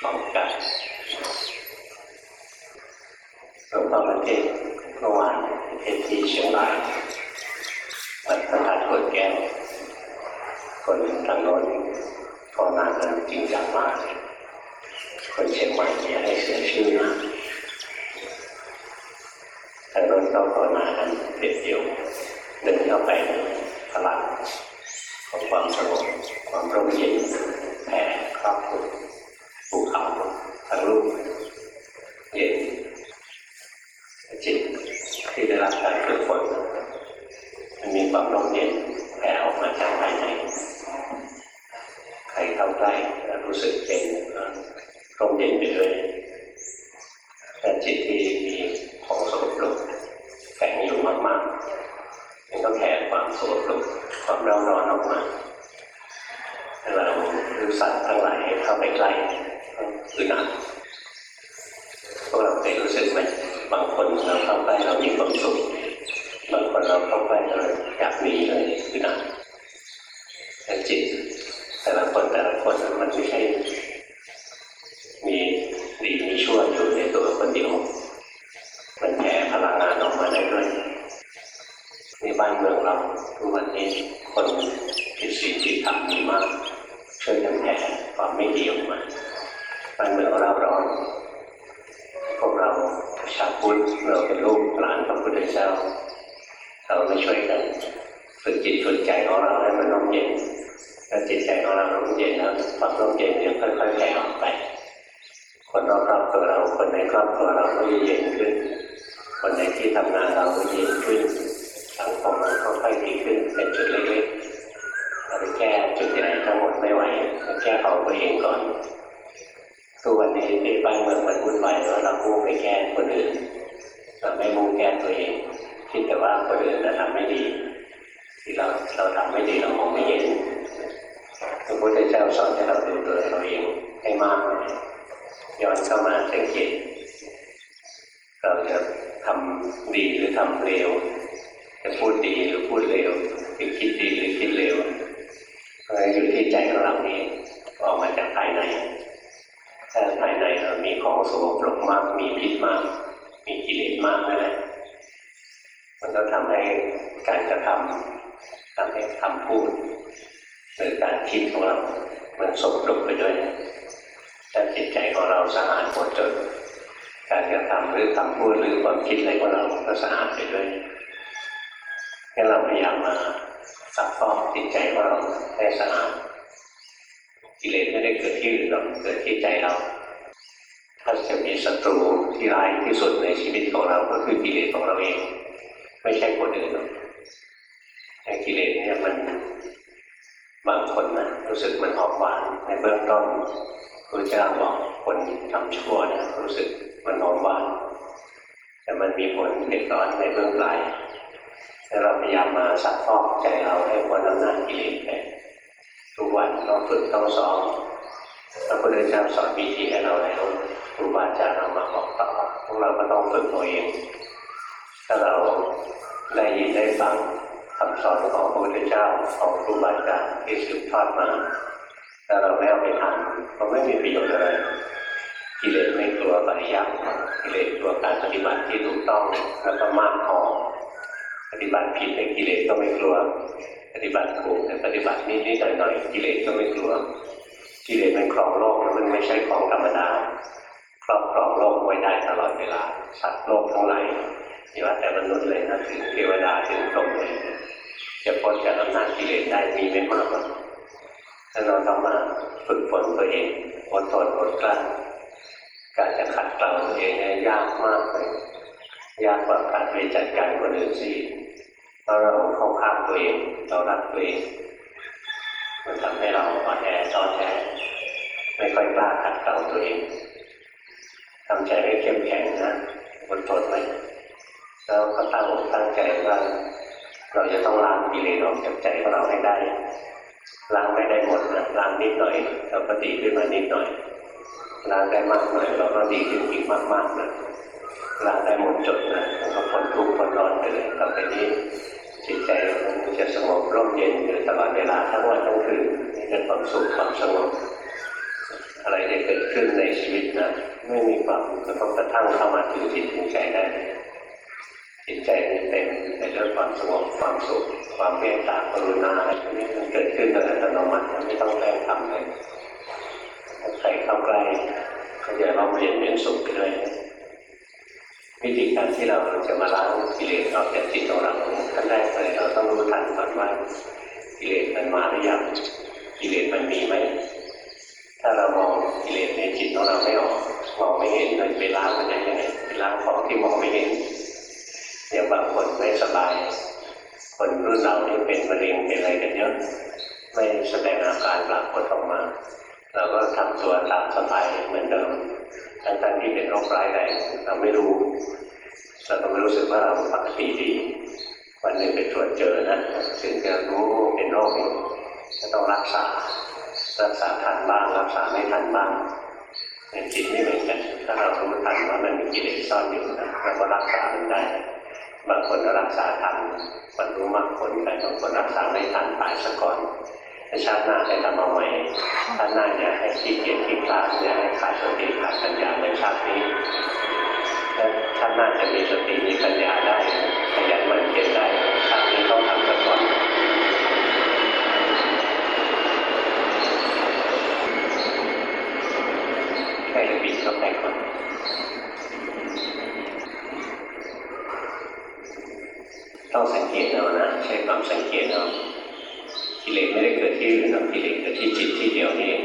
ของกันหลวงพ่อประเทศเมื่อวานเทศที่เชียงรายวัดพระธาตุขวดแก้วคนทางโน้นพอนานกันจริงจังมากคนเชียงใหม่เนี่ยให้เสียชื่อนะ การกระทำหรือคำพูดหรือความคิดอะไรของเราก็สะอาดไปด้วยงั้นเราพยายามมาสักฟอกจิตใจของเราให้สะอาดกิเลสไม่ได้เกิดที่อื่นหรอกเกิดที่ใจเราถ้าจะมีศัตรูที่ร้ายที่สุดในชีวิตของเราก็คือกิเลสของเราเอง ไม่ใช่คนอื่นหรอกแต่กิเลสเนี่ยมันบางคนนะรู้สึกมันหอมหวานในเบื้องต้น พระเจ้าบอกคนทำชั่วนะรู้สึกมันหอมหวานแต่มันมีผลเผ็ดร้อนในเบื้องปลายถ้าเราพยายามมาสักฟอกใจเราให้พ้นอำนาจกิเลสไปทุกวันต้องฝึกต้องสอนพระพุทธเจ้าสอนวิธีให้เราแล้วครูบาอาจารย์เรามาบอกต่อพวกเราก็ต้องฝึกตัวเอง ถ้าเราได้ยินได้ฟังคำสอนของพระพุทธเจ้าของครูบาอาจารย์ที่สืบทอดมา ถ้าเราไม่เอาไปทำก็ไม่มีประโยชน์อะไรกิเลสไม่กลัวปริยัติกิเลสกลัวการปฏิบัติที่ถูกต้องแล้วก็มากพอปฏิบัติผิดในกิเลสก็ไม่กลัว ปฏิบัติถูกแต่ปฏิบัตินิดหน่อยๆกิเลสก็ไม่กลัวกิเลสมันครองโลกมันไม่ใช่ของธรรมดาครอบครองโลกไว้ได้ตลอดเวลาสัตว์โลกทั้งหลายอย่าว่าแต่มนุษย์เลยนะถึงเทวดาถึงพรหมเลยจะพ้นจากอำนาจกิเลสได้มีไม่มากหรอก ถ้าเราต้องมาฝึกฝนตัวเองอดทนอดกลั้นการจะขัดเกลาตัวเองเนี่ยยากมากเลยยากกว่าการไปจัดการคนอื่นสิเพราะเราเข้าข้ามตัวเองเรารักตัวเองมันทำให้เราอ่อนแอท้อแท้ไม่ค่อยกล้าขัดเกลาตัวเองทำใจให้เข้มแข็งนะอดทนไว้แล้วก็ตั้งอกตั้งใจว่าเราจะต้องล้างกิเลสออกจากใจของเราให้ได้ ล้างไม่ได้หมดนะล้างนิดหน่อยเราก็ดีขึ้นมานิดหน่อยล้างได้มากหน่อยเราก็ดีขึ้นอีกมากๆนะล้างได้หมดจดนะมันก็พ้นทุกข์พ้นร้อนไปเลยต่อไปนี้จิตใจมันจะสงบร่มเย็นอยู่ตลอดเวลาทั้งวันทั้งคืนนี่เป็นความสุขความสงบอะไรจะเกิดขึ้นในชีวิตนะไม่มีความกระทบกระทั่งเข้ามาถึงจิตถึงใจได้ จิตใจมันเต็มในเรื่องความสงบความสุขความเมตตากรุณาอะไรพวกนี้มันเกิดขึ้นโดยอัตโนมัติไม่ต้องแกล้งทำเลยถ้าใครเข้าใกล้ก็จะร่ำเรียนเป็นสุขไปด้วยวิธีการที่เราจะมาล้างกิเลสออกจากจิตของเราขั้นแรกเลยเราต้องรู้ทันก่อนว่ากิเลสมันมาหรือยังกิเลสมันมีไหมถ้าเรามองกิเลสในจิตของเราไม่ออกมองไม่เห็นเราจะไปล้างมันยังไงไปล้างของที่มองไม่เห็น อย่างบางคนไม่สบาย คนรุ่นเรานี่เป็นมะเร็งเป็นอะไรกันเยอะไม่แสดงอาการปรากฏออกมาเราก็ทำตัวตามสบายเหมือนเดิมทั้งๆที่เป็นโรคร้ายแรงเราไม่รู้เราก็ไม่รู้สึกว่าเราปกติดี วันหนึ่งไปตรวจเจอนะถึงจะรู้เป็นโรคก็ต้องรักษา รักษาทันบ้างรักษาไม่ทันบ้างในจิตไม่เหมือนกันถ้าเรารู้ทันว่ามันมีกิเลสซ่อนอยู่นะเราก็รักษามันได้ บางคนรักษาทันบรรลุมรรคผลไปบางคนรักษาไม่ทันตายซะก่อนในชาติหน้าให้ทำเอาใหม่ชาติหน้าอย่าให้ขี้เกียจขี้คลาดอย่าให้ขาดสติขาดปัญญาในชาตินี้และชาติหน้าจะมีสติมีปัญญาได้ขยันมันเพียรได้ชาตินี้ต้องทำซะก่อน ใช่บิดเข้าไปก่อน ต้องสังเกตเอานะใช้ความสังเกตเอากิเลสไม่ได้เกิดที่อื่นหรอกกิเลสเกิดที่จิตที่เดียวนี่เอง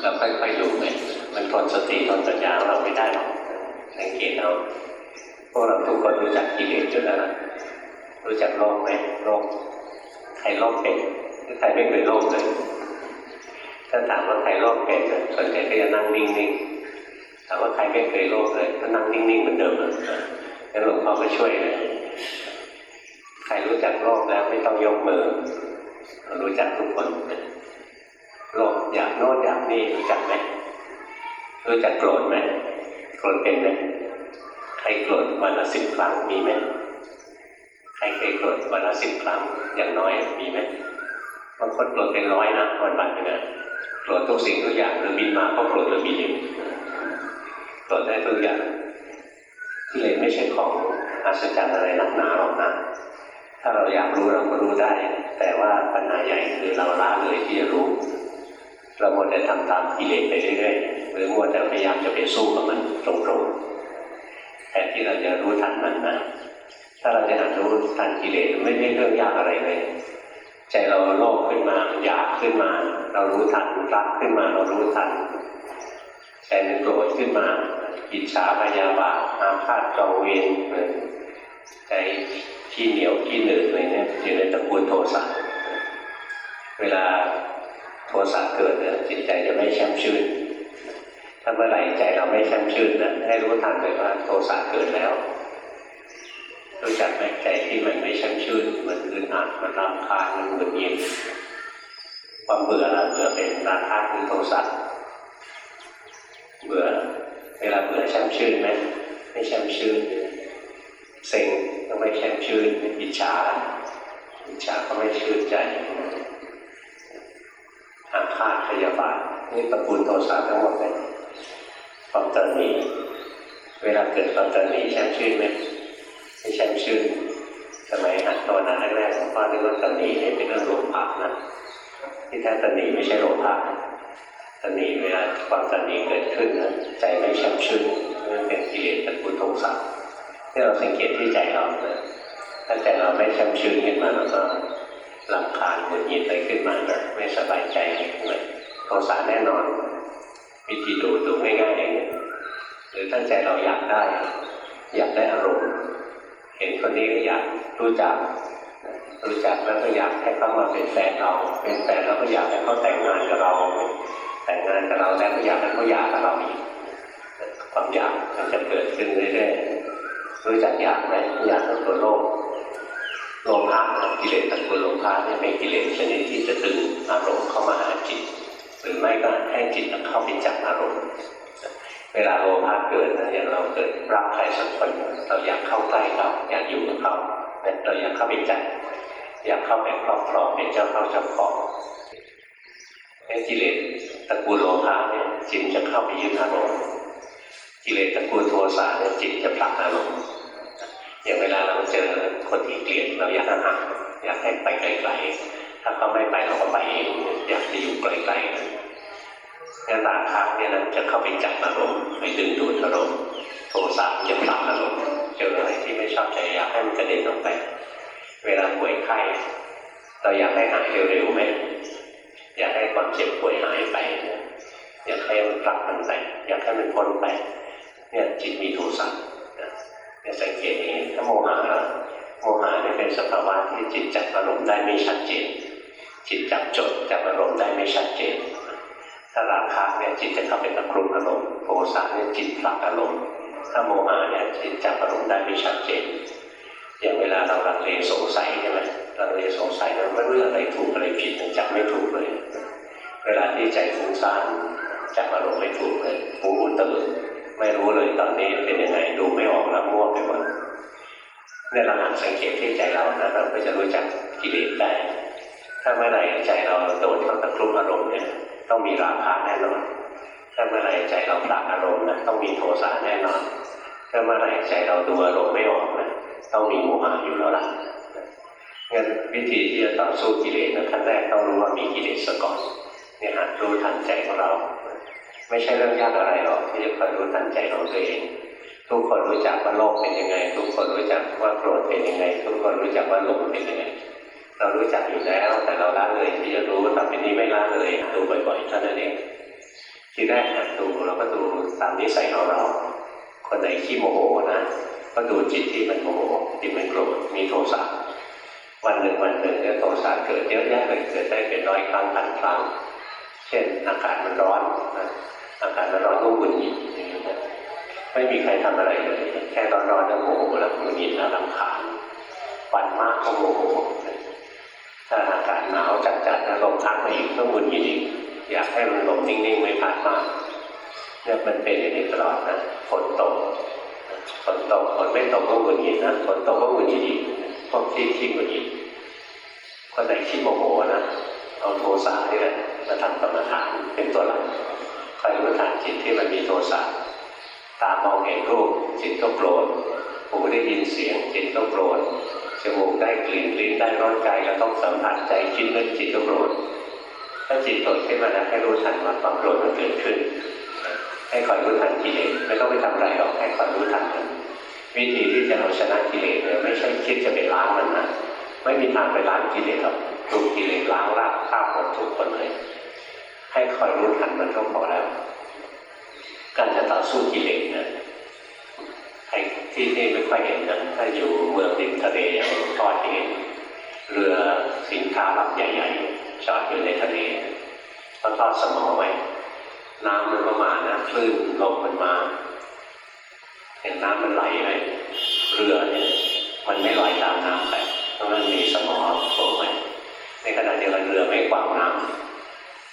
เราค่อยๆดูไปมันทนสติทนปัญญาเราไม่ได้หรอกสังเกตเอาพวกเราทุกคนรู้จักกิเลสจุดแล้วนะรู้จักโลกไหมโลกใครโลกเป็นใครไม่เคยโลกเลยถ้าถามว่าใครโลภเป็นส่วนใหญ่ก็จะนั่งนิ่งๆถามว่าใครไม่เคยโลภเลยก็นั่งนิ่งๆเหมือนเดิมเลยงั้นหลวงพ่อก็ช่วยเลย รรู้จักโลภแล้วไม่ต้องยกมือ รู้จักทุกคนโลภอยากโน้นอยากนี่รู้จักไหมรู้จักโกรธไหมโกรธเป็นไหมใครโกรธวันละสิบครั้งมีไหมใครเคยโกรธวันละสิบครั้งอย่างน้อยมีไหมบางคนโกรธเป็นร้อยนะวันวันหนึ่งอะโกรธทุกสิ่งทุกอย่างหรือบินมาก็โกรธหรือบินอยู่โกรธได้ทุกอย่างที่เลยไม่ใช่ของอัศจรรย์อะไรนักหนาหรอกนะ ถ้าเราอยากรู้เราก็รู้ได้ แต่ว่าปัญหาใหญ่คือเราละเลยที่จะรู้ เราหมดแต่ทำตามกิเลสไปเรื่อยๆหรือมัวแต่พยายามจะไปสู้กับมันตรงๆแทนที่เราจะรู้ทันมันนะถ้าเราจะหัดรู้ทันกิเลสไม่ใช่เรื่องยากอะไรเลยใจเราโลภขึ้นมาอยากขึ้นมา เรารู้ทันรักขึ้นมาเรารู้ทันใจมันโกรธขึ้นมาอิจฉาพยาบาทอาฆาตจองเวร ใจขี้เหนียวขี้หนืดอะไรเนี่ยอยู่ในตระกูลโทสะเวลาโทสะเกิดเนี่ยจิตใจจะไม่แช่มชื่นถ้าเมื่อไหร่ใจเราไม่แช่มชื่นนะให้รู้ทันเลยว่าโทสะเกิดแล้วรู้จักไหมใจที่มันไม่แช่มชื่นมันอึดอัดมันรำคาญมันหงุดหงิดความเบื่อละเบื่อเป็นราคะหรือโทสะเบื่อเวลาเบื่อแช่มชื่นไหมไม่แช่มชื่น เซ็งก็ไม่แช่มชื่นอิจฉาอิจฉาก็ไม่ชื่นใจอาฆาตพยาบาทนี่ตระกูลโทสะทั้งหมดเลยความตระหนี่เวลาเกิดความตระหนี่แช่มชื่นไหมไม่แช่มชื่นสมัยหัดภาวนาแรกๆหลวงพ่อนึกว่าตระหนี่นี่เป็นเรื่องโลภะนะที่แท้ตระหนี่ไม่ใช่โลภะตระหนี่เวลาความตระหนี่เกิดขึ้นนะใจไม่แช่มชื่นมันเป็นกิเลสตระกูลโทสะ ที่เราสังเกตที่ใจเราเนะถ้าใจเราไม่ช่มชื่นขึ้นมาแล้วก็ลำคาญหงุดหงิดอะไรขึ้นมานะไม่สบายใจขึ้นมาโทสะแน่นอน วิธีดูดูง่ายๆอย่างนี้หรือตั้งใจเราอยากได้ อยากได้อารมณ์ เห็นคนนี้ก็อยากรู้จักรู้จักแล้วก็อยากให้เขามาเป็นแฟนเรา เป็นแฟนแล้วก็อยากให้เขาแต่งงานกับเรา แต่งงานกับเราแล้วก็อยากให้เขาหย่ากับเราอีกความอยากมันจะเกิดขึ้นเรื่อยๆ รู้จักอยากไหมอยากตัวโลกโลภะกิเลสตะกูลโลภะเนี่ยเป็นกิเลสชนิดที่จะดึงอารมณ์เข้ามาหาจิต หรือไม่ก็ให้จิตเข้าไปจับอารมณ์เวลาโลภะเกิดนะอย่างเราเกิดรักใครสักคนเราอยากเข้าใกล้เขาอยากอยู่กับเขาแต่เราอยากเข้าไปจับอยากเข้าไปครอบครองเป็นเจ้าเข้าเจ้าของงั้กิเลสตะกูลโลภะเนี่ยจิตจะเข้าไปยึดอารมณ์กิเลสตะกูลโทสะเนี่ยจิตจะผลักอารมณ์ อย่างเวลาเราเจอคนที่เกลียดเราอยากห่างอยากให้ไปไกลๆถ้าเขาไม่ไปเราก็ไปเองอยากจะอยู่ไกลๆนะงั้นราคะเนี่ยนะจะเข้าไปจับอารมณ์ไปดึงดูดอารมณ์โทสะจะผลักอารมณ์เจออะไรที่ไม่ชอบใจอยากให้มันกระเด็นออกไป เวลาป่วยไข้เราอยากให้หายเร็วๆไหมอยากให้ความเจ็บป่วยหายไป อยากให้มันกลับมันไปอยากให้มันพ้นไป เนี่ยจิตมีโทสะ เนี่ยสังเกตเองถ้าโมหะโมหะเนี่ยเป็นสภาวะที่จิตจับอารมณ์ได้ไม่ชัดเจน จิตจับจดจับอารมณ์ได้ไม่ชัดเจนถ้าราคะเนี่ยจิตจะเข้าไปตะกรุมอารมณ์โทสะเนี่ยจิตผลักอารมณ์ถ้าโมหะเนี่ยจิตจับอารมณ์ได้ไม่ชัดเจน อย่างเวลาเราลังเลสงสัยใช่ไหมลังเลสงสัยเราไม่รู้อะไรถูกอะไรผิดจับไม่ถูกเลย เวลาที่ใจฟุ้งซ่านจับอารมณ์ไม่ถูกเลยหูอุตลุด ไม่รู้เลยตอนนี้เป็นยังไงดูไม่ออกแล้วมั่วไปหมดเนี่ยเราหันสังเกตที่ใจเรานะเราก็จะรู้จักกิเลสได้ถ้าเมื่อไหร่ใจเราโดนเข้าตะครุบอารมณ์เนี่ยต้องมีราคะแน่นอนถ้าเมื่อไหร่ใจเราผลักอารมณ์นะต้องมีโทสะแน่นอนถ้าเมื่อไหร่ใจเราดูอารมณ์ไม่ออกนะต้องมีโมหะอยู่แล้วล่ะงั้นวิธีที่จะต่อสู้กิเลสนะขั้นแรกต้องรู้ว่ามีกิเลสก่อนเนี่ยหัดรู้ทันใจของเรา ไม่ใช่เรื่องยากอะไรหรอกที่จะคอยรู้ทันใจของตัวเอง ทุกคนรู้จักว่าโลภเป็นยังไง ทุกคนรู้จักว่าโกรธเป็นยังไง ทุกคนรู้จักว่าหลงเป็นยังไง เรารู้จักอยู่แล้วแต่เราละเลยที่จะรู้ต่อไปนี้ไม่ละเลยดูบ่อยๆเท่านั้นเองทีแรกหัดดูเราก็ดูตามนิสัยของเรา คนไหนขี้โมโหนะก็ดูจิตที่มันโมโหจิตมันโกรธมีโทสะวันหนึ่งวันหนึ่งเนี่ยโทสะเกิดเยอะแยะเลยเกิดได้เป็นร้อยครั้งพันครั้ง เช่นอากาศมันร้อนนะ อากาศร้อนก็หงุดหงิดอย่างนี้นไม่มีใครทำอะไรเลยแค่ร้อนๆแล้วโมโหแล้วหงุดหงิดแล้วรำคาญวันมากก็โมโหถ้าอากาศหนาวจัดๆแล้วลมพัดมาอีกก็หงุดหงิดอีกอยากให้มันลมนิ่งๆไม่พัดมากเนี่ยมันเป็นอย่างนี้ตลอดนะฝนตกฝนตกฝนไม่ตกก็หงุดหงิดนะฝนตกก็หงุดหงิดอีกพวกที่ที่หงุดหงิดคนไหนที่โมโหนะเอาโทสะนี่แหละมาทำกรรมฐานเป็นตัวหลัก คอยรู้ทันจิตที่มันมีโทสะตามองเห็นรูปจิตก็โกรธหูได้ยินเสียงจิตก็โกรธจมูกได้กลิ่นลิ้นได้รสกายก็ต้องสัมผัสใจคิดนึกจิตก็โกรธถ้าจิตโกรธขึ้นมาแล้วให้รู้ทันว่าความโกรธมันเกิดขึ้น ให้คอยรู้ทันกิเลสไม่ต้องไปทำอะไรหรอกให้คอยรู้ทันมันวิธีที่จะเอาชนะกิเลสเนี่ยไม่ใช่คิดจะไปล้างมันนะไม่มีทางไปล้างกิเลสหรอกถูกกิเลสล้างรากฆ่าหมดทุกคนเลย ให้คอยรู้ทันมันก็พอแล้ว การจะต่อสู้กิเลสเนี่ยใครที่นี่ไม่ค่อยเห็นนะถ้าอยู่เมืองริมทะเลอย่างหลวงพ่อเห็นเรือสินค้าลำใหญ่ ๆ จอดอยู่ในทะเลก็ทอดสมอไว้น้ำมันก็มานะคลื่นลมมันมาเห็นน้ำมันไหลไปเรือเนี่ยมันไม่ลอยตามน้ำไปเพราะมันมีสมอโผล่ไว้ในขณะเดียวกันเรือไม่ขวางน้ำ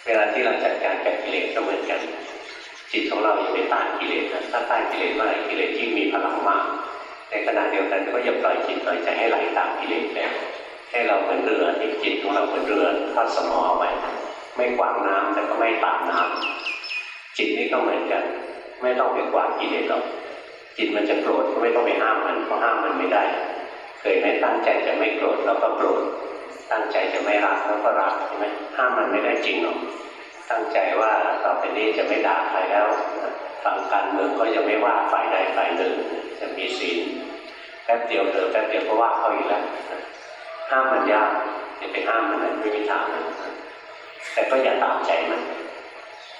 เวลาที่เราจัดการกับกิเลสก็เหมือนกันจิตของเรายังไม่ต้านกิเลสนะถ้าต้านกิเลสเมื่อไหร่กิเลสยิ่งมีพลังมาก ในขณะเดียวกันก็อย่าปล่อยจิตปล่อยใจให้ไหลตามกิเลสไปให้เราเหมือนเรือที่จิตของเราเหมือนเรือทอดสมอไว้ไม่ขวางน้ำแต่ก็ไม่ตามน้ำจิตนี่ก็เหมือนกัน ไม่ต้องไปกวาดกิเลสหรอกจิตมันจะโกรธก็ไม่ต้องไปห้ามมันเพราะห้ามมันไม่ได้ เคยไม่ตั้งใจจะไม่โกรธแล้วก็โกรธ ตั้งใจจะไม่รักแล้วก็รักใช่ไหมห้ามมันไม่ได้จริงหรอกตั้งใจว่าต่อไปนี้จะไม่ด่าใครแล้วฝั่งการเมืองก็จะไม่ว่าฝ่ายใดฝ่ายหนึ่ง จะมีศีลแป๊บเดียวเถอะแป๊บเดียวก็ว่าเขาอีกแล้วห้ามมันยากจะไปห้ามมันไม่มีทางแต่ก็อย่าตามใจมัน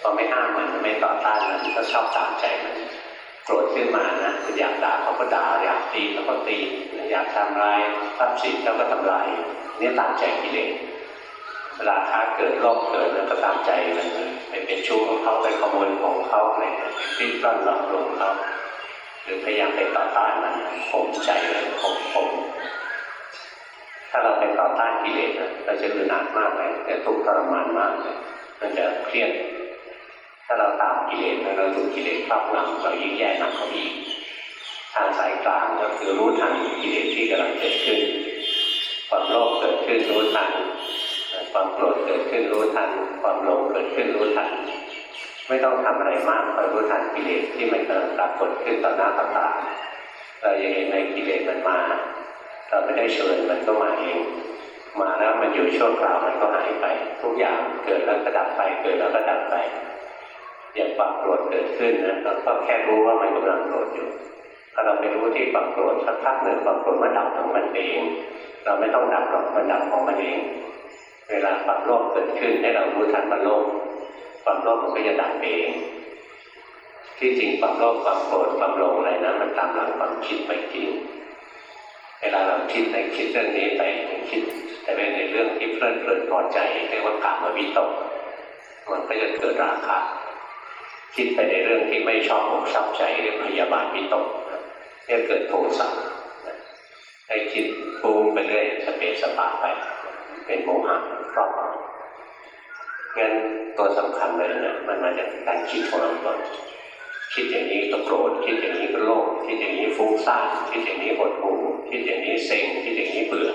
พอไม่ห้ามมันไม่ต่อต้านมันก็ชอบตามใจมัน โกรธขึ้นมานะคุณอยากด่าเขาก็ด่าอยากตีเขาก็ตีอยากทำลายทรัพย์สินเขาก็ทำลายนี่ตามใจกิเลสเวลาค้าเกิดโลภเกิดแล้วก็ตามใจมันไปเป็นชู้ของเขาไปขโมยของเขาอะไรปิ้นปล้อนหลอกลวงเขาหรือพยายามไปต่อต้านมันข่มใจเลยข่มข่มถ้าเราไปต่อต้านกิเลสเราจะอึดอัดมากเลยแต่ทุกข์ทรมานมากเลยมันจะเครียด ถ้าเราตามกิเลสเราถูกกิเลสครอบงำเรายิ่งแย่หนักเข้าอีกทางสายกลางก็คือรู้ทันกิเลสที่กำลังเกิดขึ้น ความโลภเกิดขึ้นรู้ทัน ความโกรธเกิดขึ้นรู้ทัน ความหลงเกิดขึ้นรู้ทัน ไม่ต้องทำอะไรมากคอยรู้ทันกิเลสที่มันกำลังปรากฏขึ้นต่อหน้าต่อตาเราจะเห็นในกิเลสมันมา เราไม่ได้เชิญมันก็มาเองมาแล้วมันอยู่ชั่วคราวมันก็หายไป ทุกอย่างเกิดแล้วก็ดับไปเกิดแล้วก็ดับไป อย่างความโกรธเกิดขึ้นนะเราก็แค่รู้ว่ามันกำลังโกรธอยู่ถ้าเราไปรู้ที่ความโกรธสักพักหนึ่งความโกรธมันดับของมันเอง เราไม่ต้องดับหรอกมันดับของมันเอง เวลาความโลภเกิดขึ้นให้เรารู้ทันมันโลภความโลภมันก็จะดับเอง ที่จริงความโลภความโกรธความหลงอะไรนะมันตามหลังความคิดไปจริงเวลาเราคิดในคิดเรื่องนี้ไปคิด แต่เป็นในเรื่องที่เพลิดเพลินพอใจเรียกว่ากามวิตกมันก็จะเกิดราคะ คิดไปในเรื่องที่ไม่ชอบอกชอบใจเรียกพยาบาทวิตกเรียกเกิดโทสะให้คิดฟุ้งไปเรื่อยสเปสสปาไป เป็นโมหะครอบงั้นตัวสำคัญเลยนะมันมาจากการคิดของเราก่อนคิดอย่างนี้ก็โกรธคิดอย่างนี้ก็โลภคิดอย่างนี้ฟุ้งซ่านคิดอย่างนี้หดหู่คิดอย่างนี้เซ็งคิดอย่างนี้เบื่อ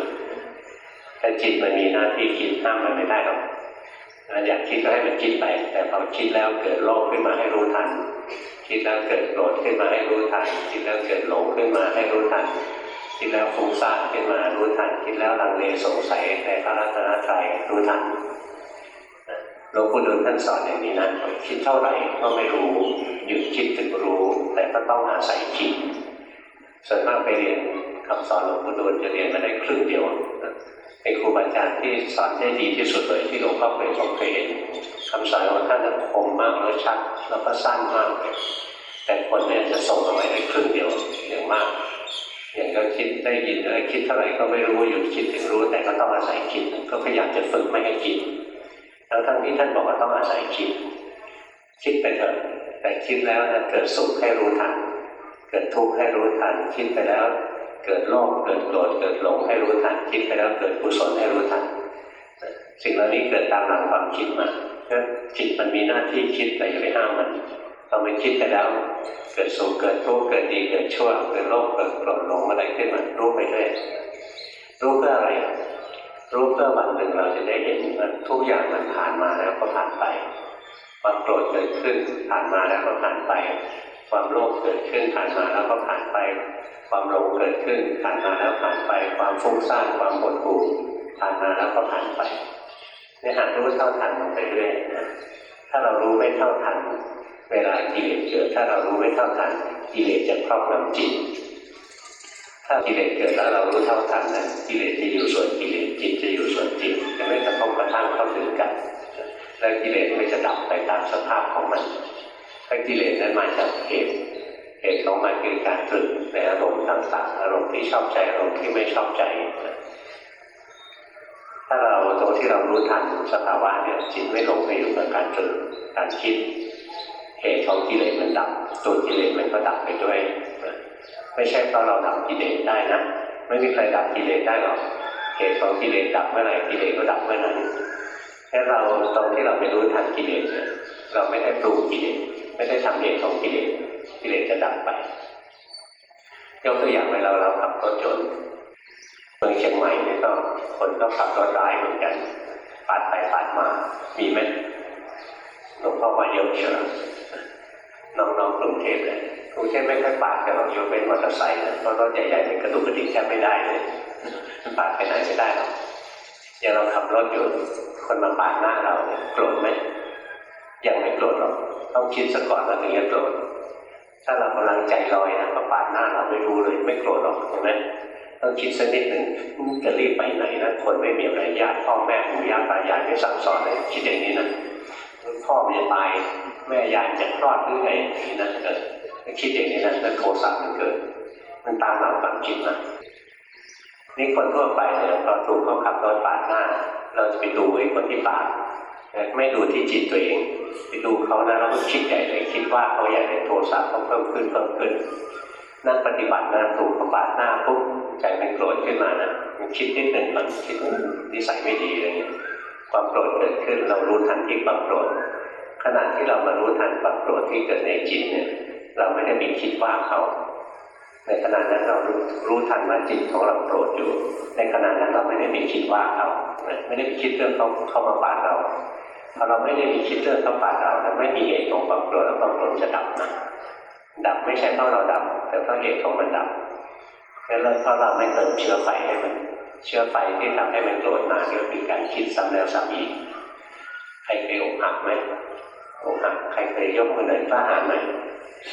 แต่จิตมันมีหน้าที่คิดห้ามมันไม่ได้หรอก อยากคิดก็ให้มันคิดไป แต่พอคิดแล้วเกิดโลภขึ้นมาให้รู้ทัน คิดแล้วเกิดโกรธขึ้นมาให้รู้ทัน คิดแล้วเกิดหลงขึ้นมาให้รู้ทัน คิดแล้วฟุ้งซ่านขึ้นมารู้ทัน คิดแล้วลังเลสงสัยในพระรัตนตรัยรู้ทันหลวงปู่ดูลท่านสอนอย่างนี้นะคิดเท่าไหร่ก็ไม่รู้หยุดคิดถึงรู้ แต่ก็ต้องอาศัยคิดส่วนมากไปเรียนคำสอนหลวงปู่ดูลจะเรียนมาได้ครึ่งเดียว เป็นครูบาอาจารย์ที่สอนได้ดีที่สุดเลยที่หลวงพ่อเคยเคยเห็นคำสอนของท่านคมมากแล้วชัดแล้วก็สั้นมากเลยแต่คนเนี่ยจะส่งเอาไว้ได้ครึ่งเดียวอย่างมาก อย่างก็คิดได้ยินอะไรคิดเท่าไหร่ก็ไม่รู้หยุดคิดถึงรู้แต่ก็ต้องอาศัยคิดก็พยายามจะฝึกไม่ให้คิดแล้วทั้งนี้ท่านบอกว่าต้องอาศัยคิด คิดไปเถอะแต่คิดแล้วนะเกิดสุขให้รู้ทัน เกิดทุกข์ให้รู้ทันคิดไปแล้ว เกิดโลภเกิดโกรธเกิดหลงให้รู้ทันคิดไปแล้วเกิดกุศลให้รู้ทันสิ่งเหล่านี้เกิดตามหลังความคิดมาจิตมันมีหน้าที่คิดแต่อย่าไปห้ามมันพอมันคิดไปแล้ว เกิดสุขเกิดทุกข์เกิดดีเกิดชั่วเกิดโลภเกิดโกรธหลงอะไรขึ้นมารู้ไปเรื่อยรู้เพื่ออะไรรู้เพื่อวันหนึ่งเราจะได้เห็นว่าทุกอย่างมันผ่านมาแล้วก็ผ่านไปความโกรธเกิดขึ้นผ่านมาแล้วก็ผ่านไป ความโลภเกิดขึ้นผ่านมาแล้วก็ผ่านไป ความหลงเกิดขึ้นผ่านมาแล้วผ่านไป ความฟุ้งซ่านความหดหู่ผ่านมาแล้วก็ผ่านไปเนี่ยหากรู้เท่าทันมันไปเรื่อยนะถ้าเรารู้ไม่เท่าทัน เวลากิเลสเกิดถ้าเรารู้ไม่เท่าทันกิเลสจะครอบงำจิตถ้ากิเลสเกิดแล้วเรารู้เท่าทันนะกิเลสจะอยู่ส่วนกิเลสจิตจะอยู่ส่วนจิตจะไม่กระทบกระทั่งเข้าถึงกัน และกิเลสไม่จะดับไปตามสภาพของมัน ถ้ากิเลสนั้นมาจากเหตุเหตุของมันคือการตรึกในอารมณ์ต่างๆอารมณ์ที่ชอบใจอารมณ์ที่ไม่ชอบใจถ้าเราตรงที่เรารู้ทันสภาวะเนี่ยจิตไม่หลงไปอยู่กับการตรึกการคิด เหตุของกิเลสมันดับตัวกิเลสมันก็ดับไปด้วย ไม่ใช่เพราะเราดับกิเลสได้นะไม่มีใครดับกิเลสได้หรอกเหตุของกิเลสดับเมื่อไหร่กิเลสก็ดับเมื่อนั้นแค่เราตรงที่เราไปรู้ทันกิเลสเนี่ยเราไม่ได้ปรุงกิเลส ไม่ได้ทำเหตุของกิเลสกิเลสจะดับไปยกตัวอย่างเวลาเราขับรถยนต์เมืองเชียงใหม่เนี่ยก็คนก็ขับรถร้ายเหมือนกันปาดไปปาดมา มีไหมหลวงพ่อมาเยอะเชียวน้องๆกรุงเทพเลยกรุงเทพไม่ค่อยปาดกันหรอกยกเป็นมอเตอร์ไซค์นะเพราะรถใหญ่ๆเป็นกระดุกกระดิกแทบไม่ได้เลยมันปาดไปไหนไม่ได้หรอกอย่างเราขับรถอยู่คนมาปาดหน้าเราเนี่ยโกรธไหม ยังไม่โกรธหรอกต้องคิดซะก่อนแล้วถึงจะโกรธถ้าเรากำลังใจลอยนะก็ปาดหน้าเราไม่รู้เลย ไม่โกรธหรอกเห็นไหมต้องคิดสักนิดหนึ่งจะรีบไปไหนนะคนไม่มีอะไรญาติพ่อแม่ปู่ย่าตายายไม่สั่งสอนเลยคิดอย่างนี้นะพ่อไมันจะตายแม่ยายจะคลอดหรือไงอย่นี้นะเกิดคิดอย่างนี้นะแล้วโทสะมันเกิด มันตามหลังความคิดนะนี่คนทั่วไปเนี่ยพอถูกเขาขับรถปาดหน้า เราจะไปดูไอ้คนที่ปาด ไม่ดูที่จิตตัวเองไปดูเขานะแล้วก็คิดใหญ่เลยคิดว่าเขาอยากให้โทสะเขาเพิ่มขึ้นเพิ่มขึ้นนั่งปฏิบัตินะถูกเขาปาดหน้าปุ๊บใจมันโกรธขึ้นมานะมันคิดนิดหนึ่งมันคิดนิสัยไม่ดีอะไรเงี้ยความโกรธเกิดขึ้นเรารู้ทันที่ความโกรธขณะที่เรามารู้ทันความโกรธที่เกิดในจิตเนี่ย เราไม่ได้มีคิดว่าเขา ในขณะนั้นเรารู้รู้ทันว่าจิตของเราโกรธอยู่ ในขณะนั้นเราไม่ได้ไปคิดว่าเขาไม่ได้ไปคิดเรื่องเขาเข้ามาปาดเรา พอเราไม่ได้ไปคิดเรื่องเขาปาดเราแล้วไม่มีเหตุของความโกรธแล้วความโกรธจะดับนะดับไม่ใช่เพราะเราดับ แต่เพราะเหตุของมันดับแค่เพราะเราไม่เติมเชื้อไฟให้มัน เชื้อไฟที่ทำให้มันโกรธมาก็คือการคิดซ้ำแล้วซ้ำอีกใครเคยอกหักไหมอกหักใครเคยยกมือไหนกล้าหาญไหม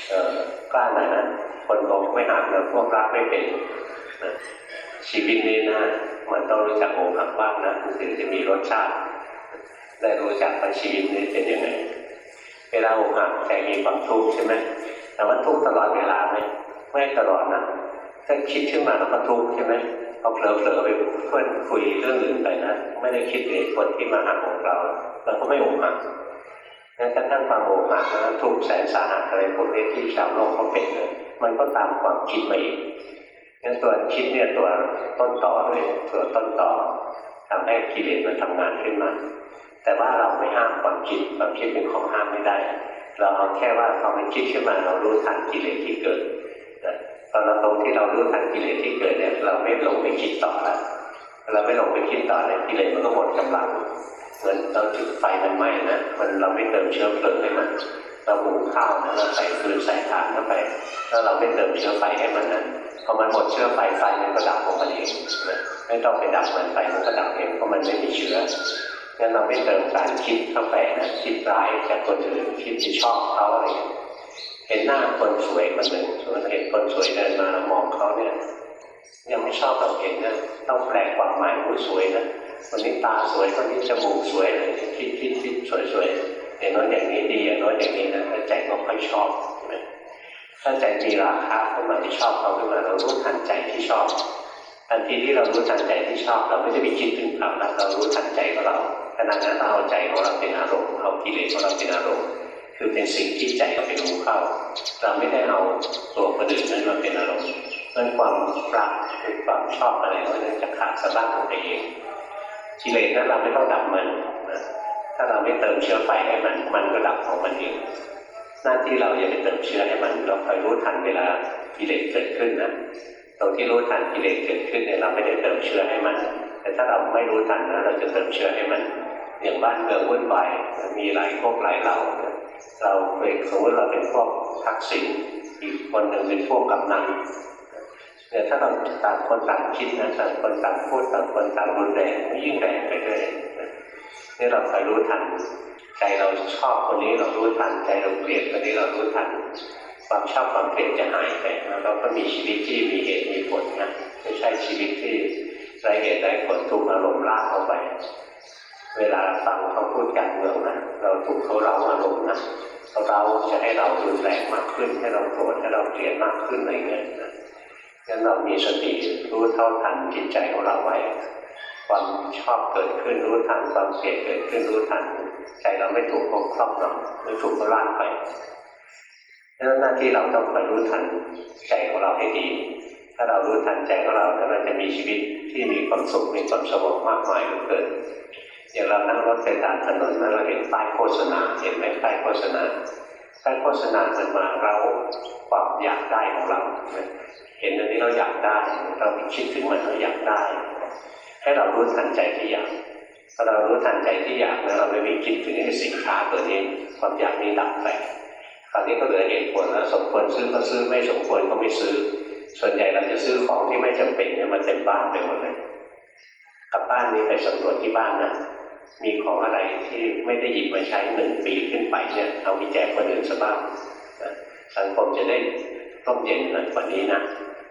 เออกล้าหน่อยนะคนอกไม่หักนะพวกรักไม่เป็นชีวิตนี้นะมันต้องรู้จักอกหักบ้างนะถึงจะมีรสชาติ ได้รู้จักว่าชีวิตนี้เป็นยังไงเวลาอกหักใจมีความทุกข์ใช่ไหมแต่ว่าทุกข์ตลอดเวลาไหมไม่ตลอดนะถ้าคิดขึ้นมาแล้วก็ทุกข์ใช่ไหมพอาเผลอๆไปเพื่อนคุยเรื่องอื่นไปนะไม่ได้คิดถึงคนที่มาหักของเราเราก็ไม่อกหักงั้นถ้าท่านฟังอกหักนะทุกข์แสนสาหัสอะไรพวกนี้ที่ชาวโลกเขาเป็นเลยมันก็ตามความคิดมาเองงั้นตัวคิดเนี่ยตัวต้นต่อเลยตัวต้นต่อทำให้กิเลสมันทำงานขึ้นมา แต่ว่าเราไม่ห้ามความคิดความคิดเป็นของห้ามไม่ได้ เราเอาแค่ว่าพอมันคิดขึ้นมาเรารู้ทันกิเลสที่เกิดตอนเราตรงที่เรารู้ทันกิเลสที่เกิดเนี่ยเราไม่หลงไปคิดต่อแล้วเราไม่หลงไปคิดต่อเนี่ยกิเลสมันก็หมดกำลังเหมือนเราจุดไฟมันไหม้นะมันเราไม่เติมเชื้อเพลิงให้มันเราหุงข้าวนะเราใส่ฟืนใส่ถ่านเข้าไปถ้าเราไม่เติมเชื้อไฟให้มันนะพอมันหมดเชื้อไฟไฟมันก็ดับของมันเองไม่ต้องไปดับมันไฟมันก็ดับเองเพราะมันไม่มีเชื้อ งั้นเราไม่เติมการคิดเข้าไปนะคิดร้ายจากคนอื่นคิดที่ชอบเขาอะไรเห็นหน้าคนสวยคนหนึ่งสมมติเห็นคนสวยเดินมาเรามองเขาเนี่ยยังไม่ชอบเราเห็นนะต้องแปลความหมายผู้สวยนะคนนี้ตาสวยคนนี้จมูกสวยอะไรคิดคิดคิดสวยสวยอย่างน้อยอย่างนี้ดีอย่างน้อยอย่างนี้นะใจก็ค่อยชอบใช่ไหมถ้าใจมีราคาขึ้นมาที่ชอบเขาขึ้นมาเรารู้ทันใจที่ชอบทันทีที่เรารู้ทันใจที่ชอบ เราไม่ได้ไปคิดถึงเขาแล้วเรารู้ทันใจของเรา ขณะนั้นเราเอาใจของเราเป็นอารมณ์เอากิเลสของเราเป็นอารมณ์คือเป็นสิ่งที่ใจเราไปรู้เข้า เราไม่ได้เอาตัวคนอื่นนั้นมาเป็นอารมณ์นั่นความรักหรือความชอบอะไรนั้นจะขาดสะบั้นไปเองกิเลสนั้นเราไม่ต้องดับมันนะถ้าเราไม่เติมเชื้อไฟให้มัน มันก็ดับของมันเองหน้าที่เราอย่าไปเติมเชื้อให้มันเราคอยรู้ทันเวลากิเลสเกิดขึ้นนะตรงที่รู้ทันกิเลสเกิดขึ้นเนี่ยเราไม่ได้เติมเชื้อให้มัน แต่ถ้าเราไม่รู้ทันนะเราจะเติมเชื้อให้มัน อย่างบ้านเมืองวุ่นวายมีหลายพวกหลายเหล่าเราเป็นสมมติเราเป็นพวกทักษิณอีกคนหนึ่งเป็นพวกกำนันเนี่ยถ้าเราต่างคนต่างคิดนะต่างคนต่างพูดต่างคนต่างรุนแรงยิ่งแรงไปเลยนี่เราคอยรู้ทันใจเราชอบคนนี้เรารู้ทันใจเราเกลียดคนนี้เรารู้ทันความชอบความเกลียดจะหายไปแล้วเราก็มีชีวิตที่มีเหตุมีผลนะไม่ใช่ชีวิตที่ไร้เหตุไร้ผลถูกอารมณ์ลากเข้าไป เวลาฟังเขาพูดการเมืองนะเราถูกเขาเร้าอารมณ์นะเขาเราจะให้เรารุนแรงมากขึ้น ให้เราโกรธให้เราเกลียดมากขึ้นอะไรเงี้ยนะงั้นเรามีสติรู้เท่าทันจิตใจของเราไว้ ความชอบเกิดขึ้นรู้ทันความเกลียดเกิดขึ้นรู้ทันใจเราไม่ถูกเขาครอบงำไม่ถูกเขาลากไปดังนั้นหน้าที่เราต้องคอยรู้ทันใจของเราให้ดี ถ้าเรารู้ทันใจของเราแล้วเราจะมีชีวิตที่มีความสุขมีความสงบมากมายเหลือเกิน อย่างเรานั่งรถไปตามถนนแล้วเราเห็นป้ายโฆษณาเห็นไหมป้ายโฆษณาป้ายโฆษณามันมาเราความอยากได้ของเราเห็นอันนี้เราอยากได้ เราคิดถึงมันเราอยากได้ ให้เรารู้ทันใจที่อยากพอเรารู้ทันใจที่อยากแล้วเราไม่ไปคิดถึงไอ้สินค้าตัวนี้ความอยากนี้ดับไปคราวนี้ก็เหลือเหตุผลแล้วสมควรซื้อก็ซื้อไม่สมควรก็ไม่ซื้อ ส่วนใหญ่เราจะซื้อของที่ไม่จำเป็นเนี่ยมันเต็มบ้านไปหมดเลยกลับบ้านนี้ไปสำรวจที่บ้านนะ มีของอะไรที่ไม่ได้หยิบมาใช้หนึ่งปีขึ้นไปเนี่ยเอาไปแจกคนอื่นซะบ้างสังคมจะได้ร่มเย็นกว่านี้นะ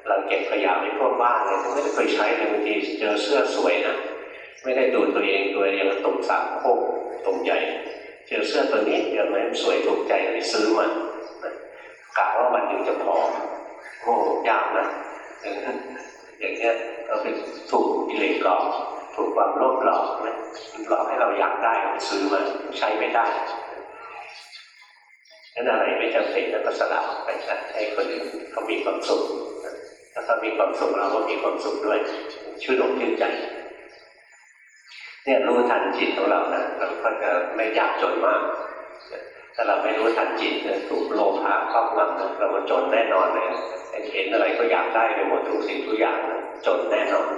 เราเก็บขยะไว้ทั่วบ้านเลยไม่ได้เคยใช้เลยบางทีเจอเสื้อสวยนะไม่ได้ดูตัวเองตัวยังตกสามโคกตกใหญ่เจอเสื้อตัวนี้เดี๋ยวมันสวยถูกใจเลยซื้อมันกะว่าวันหนึ่งจะพอโอ้ยากนะอย่างเงี้ยเราเป็นถูกกิเลสหลอก ถูกความโลภหลอกไหมหลอกให้เราอยากได้ไปซื้อมาใช้ไม่ได้นั่นอะไรไม่จำเป็นแล้วก็สลับไปซะให้คนอื่นเขามีความสุขถ้าเขามีความสุขเราก็มีความสุขด้วยชื่นอกชื่นใจเนี่ยรู้ทันจิตของเรานะเราก็จะไม่ยากจนมากถ้าเราไม่รู้ทันจิตเนี่ยถูกโลภะครอบงำเราก็จนแน่นอนเลยเห็นอะไรก็อยากได้ไปหมดทุกสิ่งทุกอย่างจนแน่นอน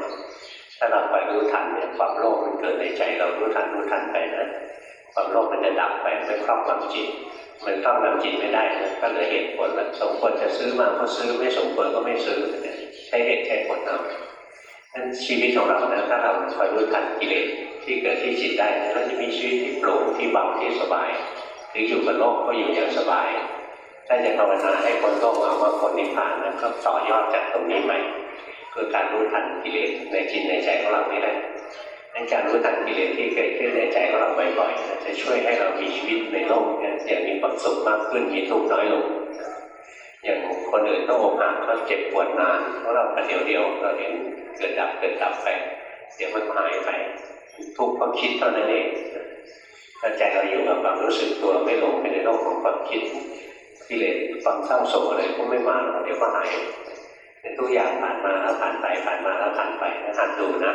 ถ้าเราไปรู้ทันเนี่ยความโลภมันเกิดในใจเรารู้ทันรู้ทันไปนะความโลภมันจะดับไปไม่ครอบงำจิตมันครอบงำจิตไม่ได้นะก็เลยเหตุผลว่าสมควรจะซื้อมาก็ซื้อไม่สมควรก็ไม่ซื้อใช้เหตุใช้ผลเอานั้นชีวิตของเรานะถ้าเราคอยรู้ทันกิเลสที่เกิดที่จิตได้เราจะมีชีวิตที่โปร่งที่เบาที่สบายถึงอยู่กับโลกก็อยู่อย่างสบายถ้าจะภาวนาให้คนโลกเอาว่าคนนิพพานนะก็ต่อยอดจากตรงนี้ไป คือการรู้ทันกิเลสในจิตในใจของเรานี่แหละนั่นการรู้ทันกิเลสที่เกิดขึ้นในใจของเราบ่อยๆจะช่วยให้เรามีชีวิตในโลกนี้อย่างมีความสุขมากขึ้นมีทุกข์น้อยลงอย่างคนอื่นต้องอกหักก็เจ็บปวดนานเพราะเราประเดี๋ยวเดียวเราเห็นเกิดดับเกิดดับไปเดี๋ยวมันหายไป ทุกข์เพราะคิดเท่านั้นเองถ้าใจเราอยู่กับความรู้สึกตัวไม่หลงไปในโลกของความคิดกิเลสความเศร้าโศกอะไรก็ไม่มาหรอกเดี๋ยวก็หาย ทุกอย่างผ่านมาแล้วผ่านไปผ่านมาแล้วผ่านไปนะหัดดูนะ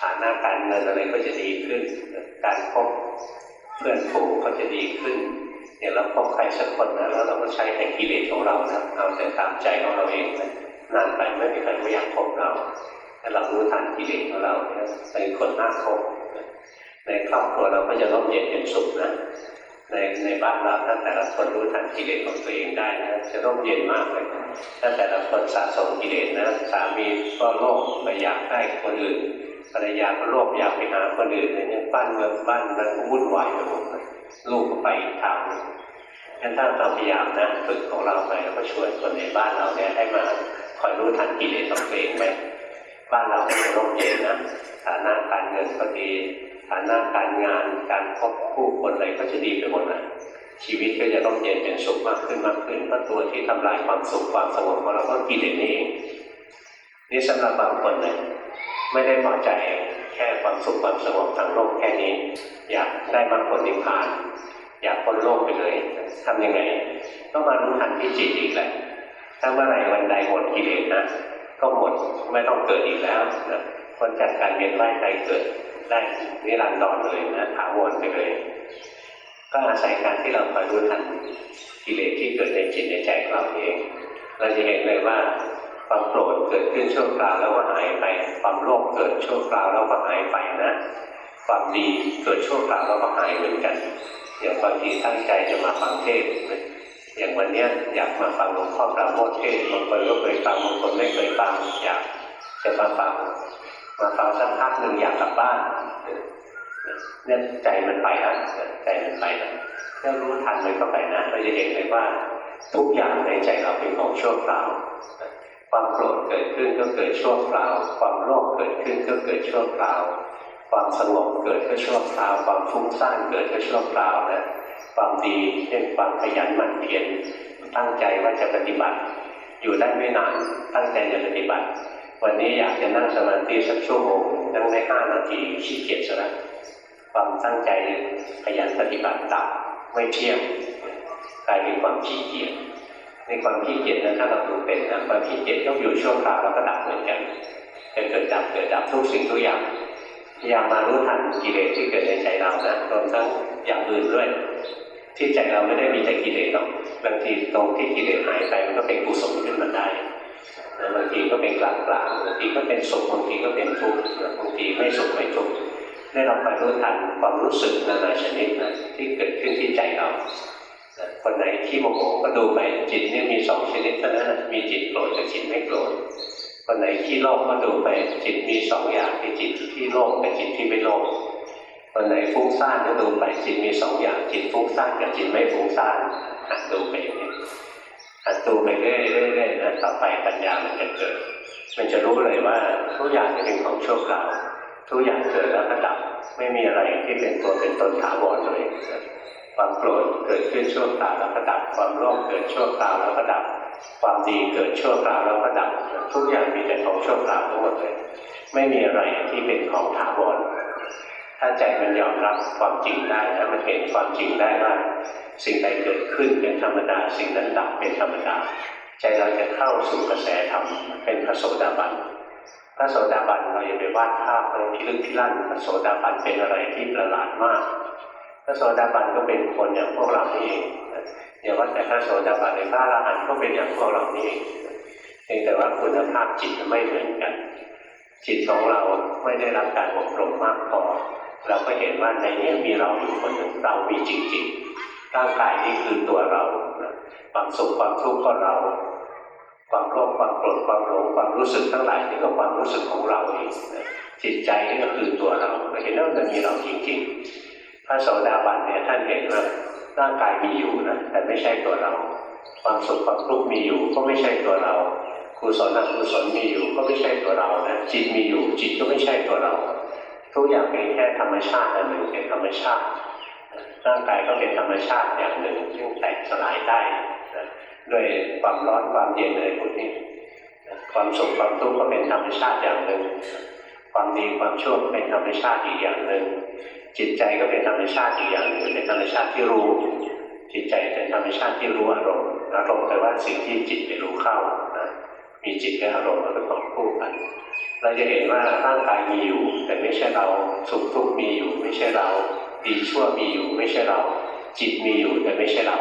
ฐานะการเงินอะไรก็จะดีขึ้น การพบเพื่อนฝูงก็จะดีขึ้นเนี่ยเราพบใครสักคนนะแล้วเราก็ใช้แต่กิเลสของเรานะเอาแต่ตามใจของเราเองนะนานไปไม่มีใครก็อยากพบเราถ้าเรารู้ทันกิเลสของเราเนี่ยเป็นคนน่าคบในครอบครัวเราก็จะร่มเย็นเป็นสุขนะ ในในบ้านเราถ้าแต่ละคนรู้ทันกิเลสของตัวเองได้นะจะร่มเย็นมากเลยถ้าแต่ละคนสะสมกิเลสนะสามีก็โลภไปอยากได้คนอื่นภรรยาก็โลภอยากไปหาคนอื่นเนี่ยบ้านเมืองบ้านมันก็วุ่นวายไปหมดเลยลูกก็ไปอีกทางนึงงั้นถ้าเราพยายามนะฝึกของเราไปแล้วก็ชวนคนในบ้านเราเนี่ยให้มาคอยรู้ทันกิเลสของตัวเองไปบ้านเราจะร่มเย็นนะฐานะการเงินก็ดี ฐานะการงาน การพบผู้คนอะไรก็จะดีไปหมดเลยชีวิตก็จะร่มเย็นเป็นสุขมากขึ้นมากขึ้นเพราะตัวที่ทำลายความสุขความสงบของเราก็กิเลสนี่เองนี่สำหรับบางคนเนี่ยไม่ได้พอใจแค่ความสุขความสงบทางโลกแค่นี้ อยากได้มรรคผลนิพพาน อยากพ้นโลกไปเลยทำยังไงก็มารู้ทันที่จิตอีกแหละถ้าเมื่อไหร่วันใดหมดกิเลสนะก็หมดไม่ต้องเกิดอีกแล้วนะคนจัดการเวียนว่ายใจเกิด ได้นิรันดรเลยนะถาวรไปเลย ก็อาศัยการที่เราคอยรู้ทันกิเลสที่เกิดในจิตในใจของเราเอง เราจะเห็นเลยว่าความโกรธเกิดขึ้นชั่วคราวแล้วก็หายไป ความโลภเกิดชั่วคราวแล้วก็หายไปนะ ความดีเกิดชั่วคราวแล้วก็หายเหมือนกันอย่างบางทีตั้งใจจะมาฟังเทศอย่างวันเนี้ยอยากมาฟังหลวงพ่อปราโมทเทศน์บางคนก็เคยฟังบางคนไม่เคยฟังอยากจะมาฟัง มาฟังสักพักหนึ่งอยากกลับบ้านเนี่ยใจมันไปแล้วใจมันไปแล้วถ้ารู้ทันมันเข้าไปนะเราจะเห็นเลยว่าทุกอย่างในใจเราเป็นของชั่วคราวความโกรธเกิดขึ้นก็เกิดชั่วคราว ความโลภเกิดขึ้นก็เกิดชั่วคราว ความสงบเกิดก็ชั่วคราว ความฟุ้งซ่านเกิดก็ชั่วคราวนะความดีเช่นความขยันหมั่นเพียรตั้งใจว่าจะปฏิบัติ อยู่ได้ไม่นานตั้งใจจะปฏิบัติ วันนี้อยากจะนั่งสมาธิสักชั่วโมงนั่งได้ห้านาทีขี้เกียจซะแล้วความตั้งใจขยันปฏิบัติดับไม่เที่ยงกลายเป็นความขี้เกียจในความขี้เกียจนั้นถ้าเราดูเป็นนะความขี้เกียจก็อยู่ช่วคราวแล้วก็ดับเหมือนกันเป็นเกิดดับเกิดดับทุกสิ่งทุกอย่างพยายามมารู้ทันกิเลสที่เกิดในใจเรานะรวมทั้งอย่างอื่นด้วย ที่ใจเราไม่ได้มีแต่กิเลสหรอกบางทีตรงที่กิเลสหายไปมันก็เป็นกุศลขึ้นมาได้ บางทีก็เป็นกลางกลางบางทีก็เป็นสุขบางทีก็เป็นทุกข์บางทีไม่สุขไม่ทุกข์ได้เราไปรู้ทันความรู้สึกนานาชนิดนะที่เกิดขึ้นที่ใจเราคนไหนที่โมโหก็ดูไปจิตนี่มีสองชนิดเท่านั้นมีจิตโกรธกับจิตไม่โกรธคนไหนที่โลภก็ดูไปจิตมีสองอย่างคือจิตที่โลภกับจิตที่ไม่โลภคนไหนฟุ้งซ่านก็ดูไปจิตมีสองอย่างจิตฟุ้งซ่านกับจิตไม่ฟุ้งซ่านดดูไปอย่างนี้ หัดดูไปเรื่อยๆนะต่อไปปัญญามันจะเกิด มันจะรู้เลยว่าทุกอย่างเป็นของชั่วคราวทุกอย่างเกิดแล้วก็ดับไม่มีอะไรที่เป็นตัวเป็นตนถาวรเลยความโกรธเกิดขึ้นชั่วคราวแล้วก็ดับ ความโลภเกิดชั่วคราวแล้วก็ดับ ความดีเกิดชั่วคราวแล้วก็ดับ ทุกอย่างมีแต่ของชั่วคราวทั้งหมดเลย ไม่มีอะไรที่เป็นของถาวร ถ้าใจมันยอมรับความจริงได้ถ้ามันเห็นความจริงได้ว่าสิ่งใดเกิดขึ้นเป็นธรรมดา สิ่งนั้นดับเป็นธรรมดา ใจเราจะเข้าสู่กระแสธรรมเป็นพระโสดาบันพระโสดาบันเราอย่าไปวาดภาพเลยพิลึกพิลั่นพระโสดาบันเป็นอะไรที่ประหลาดมาก พระโสดาบันก็เป็นคนอย่างพวกเรานี่เองอย่าว่าแต่พระโสดาบันในพระอรหันต์ก็เป็นอย่างพวกเรานี่เองเพียงแต่ว่าคุณภาพจิตไม่เหมือนกัน จิตของเราไม่ได้รับการอบรมมากพอ เราก็เห็นว่าในนี้มีเราอยู่คนหนึ่งเรามีจริงๆร่างกายนี้คือตัวเราความสุขความทุกข์ก็เรา ความโลภความโกรธความหลงความรู้สึกทั้งหลายนี่ก็ความรู้สึกของเราเองจิตใจนี่ก็คือตัวเราเราเห็นว่ามันมีเราจริงๆพระโสดาบันเนี่ยท่านเห็นว่าร่างกายมีอยู่นะแต่ไม่ใช่ตัวเรา ความสุขความทุกข์มีอยู่ก็ไม่ใช่ตัวเรากุศลอกุศลมีอยู่ก็ไม่ใช่ตัวเรานะจิตมีอยู่จิตก็ไม่ใช่ตัวเรา ทุกอย่างเป็นแค่ธรรมชาติอันหนึ่งเป็นธรรมชาติร่างกายก็เป็นธรรมชาติอย่างหนึ่งซึ่งแตกสลายได้ด้วยความร้อนความเย็นอะไรพวกนี้ความสุขความทุกข์ก็เป็นธรรมชาติอย่างหนึ่ง ความดีความชั่วเป็นธรรมชาติอีกอย่างหนึ่ง จิตใจก็เป็นธรรมชาติอีกอย่างหนึ่งเป็นธรรมชาติที่รู้ จิตใจเป็นธรรมชาติที่รู้อารมณ์อารมณ์แปลว่าสิ่งที่จิตไปรู้เข้านะมีจิตกับอารมณ์มันเป็นของคู่กัน เราจะเห็นว่าร่างกายมีอยู่ แต่ไม่ใช่เราสุขทุกข์มีอยู่ ไม่ใช่เราดีชั่วมีอยู่ ไม่ใช่เรา จิตมีอยู่แต่ไม่ใช่เรา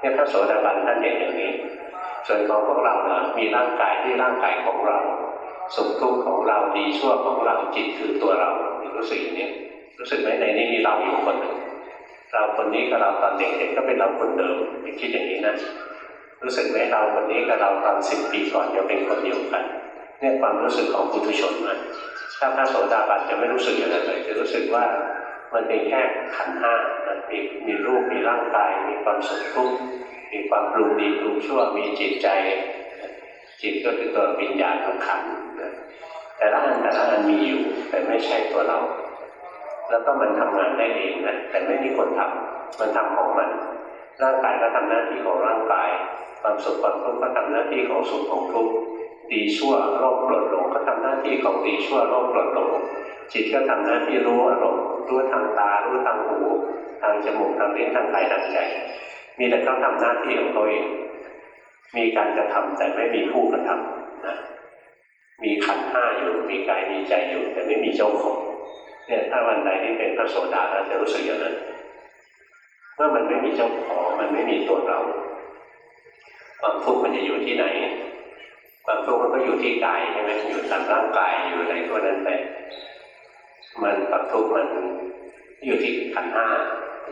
เนี่ยพระโสดาบันท่านเห็นอย่างนี้ ส่วนของพวกเราเนะมีร่างกายที่ร่างกายของเรา สุขทุกข์ของเราดีชั่วของเราจิตคือตัวเรารู้สึกอย่างนี้รู้สึกไหมในนี้มีเราอยู่คนหนึ่งเราคนนี้กับเราตอนเด็กๆก็เป็นเราคนเดิมไม่คิดอย่างนี้นะรู้สึกไหมเราคนนี้กับเราตอนสิบปีก่อนยังเป็นคนเดียวกัน เนี่ยความรู้สึกของปุถุชนนะถ้าพระโสดาบันจะไม่รู้สึกอย่างนั้นเลยจะรู้สึกว่ามันเป็นแค่ขันห้ามีมีรูปมีร่างกาย มีความสุขทุกข์มีความปรุงดีปรุงชั่วมีจิตใจ จิตก็คือตัววิญญาณของขันแต่ละอันแต่ละอันมีอยู่ แต่ไม่ใช่ตัวเรา แล้วก็มันทำงานได้เองนะแต่ไม่มีคนทำมันทำของมันร่างกายก็ทำหน้าที่ของร่างกาย ความสุขความทุกข์ก็ทำหน้าที่ของสุขของทุกข์ ดีชั่วโลภโกรธหลงก็ทำหน้าที่ของดีชั่วโลภโกรธหลงจิตก็ทำหน้าที่รู้อารมณ์รู้ทางตารู้ทางหูทางจมูกทางลิ้นทางกายทางใจ มีแต่เขาทำหน้าที่ของเขาเอง มีการกระทำแต่ไม่มีผู้กระทำนะมีขันห้าอยู่มีกายมีใจอยู่ แต่ไม่มีเจ้าของเนี่ยถ้าวันใดที่เป็นพระโสดาเราจะรู้สึกอย่างนั้นเมื่อมันไม่มีเจ้าของมันไม่มีตัวเราความทุกข์มันจะอยู่ที่ไหน ความทุกข์มันก็อยู่ที่กายใช่ไหมอยู่ตามร่างกายอยู่ในตัวนั้นไปมันความทุกข์มันอยู่ที่ขันห้า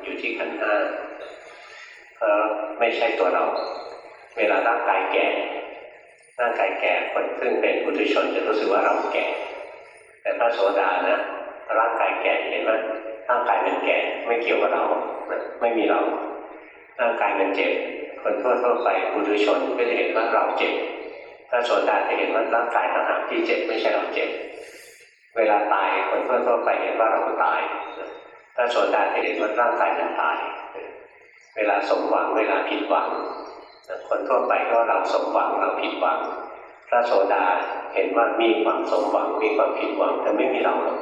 อยู่ที่ขันห้าเพราะไม่ใช่ตัวเรา เวลาร่างกายแก่ร่างกายแก่คนซึ่งเป็นปุถุชนจะรู้สึกว่าเราแก่ แต่พระโสดานะร่างกายแก่เห็นไหมร่างกายมันแก่ไม่เกี่ยวกับเรา ไม่มีเรา ร่างกายมันเจ็บ คนทั่วทั่วไปปุถุชนก็จะเห็นว่าเราเจ็บ พระโสดาจะเห็นว่าร่างกายต่างหากที่เจ็บไม่ใช่เราเจ็บ เวลาตายคนทั่วไปเห็นว่าเราตายพระโสดาจะเห็นว่าร่างกายมันตาย เวลาสมหวังเวลาผิดหวัง คนทั่วไปก็เราสมหวังเราผิดหวัง พระโสดาเห็นว่ามีความสมหวังมีความผิดหวังแต่ไม่มีเราหรอก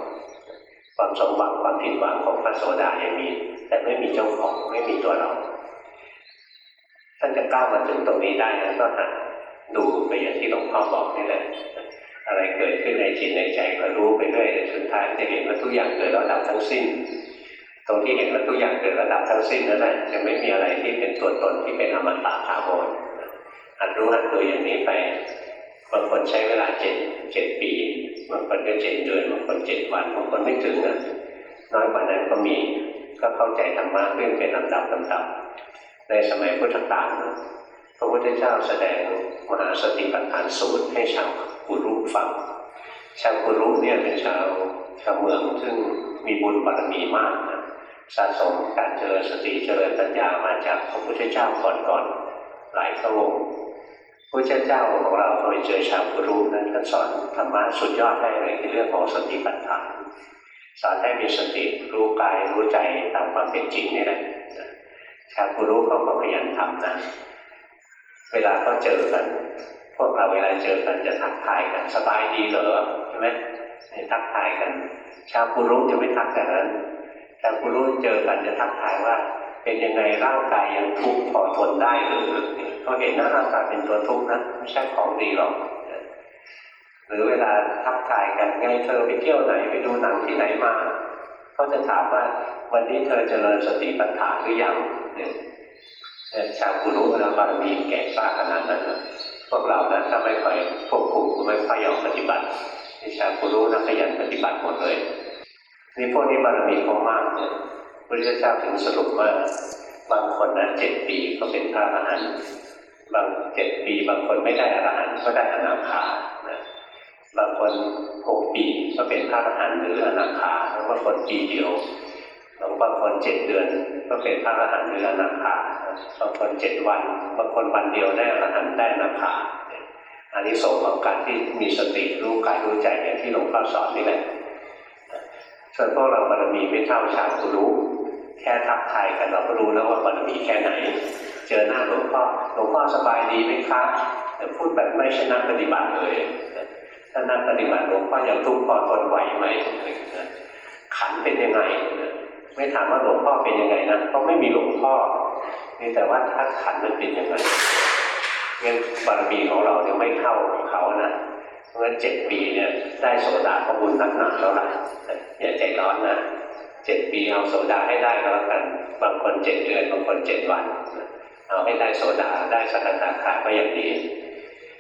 ความสมหวังความผิดหวังของพระโสดายังมี แต่ไม่มีเจ้าของไม่มีตัวเราท่านจะก้าวมาถึงตรงนี้ได้นะก็หัด ดูไปอย่างที่หลวงพ่อบอกนี่แหละอะไรเกิดขึ้นในจิตในใจก็รู้ไปเรื่อยสุดท้ายจะเห็นว่าทุกอย่างเกิดแล้วดับทั้งสิ้น ตรงที่เห็นว่าทุกอย่างเกิดแล้วดับทั้งสิ้นนั่นแหละจะไม่มีอะไรที่เป็นตัวตนที่เป็นอมตะถาวรหัดรู้หัดดูอย่างนี้ไปบางคนใช้เวลาเจ็ดเจ็ดปีบางคนก็เจ็ดเดือนบางคนเจ็ดวันบางคนไม่ถึงนะน้อยกว่านั้นก็มีก็เข้าใจธรรมะเรื่องเป็นลำดับลำดับ ในสมัยพุทธกาล พระพุทธเจ้าแสดงมหาสติปัฏฐานสูตรให้ชาวกุรุฟัง ชาวกุรุเนี่ยเป็นชาวชาวเมืองซึ่งมีบุญบารมีมากนะสะสมการเจริญสติเจริญปัญญามาจากพระพุทธเจ้าก่อนๆหลายพระองค์พระเจ้าของเราพอไปเจอชาวกุรุนั้นท่านสอนธรรมะสุดยอดให้เลยในเรื่องของสติปัฏฐานสอนให้มีสติรู้กายรู้ใจตามความเป็นจริงนี่แหละชาวกุรุเขาก็พยายามทำนะ เวลาเขาเจอกัน พวกเราเวลาเจอกันจะทักทายกันสบายดีเหรอใช่ไหมทักทายกัน ชาวกุรุจะไม่ทักกันนั้นชาวกุรุเจอกันจะทักทายว่า เป็นยังไงร่างกายยังทุกข์พอทนได้หรือเขาเห็นนะร่างกายเป็นตัวทุกข์นะไม่ใช่ของดีหรอกหรือเวลาทักทายกันไงเธอไปเที่ยวไหนไปดูหนังที่ไหนมาเขาจะถามว่าวันนี้เธอเจริญสติปัฏฐาหรือยังเนี่ย ชาวกุรุนะบารมีแก่กล้าขนาดนั้นนะพวกเรานะถ้าไม่ค่อยควบคุมไม่ค่อยยอมปฏิบัติที่ชาวกุรุนะขยันปฏิบัติหมดเลยนี่พวกนี้บารมีเขามากเนี่ยพระพุทธเจ้าถึงสรุปว่าบางคนนะเจ็ดปีก็เป็นพระอรหันต์บางเจ็ดปี บางคนไม่ได้อรหันต์ก็ได้อนาคานะบางคนหกปีก็เป็นพระอรหันต์หรืออนาคาแล้วบางคนปีเดียว บางคนเจ็ดเดือนก็เป็นพระอรหันต์หรืออนาคาบางคนเจ็ดวัน บางคนวันเดียวได้อรหันต์ได้อนาคาอันนี้ส่งของการที่มีสติรู้กายรู้ใจอย่างที่หลวงพ่อสอนนี่แหละส่วนพวกเราบารมีไม่เท่าชาวกุรู้ แค่ทักทายกันเราก็รู้แล้วว่าบารมีแค่ไหน เจอหน้าหลวงพ่อหลวงพ่อสบายดีไหมครับแต่พูดแบบไม่ชนักปฏิบัติเลยถ้านักปฏิบัติหลวงพ่อยังทุกข์พอทนไหวไหมขันเป็นยังไง ไม่ถามว่าหลวงพ่อเป็นยังไงนะเพราะไม่มีหลวงพ่อมีแต่ว่าถ้าขันมันเป็นยังไงเงั้นบารมีของเราเนี่ยไม่เท่าเขานะเพราะฉะนั้นเจ็ดปีเนี่ยได้โสดาก็บุญนักหนาแล้วล่ะอย่าใจร้อนนะเจ็ดปีเอาโสดาให้ได้ก็แล้วกัน บางคนเจ็ดเดือนบางคนเจ็ดวัน เอาให้ได้โสดาได้สกทาคาก็ยังดี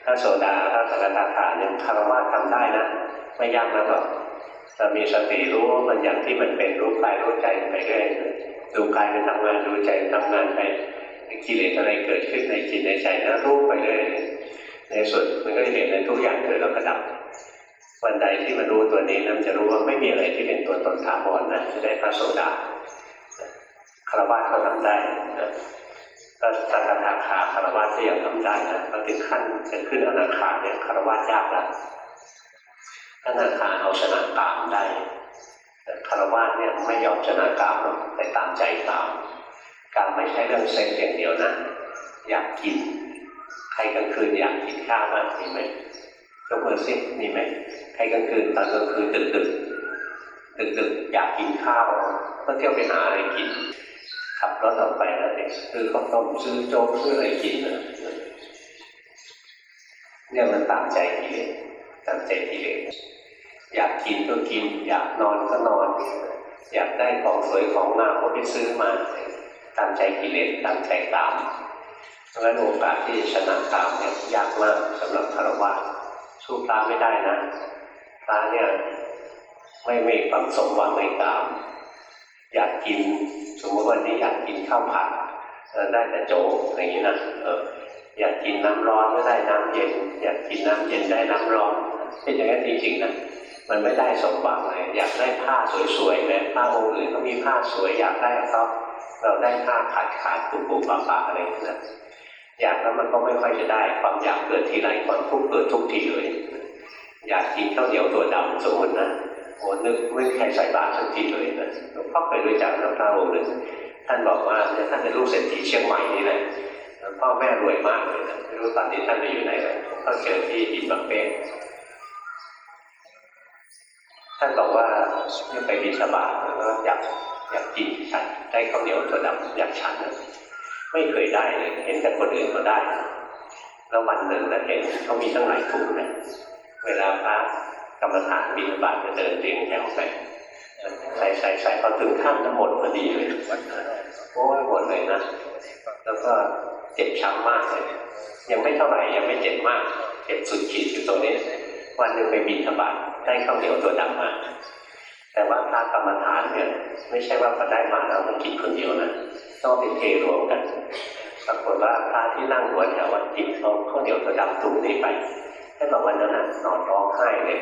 ถ้าโสดาถ้าสกทาคาเนี่ยคารวะทำได้นะไม่ยากนะหรอก เรามีสติรู้ว่ามันอย่างที่มันเป็นรู้กายรู้ใจไปเรื่อยดูกายมันทำงานดูใจทำงานไปกิเลสอะไรเกิดขึ้นในจิตในใจนะรู้ไปเรื่อยในสุดมันก็จะเห็นในทุกอย่างเกิดแล้วก็ดับวันใดที่มันรู้ตัวนี้นะมันจะรู้ว่าไม่มีอะไรที่เป็นตัวตนถาวรนะจะได้พระโสดาคารวะเขาทำได้นะก็สักทาคาคารวะที่ยังทำได้นะพอถึงขั้นจะขึ้นอนาคาเนี่ยคารวะยากแล้วอนาคาเอาชนะกามได้แต่คารวะเนี่ยไม่ยอมชนะกามหรอกไปตามใจกามกามไม่ใช่เรื่องเซ็กอย่างเดียวนะอยากกิน ใครกลางคืนอยากกินข้าวมั้ยมีไหมยกมือสิมีไหมใครกลางคืนตอนกลางคืนดึกดึกดึกดึกอยากกินข้าวก็เที่ยวไปหาอะไรกินขับรถออกไปแล้วเด็กซื้อข้าวต้มซื้อโจ๊กซื้ออะไรกินเนี่ยมันตามใจกิเลส ตามใจกิเลสอยากกินก็กิน อยากนอนก็นอน อยากได้ของสวยของงามก็ไปซื้อมาตามใจกิเลสตามใจตามเพราะฉะนั้นโอกาสที่ชนะตามเนี่ยยากมากสำหรับคารวะสู้พระไม่ได้นะพระเนี่ยไม่ไม่ความสมหวังในตาม อยากกินสมมติวันนี้อยากกินข้าวผัดได้แต่โจกอย่างนี้นะเอออยากกินน้ำร้อนก็ได้น้ำเย็น อยากกินน้ำเย็นได้น้ำร้อน เป็นอย่างนั้นจริงๆนะมันไม่ได้สมหวังเลยอยากได้ผ้าสวยๆแม้ผ้าองค์อื่นก็มีผ้าสวยอยากได้เขาเราได้ผ้าขาดขาดปุบปุบปะปะอะไรนะอยากแล้วมันก็ไม่ค่อยจะได้ความอยากเกิดทีไรความทุกข์เกิดทุกทีเลย อยากกินข้าวเหนียวตัวดำสมมตินะโอ้นึกไม่ใครใส่บาตรสักทีเลยนะหลวงพ่อเคยรู้จักนักพระองค์หนึ่งท่านบอกว่าเนี่ยท่านเป็นลูกเศรษฐีเชียงใหม่นี่แหละพ่อแม่รวยมากเลยนะไม่รู้ตอนนี้ท่านไปอยู่ไหนแล้วก็เจอที่อินบังเป้ ท่านบอกว่าเนี่ยไปบิณฑบาตแล้วก็อยากอยากกินฉันได้ข้าวเหนียวตัวดำอยากฉันไม่เคยได้เลยเห็นแต่คนอื่นเขาได้ แล้ววันหนึ่งนะเห็นเขามีตั้งหลายถุงนะเวลาพระกรรมฐานบิณฑบาตจะเดินเรียงแถวไปใส่ใส่ใส่พอถึงข้ามทั้งหมดพอดีเลยโอ้ยหมดเลยนะแล้วก็เจ็บช้ำมากเลยยังไม่เท่าไหร่ยังไม่เจ็บมาก เจ็บสุดขีดอยู่ตรงนี้ วันหนึ่งไปบินธบาต ได้ข้าวเหนียวตัวดำมา แต่ว่าพระกรรมฐานเนี่ยไม่ใช่ว่าพอได้มาแล้วมันกินคนเดียวนะต้องไปเทรวมกันปรากฏว่าพระที่นั่งหัวแถววันจิตเขาข้าวเหนียวตัวดำตุ่มนี้ไปท่านบอกวันนั้นน่ะนอนร้องไห้เลย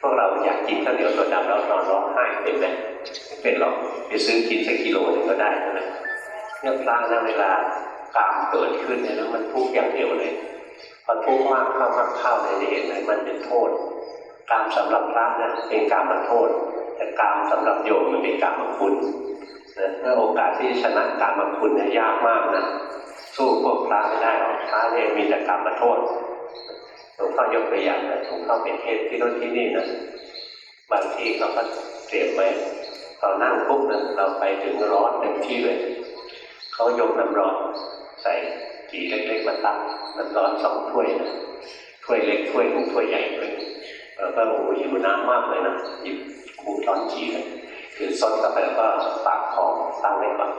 พวกเราอยากกินข้าวเหนียวตัวดำแล้วนอนร้องไห้เป็นไหมไม่เป็นหรอกไปซื้อกินสักกิโลหนึงก็ได้นะเนี่ยพระนะเวลากามเกิดขึ้นเนี่ยแล้วมันทุกข์อย่างเดียวเลยพอทุกข์มากเข้ามากเข้าเนี่ยเห็นเลยมันเป็นโทษ กามสำหรับพระนะเป็นกามมาโทษ แต่กามสำหรับโยมมันเป็นกามมาคุณนะเมื่อโอกาสที่ชนะกามมาคุณเนี่ยยากมากนะสู้พวกพระไม่ได้หรอกพระเนี่ยมีแต่กามมาโทษหลวงพ่อยกตัวอย่างนะหลวงพ่อเป็นเทศที่โน่นที่นี่นะบางที่เขาก็เตรียมไว้เรานั่งปุ๊บนะเราไปถึงร้อนเต็มที่เลยเขายกน้ำร้อนใส่จีเล็กๆมาตั้งน้ำร้อนสองถ้วยนะถ้วยเล็กถ้วยหนึ่งถ้วยใหญ่ถ้วย แล้วก็โอ้โหหิวน้ำมากเลยนะหยิบคูร้อนจีเลยถือซดเข้าไปแล้วก็ปากพองตั้งไว้ก่อน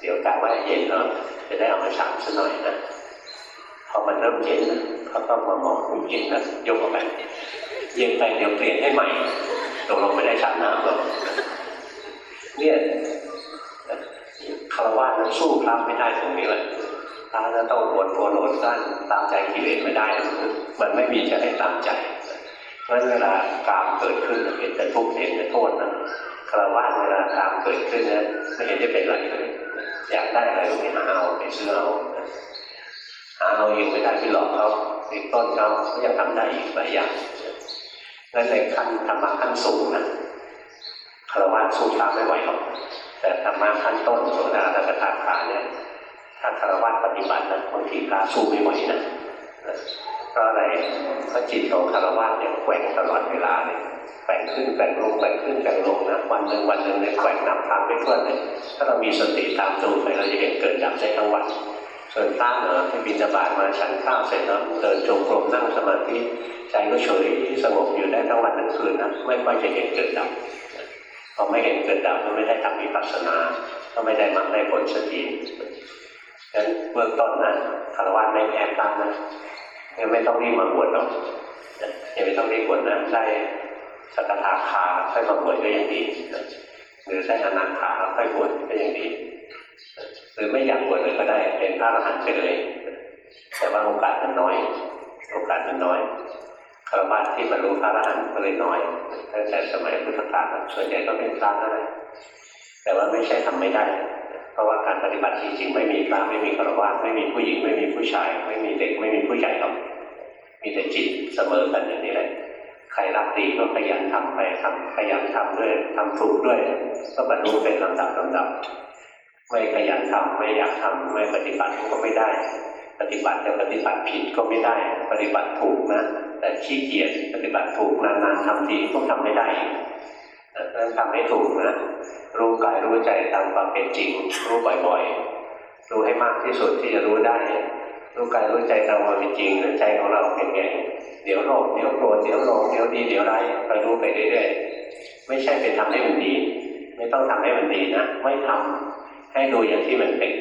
เดี๋ยวกะว่าเย็นแล้วจะได้เอามาฉันสักหน่อยนะพอมันเริ่มเย็นเขาก็มามองผู้เย็นนะยกออกไปเย็นไปเดี๋ยวเปลี่ยนให้ใหม่ตกลงไม่ได้ฉันน้ำหรอกเนี่ยคารวะนั้นสู้พระไม่ได้ตรงนี้แหละพระจะต้องวดตัวโหลดสั้นตามใจกิเลสไม่ได้ มันไม่มีจะให้ตามใจ เพราะเวลากามเกิดขึ้นเห็นแต่ทุกข์เห็นแต่โทษนะคารวะเวลากามเกิดขึ้นนะไม่เห็นจะเป็นไรเลยอยากได้อะไรก็ไปหาเอาไปซื้อเอาหาเอาเองไม่ได้ที่หลอกเขาติดต้นเขาก็ยังทำได้อีกหลายอย่างนั่นในขั้นธรรมะขั้นสูงนะคารวะสู้พระไม่ไหวหรอกแต่ธรรมะขั้นต้นโสดาและกถาคาเนี่ยถ้าคารวะปฏิบัตินะบางทีพระสู้ไม่ไหวนะ ราะอะไรเพราะจิตของคารวะเนี่ยแกว่งตลอดเวลาเลยแกว่งขึ้นแกว่งลงแกว่งขึ้นแกว่งลงนะวันหนึ่งวันหนึ่งเนี่ยแกว่งนับครั้งไปทั่วเลยถ้าเรามีสติตามดูไปเราจะเห็นเกิดดับได้ทั้งวันส่วนพระเนอะให้บินบาตมาฉันข้าวเสร็จแล้วเดินจงกรมนั่งสมาธิใจก็เฉยสงบอยู่ได้ทั้งวันทั้งคืนนะไม่ค่อยจะเห็นเกิดดับพอไม่เห็นเกิดดับก็ไม่ได้ทำวิปัสสนา ก็ไม่ได้มรรคได้ผลสักทีฉะนั้นเบื้องต้นนะคารวะไม่แพ้พระนะ ยังไม่ต้องรีบมาบวชหรอกยังไม่ต้องรีบบวชนะได้สกทาคาค่อยมาบวชก็ยังดีหรือได้อนาคาค่อยบวชก็ยังดีหรือไม่อยากบวชเลยก็ได้ เป็นพระอรหันต์ไปเลย แต่ว่าโอกาสมันน้อย โอกาสมันน้อยคารวะที่บรรลุพระอรหันต์ก็เลยน้อยตั้งแต่สมัยพุทธกาลส่วนใหญ่ก็เป็นพระนั่นแหละแต่ว่าไม่ใช่ทำไม่ได้ ราะว่าการปฏิบัติจริงๆไม่มีพระไม่มีคารวะไม่มีผู้หญิงไม่มีผู้ชาย ไม่มีเด็กไม่มีผู้ใหญ่หรอกมีแต่จิตเสมอกันอย่างนี้แหละใครรักดีก็ขยันทำไปทำขยันทำด้วยทำถูกด้วยก็บรรลุเป็นลำดับลำดับไม่ขยันทำไม่อยากทำไม่ปฏิบัติก็ไม่ได้ ปฏิบัติจะปฏิบัติผิดก็ไม่ได้ ปฏิบัติถูกนะ แต่ขี้เกียจปฏิบัติถูกนานๆทำทีก็ทำไม่ได้ ต้องทำให้ถูกนะรู้กายรู้ใจตามความเป็นจริง รู้บ่อยๆ รู้ให้มากที่สุดที่จะรู้ได้ รู้กายรู้ใจตามความเป็นจริงใจของเราเป็นไงเดี๋ยวโลภเดี๋ยวโกรธเดี๋ยวหลงเดี๋ยวดีเดี๋ยวร้ายไปรู้ไปเรื่อยๆไม่ใช่ไปทำให้มันดี ไม่ต้องทำให้มันดีนะไม่ทำให้ดูอย่างที่มันเป็น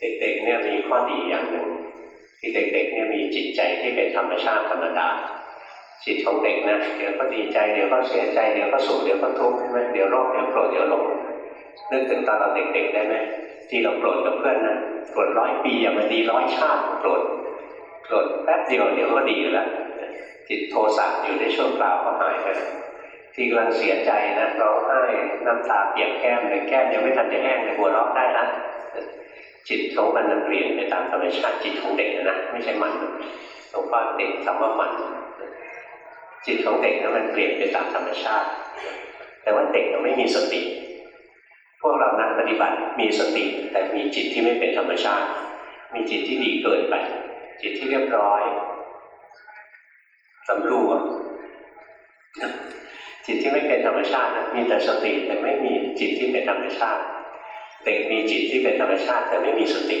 เด็กๆเนี่ยมีข้อดีอย่างหนึ่งที่เด็กๆเนี่ยมีจิตใจที่เป็นธรรมชาติธรรมดา จิตของเด็กนะเดี๋ยวก็ดีใจเดี๋ยวก็เสียใจเดี๋ยวก็สุขเดี๋ยวก็ทุกข์ใช่ไหมเดี๋ยวโลภเดี๋ยวโกรธเดี๋ยวหลงนึกถึงตอนเราเด็กๆได้ไหมที่เราโกรธกับเพื่อนนะโกรธร้อยปีอะมันดีร้อยชาติโกรธโกรธแป๊บเดียวเดี๋ยวก็ดีอยู่แล้วจิตโทสะอยู่ในช่วงคราวก็หายไปที่กำลังเสียใจนะร้องไห้น้ำตาเปียกแก้มเลยแก้มยังไม่ทันจะแห้งเลยหัวเราะได้ละจิตของมันเปลี่ยนไปตามธรรมชาติจิตของเด็กนะไม่ใช่มันหลวงพ่อเด็กคำว่ามัน จิตของเด็กนะมันเปลี่ยนไปตามธรรมชาติ แต่ว่าเด็กมันไม่มีสติ พวกเรานักปฏิบัติมีสติ แต่มีจิตที่ไม่เป็นธรรมชาติ มีจิตที่ดีเกินไป จิตที่เรียบร้อยสำรวมจิตที่ไม่เป็นธรรมชาตินะมีแต่สติแต่ไม่มีจิตที่เป็นธรรมชาติ เด็กมีจิตที่เป็นธรรมชาติ แต่ไม่มีสติ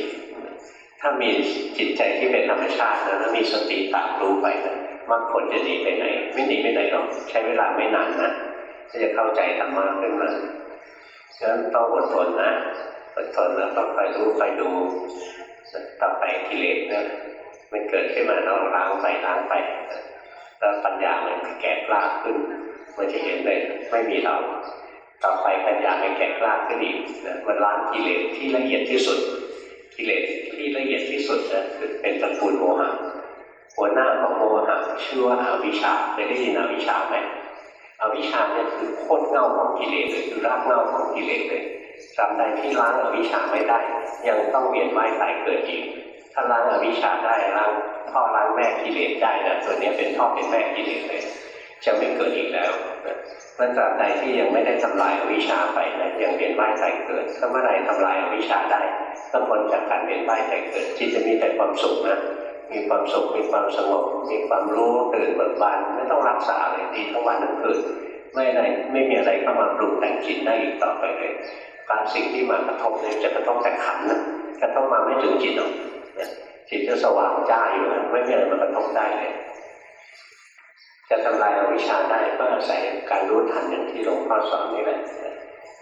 ถ้ามีจิตใจที่เป็นธรรมชาติแล้วมีสติตามรู้ไปนะ มรรคผลจะหนีไปไหนไม่หนีไปไหนหรอกใช้เวลาไม่นานนะที่จะเข้าใจธรรมะขึ้นมาฉะนั้นต้องอดทนนะอดทนแล้วก็คอยรู้คอยดูต่อไปกิเลสเนี่ยมันเกิดขึ้นมาเราล้างไปล้างไปแล้วปัญญามันแก่กล้าขึ้น มันจะเห็นเลยไม่มีเรา ต่อไปปัญญามันแก่กล้าขึ้นอีกมันล้างกิเลสที่ละเอียดที่สุด กิเลสที่ละเอียดที่สุดนะคือเป็นตะกูลโมหะ หัวหน้าของโมหะชื่อว่าอาวิชชาเคยได้ยินอวิชชาไหมอวิชชาเนี่ยคือโคตรเง่าของกิเลสเลยคือรากเง่าของกิเลสเลยตราบใดที่ล้างอวิชชาไม่ได้ ยังต้องเวียนว่ายตายเกิดอีกถ้าล้างอวิชชาได้ล้างพ่อล้างแม่กิเลสได้นะตัวนี้เป็นพ่อเป็นแม่กิเลสเลยจะไม่เกิดอีกแล้วมื่อตราบใดที่ยังไม่ได้ทำลายอวิชชาไปนะยังเวียนว่ายตายเกิดถ้าเมื่อไหร่ทำลายอวิชชาได้ก็พ้นจากการเวียนว่ายตายเกิดจิตจะมีแต่ความสุขนะ มีความสุขมีความสงบมีความรู้ตื่นเบิกบานไม่ต้องรักษาเลยดีทั้งวันทั้งคืนไม่อะไรไม่มีอะไรเข้ามาปรุงแต่งจิตได้อีกต่อไปเลยการสิ่งที่มากระทบเนี่ยจะกระทบแต่ขันนะกระทบมาไม่ถึงจิตหรอกจิตจะสว่างจ้าอยู่นะไม่มีอะไรมากระทบได้เลยจะทำลายอวิชชาได้ก็อาศัยการรู้ทันอย่างที่หลวงพ่อสอนนี่แหละ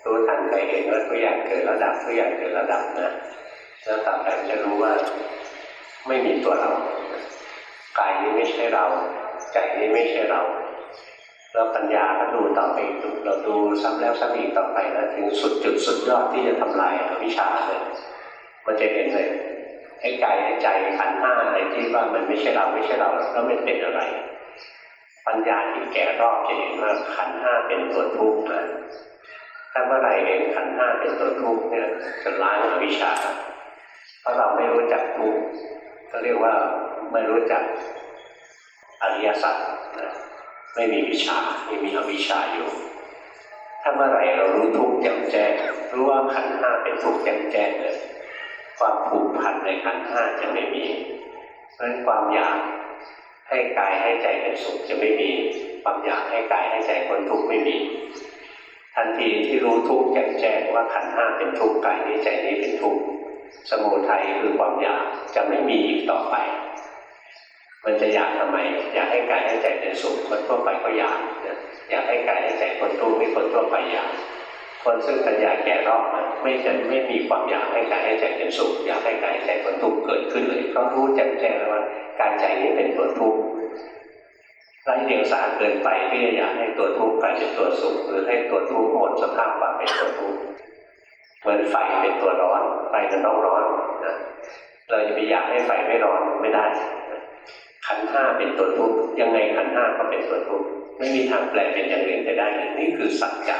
รู้ทันไปเห็นว่าทุกอย่างเกิดระดับทุกอย่างเกิดระดับนะแล้วต่อไปจะรู้ว่า ไม่มีตัวเรากายนี้ไม่ใช่เราใจนี้ไม่ใช่เรา แล้วปัญญาก็ดูต่อไปเราดูซ้ำแล้วซ้ำอีกต่อไปนะถึงสุดจุดสุดยอดที่จะทำลายอวิชชาเลยมันจะเห็นเลยไอ้กายไอ้ใจขันห้าอะไรที่ว่ามันไม่ใช่เราไม่ใช่เราแล้วมันเป็นอะไร ปัญญาที่แก่รอบจะเห็นว่าขันห้าเป็นตัวทุกข์นะถ้าเมื่อไหรเห็นขันห้าเป็นตัวทุกข์เนี่ยจะล้างอวิชชาเพราะเราไม่รู้จักทุกข์ ก็เรียกว่าไม่รู้จักอริยสัจนะไม่มีวิชาไม่มีอวิชาอยู่ ถ้าเมื่อไรเรารู้ทุกข์แจ่มแจ้งรู้ว่าขันธ์ห้าเป็นทุกข์แจ่มแจ้งเลยความผูกพันในขันธ์ห้าจะไม่มี เพราะฉะนั้นความอยากให้กายให้ใจเป็นสุขจะไม่มี ความอยากให้กายให้ใจคนทุกข์ไม่มี ทันทีที่รู้ทุกข์แจ่มแจ้งว่าขันธ์ห้าเป็นทุกข์กายนี้ใจนี้เป็นทุกข์ สมุทัยคือความอยากจะไม่มีอีกต่อไป มันจะอยากทำไม อยากให้กายให้ใจเป็นสุขคนทั่วไปก็อยากอยากให้กายให้ใจคนทุกข์ไม่คนทั่วไปอยากคนซึ่งปัญญาแก่รอบนะไม่จะไม่มีความอยากให้กายให้ใจเป็นสุขอยากให้กายให้ใจคนทุกข์เกิดขึ้นเลยเพราะรู้แจ่มแจ้งแล้วว่ากายใจนี้เป็นตัวทุกข์ไร้เดียงสาเกินไปที่จะอยากให้ตัวทุกข์กลายเป็นตัวสุขหรือให้ตัวทุกข์หมดสภาพความเป็นตัวทุกข์ เหมือนไฟเป็นตัวร้อนไฟมันต้องร้อนนะเราจะไปอยากให้ไฟไม่ร้อนไม่ได้ ขันห้าเป็นตัวทุกข์ยังไงขันห้าก็เป็นตัวทุกข์ไม่มีทางแปลเป็นอย่างอื่นไปได้เลยนี่คือสัจจะ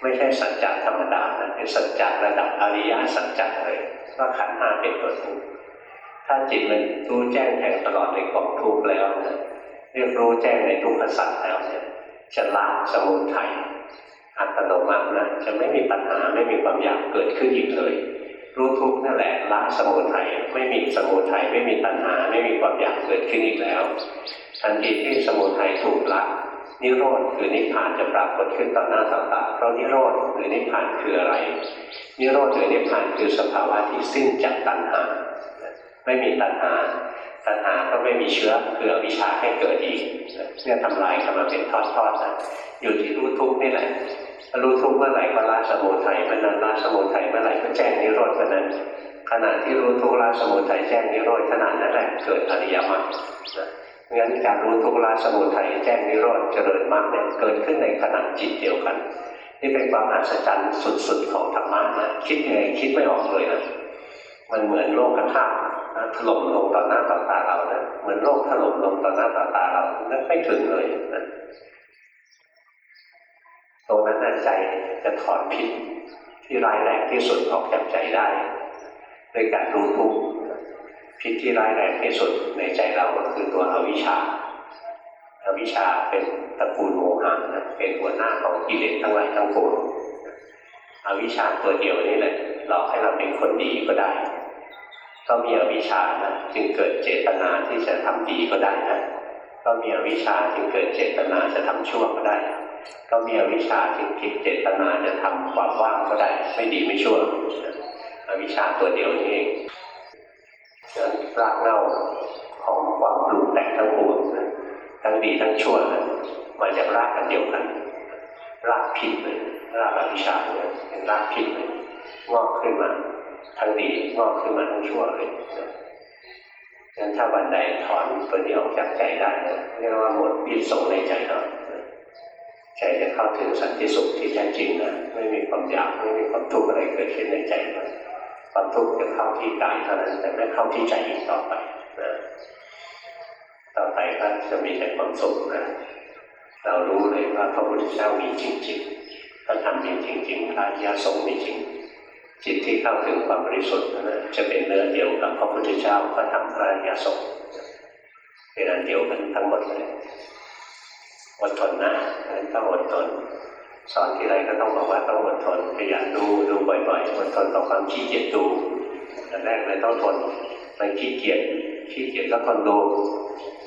ไม่ใช่สัจจะธรรมดานะเป็นสัจจะระดับอริยสัจจะเลยว่าขันห้าเป็นตัวทุกข์ถ้าจิตมันรู้แจ้งแทงตลอดในกองทุกข์แล้วนะเรียกรู้แจ้งในทุกขสัจแล้วเนี่ยจะละสมุทัย อัตโนมัตินะจะไม่มีปัญหาไม่มีความอยากเกิดขึ้นอีกเลย รู้ทุกนั่นแหละละสมุทัยไม่มีสมุทัยไม่มีตัณหาไม่มีความอยากเกิดขึ้นอีกแล้ว ทันทีที่สมุทัยถูกละนิโรธคือนิพพานจะปรากฏขึ้นต่อหน้าต่อตาเพราะนิโรธหรือนิพพานคืออะไร นิโรธหรือนิพพานคือสภาวะที่สิ้นจากตัณหา ไม่มีตัณหา ตัณหาก็ไม่มีเชื้อคืออวิชชาให้เกิดอีกเนี่ยทำลายกันมาเป็นทอดๆนะอยู่ที่รู้ทุกนี่แหละ รู้ทุกเมื่อไหร่ก็ละสมุทัยเมื่อนั้นละสมุทัยเมื่อไหร่ก็แจ้งนิโรธเมื่อนั้นขณะที่รู้ทุกละสมุทัยแจ้งนิโรธขณะนั้นแหละเกิดอริยมรรคงั้นการรู้ทุกละสมุทัยแจ้งนิโรธเจริญมรรคเนี่ยเกิดขึ้นในขณะจิตเดียวกัน นี่เป็นความอัศจรรย์สุดๆของธรรมะนะคิดยังไงคิดไม่ออกเลยนะมันเหมือนโลกกระทานะถล่มลงต่อหน้าต่อตาเรานะเหมือนโลกถล่มลงต่อหน้าต่อตาเรานึกไม่ถึงเลยนะ ตรงนั้นใจจะถอนพิษที่ร้ายแรงที่สุดออกจากใจได้ด้วยการรู้ทุกข์พิษที่ร้ายแรงที่สุดในใจเราก็คือตัวอวิชชาอวิชชาเป็นตระกูลโมหะนะเป็นหัวหน้าของกิเลสทั้งหลายทั้งปวงอวิชชาตัวเดียวนี่แหละหลอกให้เราเป็นคนดีก็ได้ ก็มีอวิชชานะจึงเกิดเจตนาที่จะทำดีก็ได้นะก็มีอวิชชาจึงเกิดเจตนาจะทำชั่วก็ได้ ก็มีอวิชชาจึงคิดเจตนาจะทำความว่างก็ได้ไม่ดีไม่ชั่วอวิชชาตัวเดียวนี่เองรากเหง้าของความปรุงแต่งทั้งปวงทั้งดีทั้งชั่วนะมาจากรากกันเดียวกัน รากพิษเลยรากอวิชชาเนี่ยเป็นรากพิษเลยงอกขึ้นมาทั้งดีงอกขึ้นมาทั้งชั่วเลยงั้นถ้าวันใดถอนตัวนี้ออกจากใจได้นะเรียกว่าหมดพิษสงในใจเรา ใจจะเข้าถึงสันติสุขที่แท้จริงนะไม่มีความอยากไม่มีความทุกข์อะไรเกิดขึ้นในใจมันความทุกข์จะเข้าที่กายเท่านั้นแต่ไม่เข้าที่ใจอีกต่อไปนะต่อไปก็จะมีแต่ความสุขนะเรารู้เลยว่าพระพุทธเจ้ามีจริงๆพระธรรมมีจริงๆพระยาสงฆ์มีจริง จิตที่เข้าถึงความบริสุทธิ์นั้นจะเป็นเนื้อเดียวกับพระพุทธเจ้าพระธรรมพระยาสงฆ์เป็นอันเดียวกันทั้งหมดเลย อดทนนะต้องอดทนสอนที่ไรก็ต้องบอกว่าต้องอดทนขยันดูดูบ่อยๆอดทนต่อความขี้เกียจดูแต่แรกเลยต้องทนมันขี้เกียจขี้เกียจก็ทนดู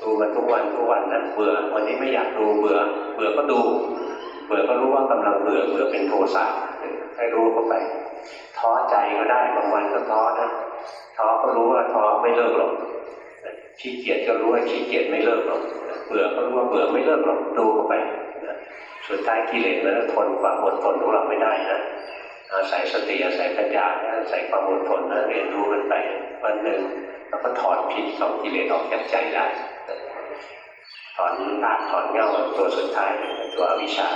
ดูมันทุกวันทุกวันนะเบื่อวันนี้ไม่อยากดูเบื่อ เบื่อก็ดู เบื่อก็รู้ว่ากำลังเบื่อเบื่อเป็นโทสะให้รู้เข้าไป ท้อใจก็ได้บางวันก็ท้อนะท้อก็รู้ว่าท้อไม่เลิกหรอกขี้เกียจก็รู้ว่าขี้เกียจไม่เลิกหรอก เบื่อก็รู้ว่าเบื่อไม่เลิกหรอกดูเข้าไปนะสุดท้ายกิเลสมันก็ทนความอดทนของเราไม่ได้นะอาศัยสติอาศัยปัญญาอาศัยความอดทนนะเรียนรู้กันไปวันหนึ่งเราก็ถอนพิษของกิเลสออกจากใจได้ถอนรากถอนเงาตัวสุดท้ายเป็นตัวอวิชชา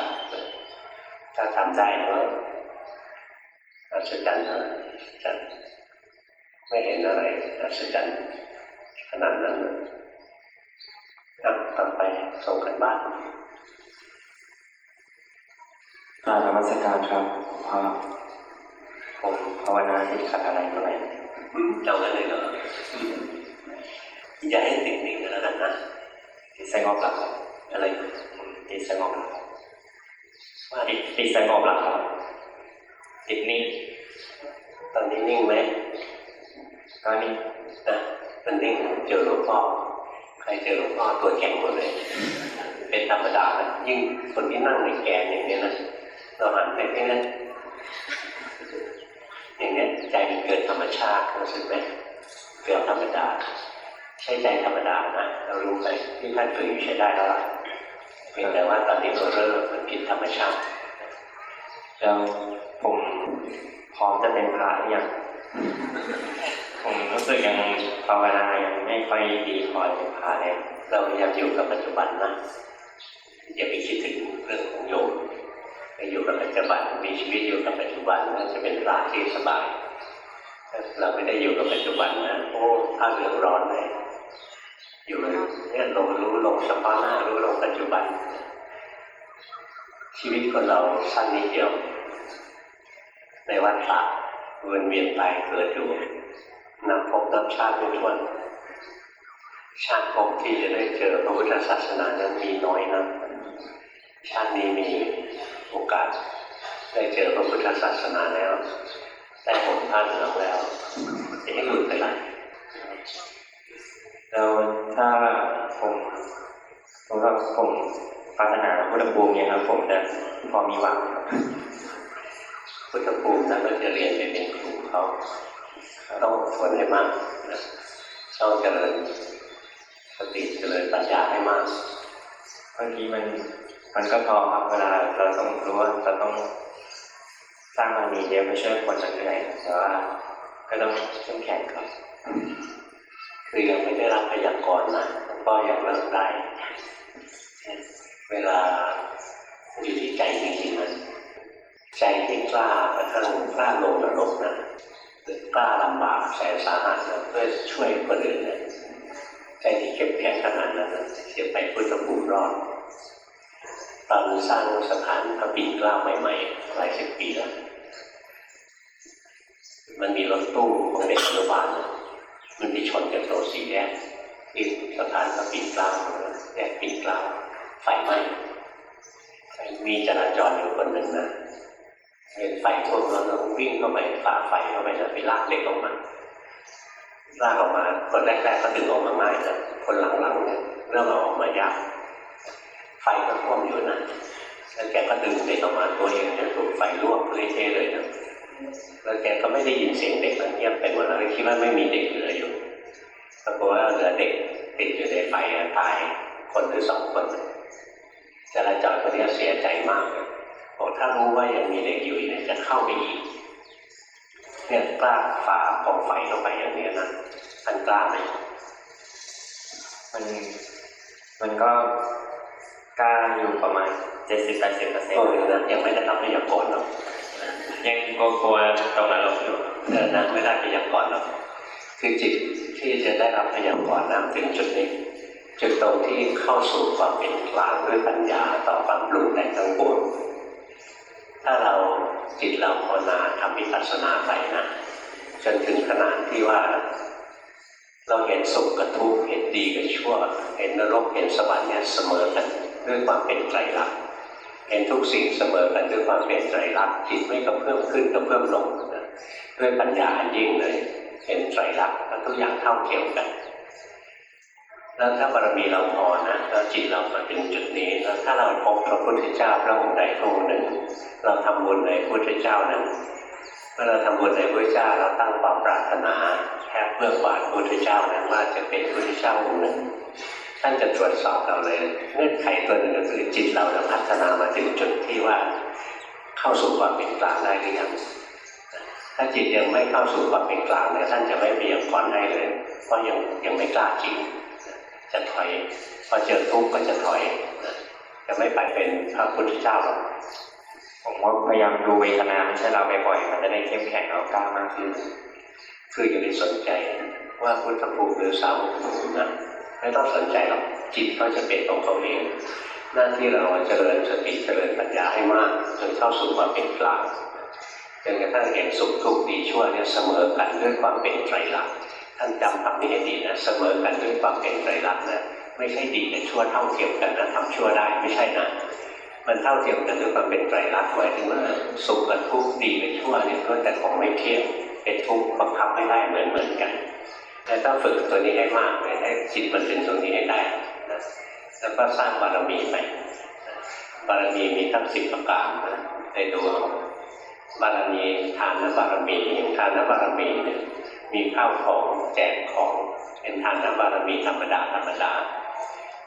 ถ้าทำได้ก็อัศจรรย์นะอัศจรรย์ไม่เห็นอะไรอัศจรรย์ขนาดนั้นนะ อะต่อไปส่งกันบ้านกรารนมัสการครับหลวงพ่อผมภาวนาติดขัดอะไรตรงไหนอืมเจ้ากันเลยเหรออืมอย่าให้ติดหนิ่งกันแล้วกันนะติดสงบหลักครับอะไรติดสงบหลักครับว่าติดติดสงบหลักครับติดนิ่งตอนนี้นิ่งไหมก็นิ่งนะมันนิ่งเจอหลวงพ่อ ใครเจอหลวงพ่อตัวแข็งหมดเลย เป็นธรรมดานะยิ่งคนที่นั่งในแกนอย่างนี้นะเราหันไปแค่นั้นอย่างนี้ใจมันเกิดธรรมชาติรู้สึกไหมเกิดธรรมดา ใช่ใจธรรมดานะเรารู้ไปที่ท่านฝึกอยู่ใช้ได้แล้วล่ะเพียงแต่ว่าตอนนี้เราเริ่มมันผิดธรรมชาติแล้วผมพร้อมจะเป็นพระหรือยัง ผมรู้สึกยังภาวนายังไม่ค่อยดีพอเป็นพระเลยเราพยายามอยู่กับปัจจุบันนะอย่าไปคิดถึงเรื่องของโยมไปอยู่กับปัจจุบันมีชีวิตอยู่กับปัจจุบันนั่นจะเป็นราที่สบายถ้าเราไม่ได้อยู่กับปัจจุบันนะโอ้ถ้าเหลืองร้อนเลยอยู่เนี่ยลงรู้ลงเฉพาะหน้ารู้ลงปัจจุบัน ชีวิตคนเราสั้นนิดเดียวในวัฏฏะวนเวียนตายเกิดอยู่ นับพบนับชาติไม่ถ้วนชาติภพที่จะได้เจอพระพุทธศาสนานั้นมีน้อยนะชาตินี้มีโอกาสได้เจอพระพุทธศาสนาแล้วได้ผลท่านแล้วแล้วจะให้หลุดไปไหนแล้วถ้าผมสมมติว่าผมปรารถนาพุทธภูมิเนี่ยครับผมจะพอมีหวังครับพุทธภูมิถ้าเราจะเรียนไปเป็นครูเขา ต้องอดทนให้มากนะต้องเจริญสติเจริญปัญญาให้มากบางทีมันมันก็พอครับเวลาเราต้องรู้ว่าเราต้องสร้างบารมีเดียวไปช่วยคนมันเหนื่อยแต่ว่าก็ต้องเข้มแข็งครับคือยังไม่ได้รับพยากรณ์นะก็ยังเริ่มได้เวลาอยู่ที่ใจจริงๆนะใจที่กล้ากระทั่งกล้าลงนรกนะหรือ กล้าลำบากแสนสาหัสเพื่อช่วยคนอื่นเนี่ยใจที่เข้มแข็งขนาดนั้นจะไปพุทธภูมิรอดตอนสร้างสถานพระปิ่นเกล้าใหม่ๆหลายสิบปีแล้วมันมีรถตู้ของเด็กอนุบาลนมันไปชนกับรถสีแดงที่สถานพระปิ่นเกล้าแยกปิ่นเกล้าไฟไหม้มีจราจรอยู่คนหนึ่งนะ เห็นไฟท่วมแล้วก็วิ่งเข้าไปฝ่าไฟเข้าไปแล้วไปลากเด็กออกมาลากออกมาคนแรกๆก็ดึงออกมาง่ายนะคนหลังๆเนี่ยเริ่มเอาออกมายากไฟก็ท่วมอยู่นะแล้วแกก็ดึงเด็กออกมาตัวเองจะถูกไฟลวกเละเทะเลยนะแล้วแกก็ไม่ได้ยินเสียงเด็กเงียบไปหมดแล้วคิดว่าไม่มีเด็กเหลืออยู่ปรากฏว่าเหลือเด็กติดอยู่ในไฟตายคนหรือสองคนจราจรคนนี้เสียใจมากเลย บอกถ้ารู้ว่ายังมีเด็กอยู่เนี่ยจะเข้าไปอีกเนี่ยกล้าฝ่ากองไฟเข้าไปอย่างเนี้ยนะท่านกล้าไหมมันมันก็กล้าอยู่ประมาณเจ็ดสิบแปดสิบเปอร์เซ็นก็ต์เลยนะยังไม่ได้รับพยากรณ์หรอกยังกลัวๆตรงนั้นเราอยู่เออนะไม่ได้พยากรณ์หรอกคือจิตที่จะได้รับพยากรณ์นะถึงจุดนี้จุดตรงที่เข้าสู่ความเป็นกลางด้วยปัญญาต่อความปรุงแต่งทั้งปวง ถ้าเราจิตเราภาวนาทำวิปัสสนาไปนะจนถึงขนาดที่ว่า เราเห็นสุขกับทุกข์เห็นดีกับชั่ว เห็นนรกเห็นสวรรค์เนี่ยเสมอกันด้วยความเป็นไตรลักษณ์เห็นทุกสิ่งเสมอกันด้วยความเป็นไตรลักษณ์จิตไม่กระเพื่อมขึ้นกระเพื่อมลงนะด้วยปัญญาอันยิ่งเลย เห็นไตรลักษณ์ทุกอย่างเท่าเทียมกัน แล้วถ้าบารมีเราพอนะแล้วจิตเรามาถึงจุดนี้แล้วถ้าเราพบพระพุทธเจ้าพระองค์ใดพระองค์หนึ่ง เราทำบุญในพระพุทธเจ้านั้นเมื่อเราทำบุญในพระพุทธเจ้าเราตั้งความปรารถนาแค่เพื่อหวานพระพุทธเจ้านั้นว่าจะเป็นพระพุทธเจ้าองค์หนึ่งท่านจะตรวจสอบเราเลยเงื่อนไขตัวหนึ่งก็คือจิตเราเนี่ยพัฒนามาถึงจุดที่ว่าเข้าสู่ความเป็นกลางได้หรือยังถ้าจิตยังไม่เข้าสู่ความเป็นกลางเนี่ยท่านจะไม่เบี่ยงก่อนให้เลยเพราะยังยังไม่กล้าจริง จะถอย พอเจอทุกข์ก็จะถอยจะไม่ไปเป็นพระพุทธเจ้าหรอกผมว่าพยายามดูเวทนาไม่ใช่เราไปบ่อยมันจะได้เข้มแข็งแล้วกล้ามากขึ้นคืออย่าไปสนใจว่าพุทธภูมิหรือสาวกภูมินะไม่ต้องสนใจหรอกจิตเขาจะเป็นของเขาเองหน้าที่เราเจริญสติเจริญปัญญาให้มากจนเข้าสู่ความเป็นกลางจนกระทั่งเห็นสุขทุกข์ดีชั่วเนี่ยเสมอกันด้วยความเป็นไตรลักษณ์ ท่านจำคำนี้ให้ดีนะเสมอกันด้วยความเป็นไตรลักษณ์นะไม่ใช่ดีกับชั่วเท่าเทียมกันนะทำชั่วได้ไม่ใช่นะมันเท่าเทียมกันด้วยความเป็นไตรลักษณ์หมายถึงว่าสุขกับทุกข์ดีกับชั่วเนี่ยล้วนแต่ของไม่เที่ยงเป็นทุกข์บังคับไม่ได้เหมือนเหมือนกันแต่ต้องฝึกตัวนี้ให้มากเลยให้จิตมันถึงตรงนี้ให้ได้นะแล้วก็สร้างบารมีไปบารมีมีทั้งสิบประการนะในตัวบารมีทานบารมีทานบารมีเนี่ย มีข้าวของแจกของเป็นทานบารมีธรรมดาธรรมดา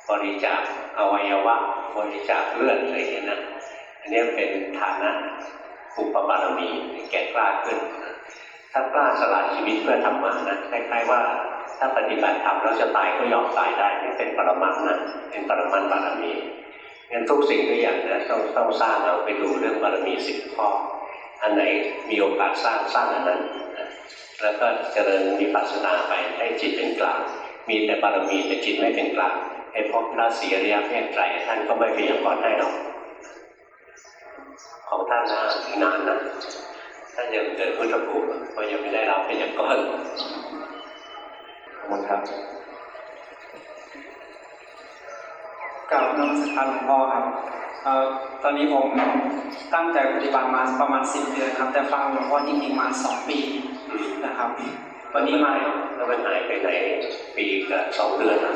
บริจาคอวัยวะบริจาคเลือดอะไรอย่างนี้นะอันนี้เป็นฐานะอุปบารมีแก่กล้าขึ้น ถ้ากล้าสละชีวิตเพื่อธรรมะนะคล้ายๆว่าถ้าปฏิบัติธรรมแล้วจะตายก็ยอมตายได้นี่เป็นปรมัตนะเป็นปรมัตบารมีงั้นทุกสิ่งทุกอย่างนะต้องต้องสร้างเอาไปดูเรื่องบารมีสิบข้ออันไหนมีโอกาสสร้างสร้างอันนั้นนะ แล้วก็เจริญมีปัสสนาไปให้จิตเป็นกลาง มีแต่บารมีแต่จิตไม่เป็นกลางให้พบพระศรีอริยเมตไตรท่านก็ไม่พยากรณ์ให้หรอกของท่านนะนานนะท่านยังเกิดพุทธภูมิเพราะยังไม่ได้รับพยากรณ์ขอบคุณครับกับนมัสการหลวงพ่อครับเอ่อตอนนี้ผมตั้งใจปฏิบัติมาประมาณสิบเดือนครับ แต่ฟังหลวงพ่อจริงๆมาสองปี นะครับ วันนี้มาแล้วมันหายไปไหนปีกับสองเดือนนะ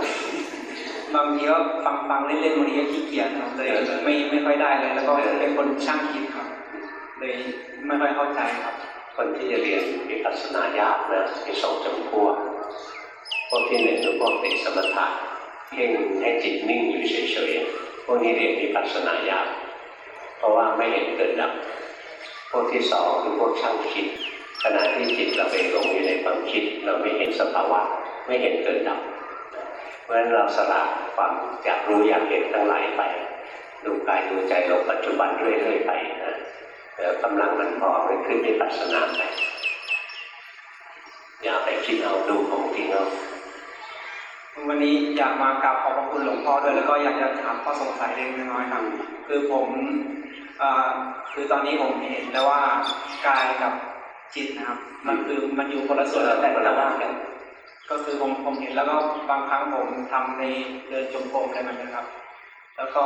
บางทีก็ฟังฟังๆเล่นๆบางทีก็ขี้เกียจครับเลยไม่ไม่ค่อยได้เลยแล้วก็เป็นคนช่างคิดครับ เลยไม่ค่อยเข้าใจครับ คนที่จะเรียนวิปัสสนายากนะมีสองจำพวกพวกที่หนึ่งคือพวกติดสมถะเพ่งให้จิตนิ่งอยู่เฉยๆพวกนี้เรียนวิปัสสนายากเพราะว่าไม่เห็นเกิดดับพวกที่สองคือพวกช่างคิด ขณะที่จิตเราไปหลงอยู่ในความคิด เราไม่เห็นสภาวะไม่เห็นเกิดดับ เพราะฉะนั้นเราสละความอยากรู้อยากเห็นทั้งหลายไป ดูกายดูใจเราปัจจุบันเรื่อยๆไปนะเดี๋ยวกำลังมันพอไปขึ้นในปัสสนาไปอย่าไปคิดเอาดูของจริงเอาวันนี้อยากมากราบขอบพระคุณหลวงพ่อด้วยแล้วก็อยากจะถามข้อสงสัยเล็กน้อยครับ คือผมอคือตอนนี้ผมเห็นแล้วว่ากายกับ จิตนะครับ มันคือมันอยู่คนละส่วนกันแต่คนแต่ละว่าว่ากันก็คือผมผมเห็นแล้วก็บางครั้งผมทำในเดินจงกรมอะไรแบบนี้ครับ แล้วก็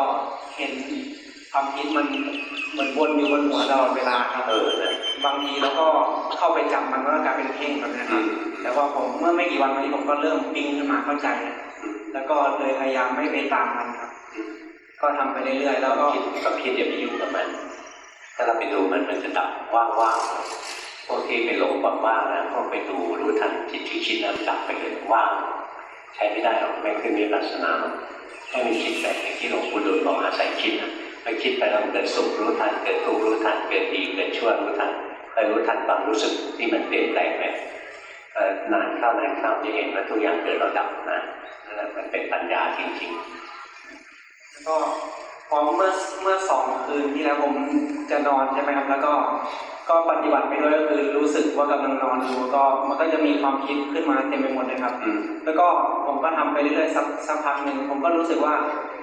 เห็นความคิดมันเหมือนวนอยู่บนหัวตลอดเวลาครับเออนะบางทีแล้วก็เข้าไปจับมันก็กลายเป็นเพ่งแบบนี้ครับแต่ว่าผมเมื่อไม่กี่วันมานี้ผมก็เริ่มปิ้งขึ้นมาเข้าใจ แล้วก็เลยพยายามไม่ไปตามมันครับ ก็ทำไปเรื่อยๆแล้วก็คิดความคิดอย่าไปยุ่งกับมัน ถ้าเราไปดูมันมันจะดับว่างๆ พวกที่ไปหลงความว่างนะพวกไปดูรู้ทันจิตที่คิดแล้วดับไปเลยว่าง ใช้ไม่ได้หรอกไม่คือมีลักษณะให้มันคิดแบบที่หลวงปู่ดูลบอกอาศัยคิดนะไปคิดไปแล้วเกิดสุขรู้ทันเกิดทุกข์รู้ทันเกิดดีเกิดชั่วรู้ทันไปรู้ทันความรู้สึกที่มันเปลี่ยนแปลงไปนานเข้านานเข้าจะเห็นว่าทุกอย่างเกิดแล้วดับนะนั่นแหละมันเป็นปัญญาจริงๆก็ พอเมื่อเมื่อสองคืนที่แล้วผมจะนอนใช่ไหมครับแล้วก็ก็ปฏิบัติไปด้วยก็คือรู้สึกว่ากำลังนอนอยู่ก็มันก็จะมีความคิดขึ้นมาเต็มไปหมดเลยครับอืมแล้วก็ผมก็ทำไปเรื่อยๆสักสักพักหนึ่งผมก็รู้สึกว่า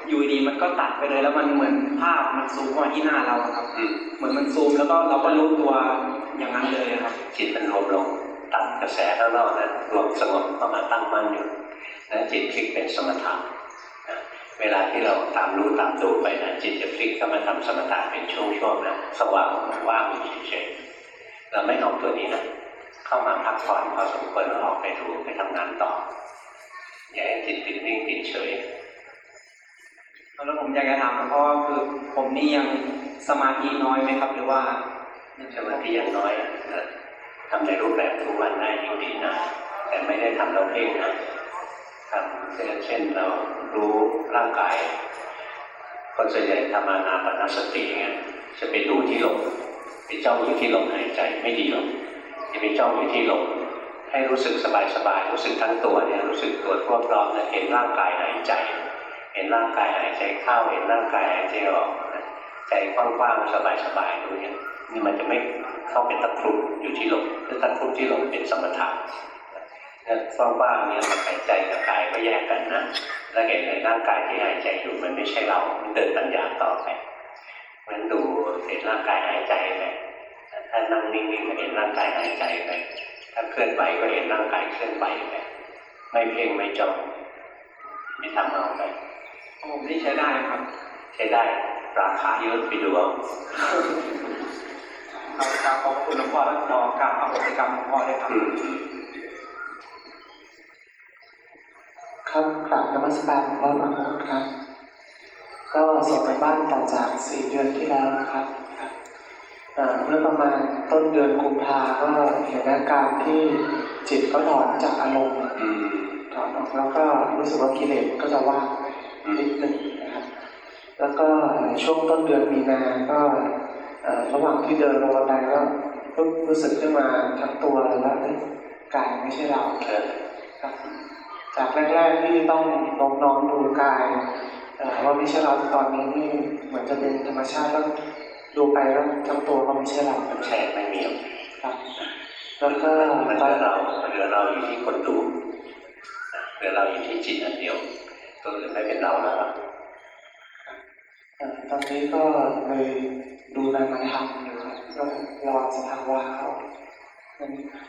อยู่ดีมันก็ตัดไปเลย แล้วมันเหมือนภาพมันซูมเข้ามาที่หน้าเราอะครับอืมเหมือนมันซูมแล้วก็เราก็รู้ตัวอย่างนั้นเลยอะครับจิตมันรวมลงตัดกระแสข้างนอกนะรวมสงบเข้ามาตั้งมั่นอยู่นะจิตพลิกเป็นสมถะนะ เวลาที่เราตามรู้ตามดูไปนะจิตจะพลิกเข้ามาทำสมถะเป็นช่วงๆนะสว่างว่างอยู่เฉยๆเราไม่เอาตัวนี้นะเข้ามาพักผ่อนพอสมควรแล้วออกไปดูไปทำงานต่ออย่าให้จิตติดนิ่งติดเฉยแล้วผมอยากจะถามหลวงพ่อว่าคือผมนี่ยังสมาธิน้อยไหมครับ หรือว่าสมาธิอย่างน้อยนะทำในรูปแบบทุกวันได้ยิ่งดีนะแต่ไม่ได้ทำเราเพ่งนะครับเช่นเช่นเรา รู้ร่างกายคนส่วนใหญ่ทำอานาปนสติเงี้ยจะไปดูที่ลมไปจ้องอยู่ที่ลมหายใจไม่ดีหรอกจะไปจ้องอยู่ที่ลมให้รู้สึกสบายๆรู้สึกทั้งตัวเนี่ยรู้สึกตัวทั่วพร้อมนะเห็นร่างกายหายใจ เห็นร่างกายหายใจเข้าเห็นร่างกายหายใจออกใจกว้างๆสบายๆดูเนี่ยนี่มันจะไม่เข้าเป็นตะครุบอยู่ที่ลมถ้าตะครุบที่ลมเป็นสมถะ เนี่ยว่างๆเนี่ยมันหายใจกับกายก็แยกกันนะแล้วเห็นในร่างกายที่หายใจอยู่มันไม่ใช่เรา มันเดินปัญญาต่อไปเพราะฉะนั้นดูเห็นร่างกายหายใจไปถ้านั่งนิ่งๆก็เห็นร่างกายหายใจไป ถ้าเคลื่อนไหวก็เห็นร่างกายเคลื่อนไหวไป ไม่เพ่งไม่จ้องไม่ทำเอาไปผมนี่ใช้ได้ครับ ใช้ได้ ราคาเยอะไปดูเอาเรากราบขอบพระคุณหลวงพ่อและขอกราบอโหสิกรรมหลวงพ่อด้วยครับ ครับกราบนมัสการหลวงพ่อพระคุณครับ ก็ส่งไปบ้านต่อจากสี่เดือนที่แล้วนะครับเอ่อเมื่อประมาณต้นเดือนกุมภาก็เห็นอาการที่จิตก็ถอนจากอารมณ์อืมถอนออกแล้วก็รู้สึกว่ากิเลสก็จะว่างนิดหนึ่งนะครับแล้วก็ช่วงต้นเดือนมีนาก็เอ่อระหว่างที่เดินลงบันไดก็รู้รู้สึกขึ้นมาทั้งตัวเลยว่าเอ้ยกายไม่ใช่เราเออครับ จากแรกๆที่ต้องลองน้อมดูกายเอ่อว่าไม่ใช่เราตอนนี้นี่เหมือนจะเป็นธรรมชาติแล้วดูไปแล้วทั้งตัวก็ไม่ใช่เรามันแช่ไม่มีหรอกครับแล้วก็มันตอเหลืนอเรามันเหลือเราอยู่ที่คนดูเหลือเราอยู่ที่จิตอันเดียวตัวอื่นไม่เป็นเราแล้วเอ่อตอนนี้ก็เลยดูนามธรรมอยู่ครับก็รอสภาวะเขามันเอ่อ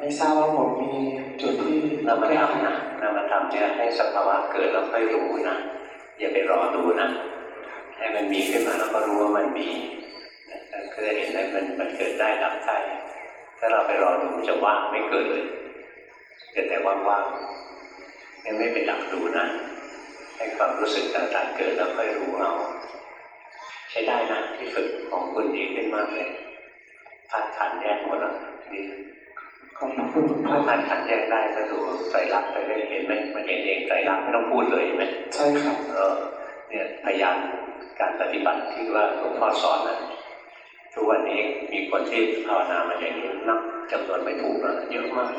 ไม่ทราบว่าผมมีจุดที่นามธรรมนะนามธรรมเนี่ยให้สภาวะเกิดแล้วค่อยรู้นะอย่าไปรอดูนะให้มันมีขึ้นมาแล้วก็รู้ว่ามันมีก็จะเห็นได้มันมันเกิดได้ดับได้ถ้าเราไปรอดูมันจะว่างไม่เกิดเลยเกิดแต่ว่างๆยังไม่เป็นหลักดูนะให้ความรู้สึกต่างๆเกิดแล้วค่อยรู้เอาใช้ได้นะที่ฝึกของคุณดีขึ้นมากเลยธาตุขันแยกหมดแล้วดีขอบคุณค ถ้ารับธาตุขันธ์แยกได้ก็ดูไตรลักษณ์ไปเรื่อยเห็นไหมมันเห็นเองไตรลักษณ์ไม่ต้องพูดเลยเห็นไหมใช่ครับเออเนี่ยพยายามการปฏิบัติที่ว่าหลวงพ่อสอนนะทุกวันนี้มีคนที่ภาวนามาอย่างนี้นับจำนวนไม่ถูกนะเยอะมาก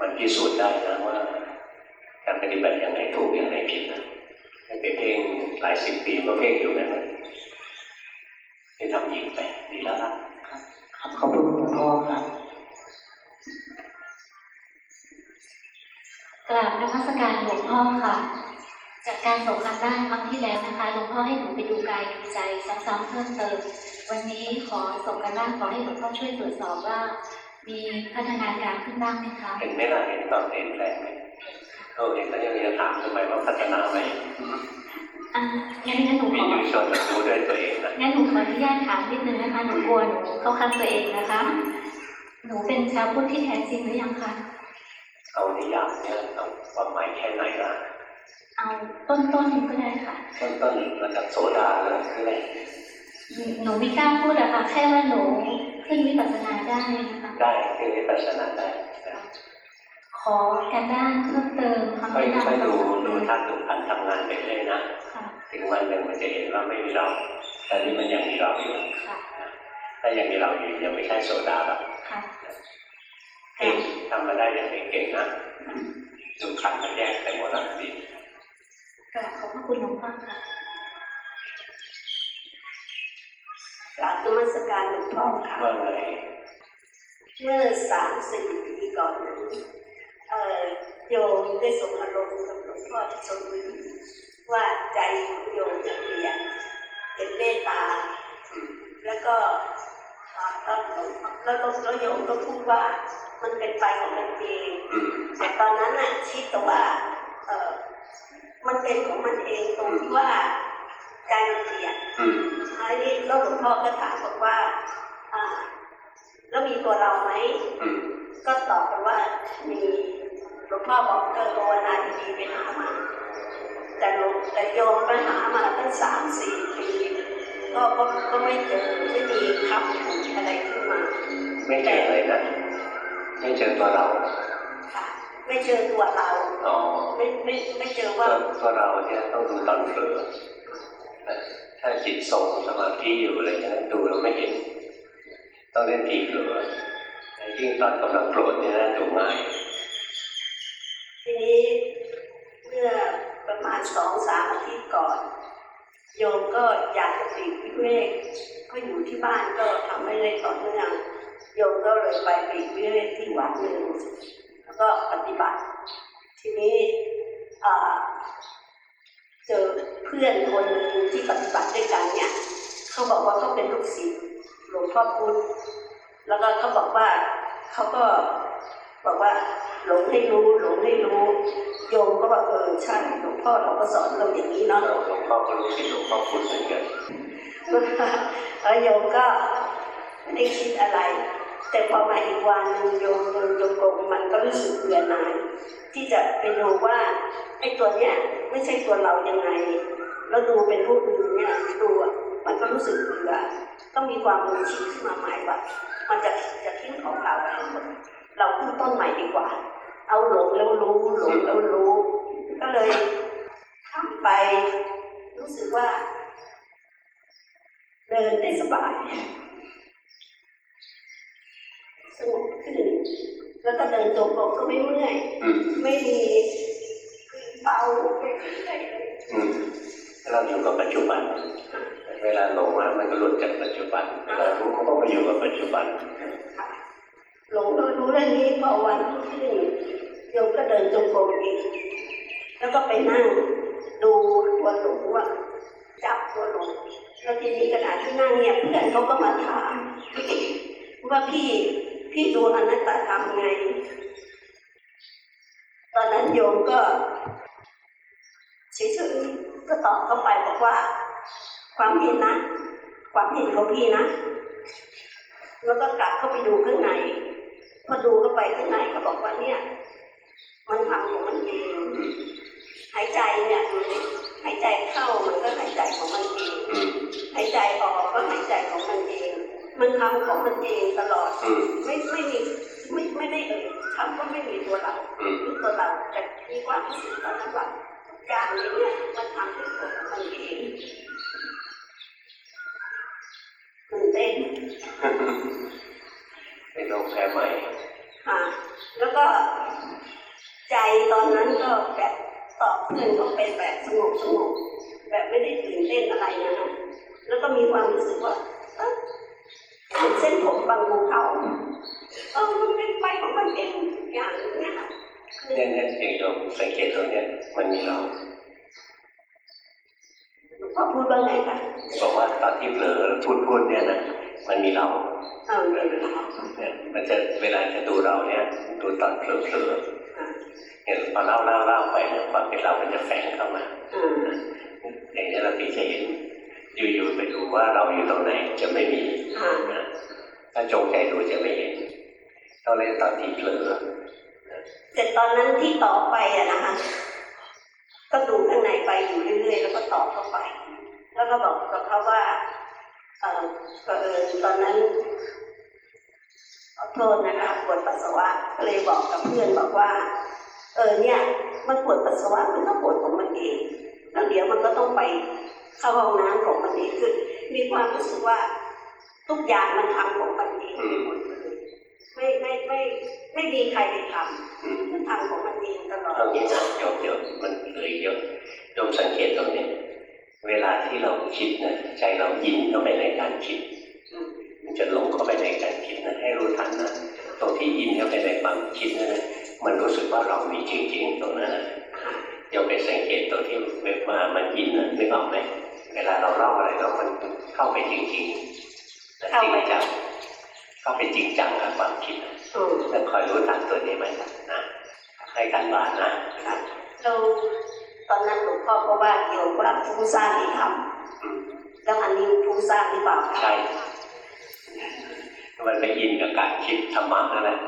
มันพิสูจน์ได้นะว่า การปฏิบัติอย่างไหนถูกอย่างไหนผิดนะไม่ไปเพ่งหลายสิบปีก็เพ่งอยู่นั่นแหละที่ทำหญิงไปดีแล้วล่ะครับขอบคุณหลวงพ่อครับ กราบนมัสการหลวงพ่อค่ะ จากการส่งกันบ้านครั้งที่แล้วนะคะหลวงพ่อให้หนูไปดูกายดูใจซ้ำๆเพิ่มเติม วันนี้ขอส่งกันบ้านขอให้หลวงพ่อช่วยตรวจสอบว่า มีพัฒนาการขึ้นบ้างไหมคะเห็นไหมล่ะเห็นตอนเห็นแรงไหมเขาเห็นแล้วยังจะถามทำไมว่าพัฒนาไหมอะงั้นงั้นหนูมีขออยู่ชนมันรู้ด้วยตัวเองนะงั้นหนูขออนุญาตถามนิดนึงนะคะหนูกลัวหนูเข้าข้างตัวเองนะคะ หนูเป็นชาวพุทธที่แท้จริงหรือยังคะ เอานิยามเนี่ยเอาความหมายแค่ไหนล่ะ เอาต้นๆก็ได้ค่ะ ต้นต้นระดับโสดาเลยคืออะไรหนูไม่กล้าพูดอะค่ะแค่ว่าหนูขึ้นวิปัสสนาได้นะคะได้คือวิปัสสนาได้นะขอการบ้านเพิ่มเติมคำค่อยแนะนำค่อยดูดูท่าดูขันธ์ทำงานไปเรื่อยนะค่ะถึงวันหนึ่งมันจะเห็นว่าไม่มีเราแต่นี่มันยังมีเราอยู่ค่ะถ้ายังมีเราอยู่ยังไม่ใช่โสดาหรอกค่ะ เก่งทำมาได้อย่างเก่งนะดูขันธ์มันแยกไปหมดแล้วดีกราบขอบพระคุณหลวงพ่อค่ะกราบนมัสการหลวงพ่อค่ะว่าไงเมื่อสามสี่ปีก่อนนั้นเอ่อโยมได้ส่งอารมณ์กับหลวงพ่อที่ชลบุรีว่าใจของโยมจะเปลี่ยนเป็นเมตตา แล้วก็อ่าแล้วแล้วแล้วโยมก็พูดว่า มันเป็นไปของมันเองอืมแต่ตอนนั้นน่ะคิดแต่ว่าเออมันเป็นของมันเองตรงที่ว่าใจมันเปลี่ยนอืมท้ายนี้แล้วหลวงพ่อก็ถามบอกว่า อ่า แล้วมีตัวเราไหมอืมก็ตอบไปว่ามีหลวงพ่อบอกเออภาวนาดีๆไปหามาแต่หลวงแต่โยมไปหามาตั้งสามสี่ปีก็ก็ก็ไม่เจอไม่มีคำพูดอะไรขึ้นมา ไม่เจอเลยนะ ไม่เจอตัวเราค่ะไม่เจอตัวเราอ๋อไม่ไม่ไม่เจอก็ว่าก็เราเนี่ยต้องดูตอนเผลอนะถ้าจิตส่งสมาธิอยู่อะไรอย่างนั้นดูแล้วไม่เห็น ต้องเล่นทีเผลอยิ่งตอนกำลังโกรธเนี่ยน่าดูง่ายทีนี้เมื่อประมาณสองสามอาทิตย์ก่อน โยมก็อยากจะปลีกวิเวกก็อยู่ที่บ้านก็ทำไม่ได้ต่อเนื่อง โยมก็เลยไปปลีกวิเวกที่วัดหนึ่งแล้วก็ปฏิบัติ ทีนี้เจอเพื่อนคนหนึ่งที่ปฏิบัติด้วยกันเนี่ยเขาบอกว่าเขาเป็นลูกศิษย์หลวงพ่อพุธแล้วก็เขาบอกว่าเขาก็บอกว่าหลงให้รู้หลงให้รู้โยมก็บอกเออใช่หลวงพ่อเราก็สอนเราอย่างนี้เนาะหลวงพ่อก็รู้สิหลวงพ่อพูดเหมือนกันแล้วโยมก็ไม่ได้คิดอะไร แต่พอมาอีกวันหนึ่งโยมโยมโยมกงมันก็รู้สึกเบื่อหน่ายที่จะไปดูว่าไอ้ตัวเนี้ยไม่ใช่ตัวเรายังไง แล้วดูเป็นผู้อื่นเนี่ยดูอะมันก็รู้สึกเบื่อต้องมีความรู้ชิดขึ้นมาใหม่ว่ามันจะจะทิ้งของเราทั้งหมดเราขึ้นต้นใหม่ดีกว่า เอาหลงแล้วรู้หลงแล้วรู้ ก็เลยทำไป รู้สึกว่า เดินได้สบาย สงบขึ้น แล้วก็เดินจงกรมก็ไม่เมื่อยอืมไม่มีเบาไม่มีอะไรเลยอืมเราอยู่กับปัจจุบัน เวลาหลงแล้วมันก็หลุดจากปัจจุบันเวลารู้ก็มาอยู่กับปัจจุบันค่ะหลงรู้รู้เรื่องนี้พอวันรุ่งขึ้นโยมก็เดินจงกรมอีกแล้วก็ไปนั่งดูตัวหลงว่าจับตัวหลงแล้วทีนี้ขณะที่นั่งเนี่ยเพื่อนเขาก็มาถามว่าพี่ พี่ดูอนัตตธรรมไง ตอนนั้นโยมก็เฉยๆก็ตอบเข้าไปบอกว่า ความเห็นนะ ความเห็นของพี่นะ แล้วก็กลับเข้าไปดูข้างในพอดูเข้าไปข้างในเขาบอกว่าเนี่ย มันทำของมันเองหายใจเนี่ยดูสิหายใจเข้ามันก็หายใจของมันเองหายใจออกก็หายใจของมันเอง มันทำของมันเองตลอดอืมไม่ไม่มีไม่ไม่ได้เอ่ยคำว่าไม่มีตัวเราอืมคือตัวเราแต่มีความรู้สึกตอนนั้นว่าทุกอย่างนี้เนี่ยมันทำด้วยตัวของมันเองตื่นเต้นเป็นโรคแพ้ใหม่ค่ะแล้วก็ใจตอนนั้นก็แบบตอบเพื่อนก็เป็นแบบสงบสงบแบบไม่ได้ตื่นเต้นอะไรนะคะแล้วก็มีความรู้สึกว่า เอ๊ะเหมือนเส้นผมบางภูเขาเออมันเป็นไปของมันเองอย่างนี้เนี่ยค่ะคือเนี่ยเนี่ยเองโยมสังเกตตรงเนี้ยมันมีเราหลวงพ่อพูดว่าไงคะบอกว่าตอนที่เผลอพูดพูดเนี่ยนะมันมีเราเออเนี่ยมันจะเวลาจะดูเราเนี่ยดูตอนเผลอเผลอๆเนี่ยพอเล่าเล่าเล่าไปเนี่ยความเป็นเรามันจะแฝงเข้ามาอืมอย่างนี้เราถึงจะเห็น อยู่ๆไปดูว่าเราอยู่ตรงไหนจะไม่มีอ่านะถ้าจงใจดูจะไม่เห็นต้องเล่นตอนที่เผลอแต่ตอนนั้นที่ต่อไปอะนะคะก็ดูข้างในไปอยู่เรื่อยๆแล้วก็ตอบเข้าไป แล้วก็บอกกับเขาว่าเออก็เออตอนนั้นขอโทษนะคะปวดปัสสาวะก็เลยบอกกับเพื่อนบอกว่า เออเนี่ย มันปวดปัสสาวะมันก็ปวดของมันเองแล้วเดี๋ยวมันก็ต้องไป เข้าห้องน้ำของมันเองคือมีความรู้สึกว่าทุกอย่างมันทำของมันเองหมดเลยไม่ไม่ไม่ไม่มีใครไปทำอืมมันทำของมันเองตลอดเอางี้นะโยมเดี๋ยวมันเหลือเยอะโยมสังเกตตรงนี้เวลาที่เราคิดนะใจเรายินเข้าไปในการคิด มันจะหลงเข้าไปในการคิดนะให้รู้ทันนะตรงที่ยินเข้าไปในความคิดนั่นนะมันรู้สึกว่าเรามีจริงๆตรงนั้นนะโยมไปสังเกตตรงที่เวลามันยินนะนึกออกไหมเวลาเราเล่าอะไรแล้วมันเข้าไปจริงๆนะจริงจังเข้าไปจริงจังกับความคิดนะอืมต้องคอยรู้ทันตัวนี้ไว้นะให้การบ้านนะค่ะเราตอนนั้นหลวงพ่อก็ว่าโยมว่าผู้สร้างที่ทอืมำแล้วอันนี้ผู้สร้างหรือเปล่าคะใช่มันไปอินกับการคิดธรรมะนั่นแหละ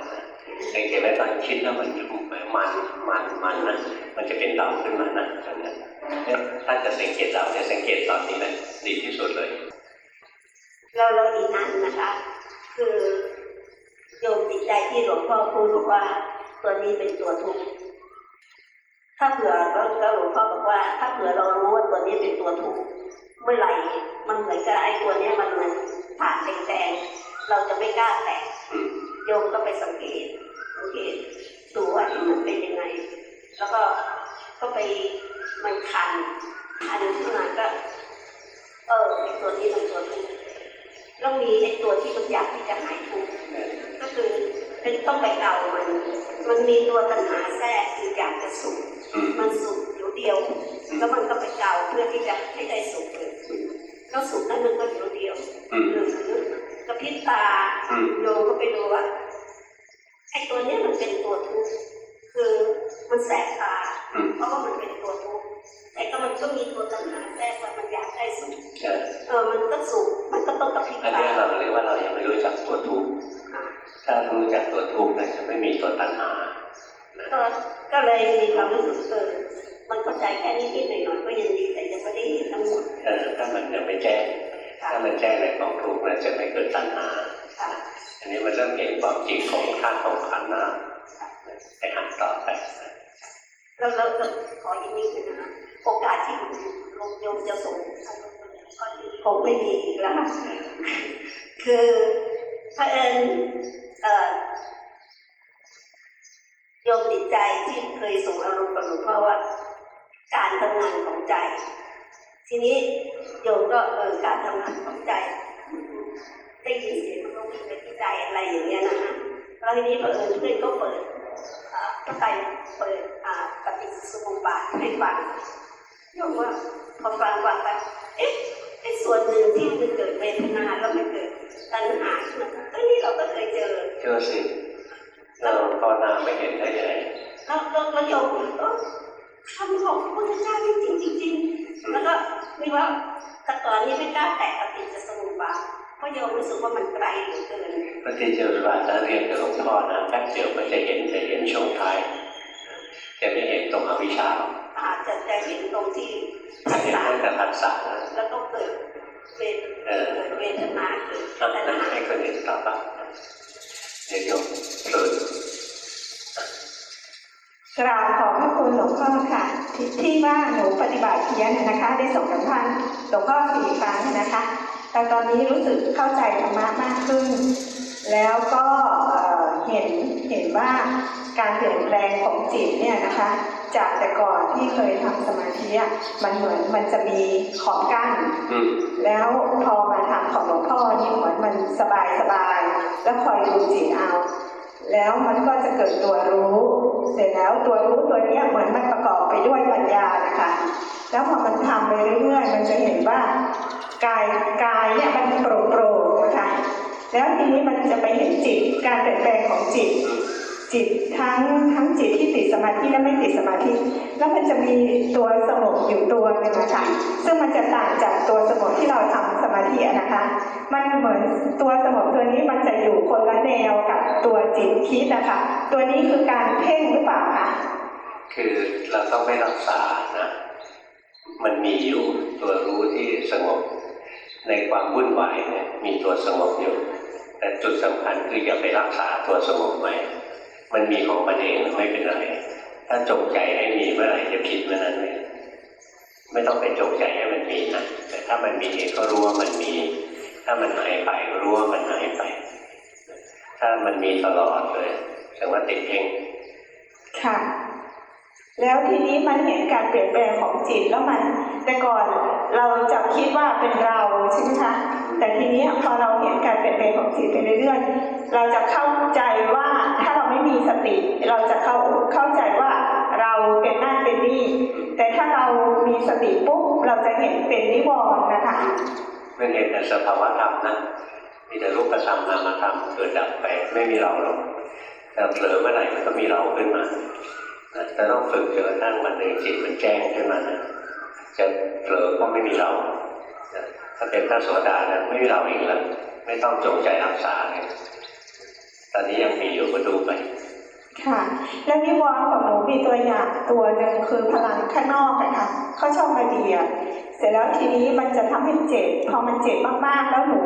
สังเกตไหมตอนคิดแล้วมันมันมันมันนะมันจะเป็นเราขึ้นมานะตรงนั้นเนี่ ยถ้าจะสังเกตเราเนี่ยสังเกตตอนนี้แหละดีที่สุดเลย เราเราอีกอันนะคะ คือโยมติดใจที่หลวงพ่อพูดบอกว่าตัวนี้เป็นตัวทุกข์ถ้าเผื่อแล้วหลวงพ่อบอกว่า ถ้าเผื่อเรารู้ว่าตัวนี้เป็นตัวทุกข์เมื่อไหร่มันเหมือนกับไอ้ตัวเนี้ยมันมันผ่านแดงๆเราจะไม่กล้าแตะโยมก็ไปสังเกตสังเกตดูว่ามันเป็นยังไง แล้วก็ก็ไป มันคันคันขึ้นมาก็ เออตัวนี้มันตัวทุกข์แล้วมีไอ้ตัวที่มันอยากที่จะหายทุกข์ก็คือเป็นต้องไปเกามัน มันมีตัวตัณหาแทรกคืออยากจะสุขมันสุขเดียวเดียว แล้วมันก็ไปเกาเพื่อที่จะให้ได้สุขเลยแล้วสุขนั้นมันก็เดียวเดียวหรือกระพริบตาโยก็ไปดูว่าไอ้ตัวเนี้ยมันเป็นตัวทุกข์คือ มันแสบตาอืมเพราะว่ามันเป็นตัวทุกข์แต่ก็มันก็มีตัวตัณหาแทรกว่ามันอยากได้สุขใช่เออมันก็สุขมันก็ต้องกระพริบอันตานี้เราเรียกว่าเรายังไม่รู้จักตัวทุกข์อะถ้ารู้จักตัวทุกข์เนี่ยจะไม่มีตัวตัณหาก็ก็เลยมีความรู้สึกเออมันเข้าใจแค่นิดๆหน่อยๆก็ยังดีแต่ยังไม่ได้เห็นทั้งหมดเออถ้ามันยังไม่แจ้งค่ะถ้ามันแจ้งในกองทุกข์นะจะไม่เกิดตัณหาค่ะอันนี้มันเริ่มเห็นความจริงของธาตุของขันธ์นะไปหันต่อไป แล้วแล้วแล้วขออีกนิดนึงนะโอกาสที่ลงโยมจะส่งคงไม่มีอีกแล้วคือเผอิญเอ่อโยมติดใจที่เคยส่งอารมณ์กับหลวงพ่อว่า การทำงานของใจ ทีนี้โยมก็เออการทำงานของใจได้ยินเสียงมันก็วิ่งไปที่ใจอะไรอย่างเงี้ยนะฮะแล้วทีนี้เผอิญเพื่อนก็เปิด ก็ไปเปิดอ่าปฏิจจสมุปบาทให้ฟังโยมว่าพอฟังฟังไปเอ๊ะไอ้ส่วนหนึ่งที่มันเกิดเวทนาแล้วมันเกิดตัณหาขึ้นมาเอ้ยนี่เราก็เคยเจอเชื่อสิเราภาวนาไม่เห็นได้ยังไงแล้วแล้วแล้วโยมก็คำของพระพุทธเจ้าจริงๆจริงๆแล้วก็มีว่าแต่ตอนนี้ไม่กล้าแตะปฏิจจสมุปบาท เพราะโยมรู้สึกว่ามันไกลเหลือเกินปฏิจจสมุปบาทถ้าเรียนกับหลวงพ่อนะแป๊บเดียวก็จะเห็นจะเห็นช่วงท้ายจะไม่เห็นตรงอวิชชาอาจจะได้เห็นตรงที่จะภาเห็นษาตั้งแต่ภาษานะแล้วก็เกิดเวทเออเกิดเวทนาเกิดถ้าตัณนั้นหาให้คนอื่นต่อไปเดี๋ยวโยมเกิดกราบขอบพระคุณหลวงพ่อค่ะทที่ว่าหนูปฏิบัติเพี้ยนน่ะนะคะ ได้ส่งกับท่านหลวงพ่อสี่ครั้งนะคะ แต่ตอนนี้รู้สึกเข้าใจธรรมะมากขึ้น แล้วก็เอ่อเห็นเห็นว่าการเปลี่ยนแปลงของจิตเนี่ยนะคะ จากแต่ก่อนที่เคยทำสมาธิอะมันเหมือนมันจะมีขอบกั้นอืมแล้วพอมาทำของหลวงพ่อนี่เหมือนมันสบายสบายๆแล้วคอยดูจิตเอา แล้วมันก็จะเกิดตัวรู้ เสร็จแล้วตัวรู้ตัวเนี้ยเหมือนมันประกอบไปด้วยปัญญานะคะ แล้วพอมันทำไปเรื่อยๆมันจะเห็นว่า กายกายเนี่ยมันโปร่งโปร่งนะคะแล้วทีนี้มันจะไปเห็นจิตการเปลี่ยนแปลงของจิต จิตทั้งทั้งจิตที่ติดสมาธิและไม่ติดสมาธิ แล้วมันจะมีตัวสงบอยู่ตัวหนึงนะคะซึ่งมันจะต่างจากตัวสงบที่เราทำสมาธินะคะ มันเหมือนตัวสงบตัวนี้มันจะอยู่คนละแนวกับตัวจิตคิดนะคะตัวนี้คือการเพ่งหรือเปล่าคะคือเราต้องไม่รักษานะมันมีอยู่ตัวรู้ที่สงบ ในความวุ่นวายเนี่ยมีตัวสงบอยู่ แต่จุดสำคัญคืออย่าไปรักษาตัวสงบไว้มันมีของมันเองไม่เป็นไร ถ้าจงใจให้มีเมื่อไหร่จะผิดเมื่อนั้นเลยไม่ต้องไปจงใจให้มันมีนะแต่ถ้ามันมีเองก็รู้ว่ามันมี ถ้ามันหายไปรู้ว่ามันหายไป ถ้ามันมีตลอดเลยแสดงว่าติดเองค่ะ แล้วทีนี้มันเห็นการเปลี่ยนแปลงของจิตแล้วมัน แต่ก่อนเราจะคิดว่าเป็นเราใช่ไหมคะแต่ทีนี้พอเราเห็นการเปลี่ยนแปลงของจิตไปเรื่อยๆเราจะเข้าใจว่าถ้าเราไม่มีสติ เราจะเข้าเข้าใจว่าเราเป็นนั่นเป็นนี่แต่ถ้าเรามีสติปุ๊บเราจะเห็นเป็นนิวรณ์นะคะไม่เห็นแต่สภาวะธรรมนะมีแต่รูปธรรมนามธรรมเกิดดับไปไม่มีเราหรอกแต่เผลอเมื่อไหร่มันก็มีเราขึ้นมา นะต้องฝึกจนกระทั่งวันหนึ่งจิตมันแจ้งขึ้นมานะจะเผลอก็ไม่มีเราถ้าเป็นพระโสดานะไม่มีเราอีกแล้วไม่ต้องจงใจรักษาเลยตอนนี้ยังมีอยู่ก็ดูไปค่ะ แล้วนิวรณ์ของหนูมีตัวอย่างตัวหนึ่งคือพลังข้างนอกนะคะเขาชอบมาเดียดเสร็จแล้วทีนี้มันจะทำให้เจ็บ พอมันเจ็บมากๆแล้วหนู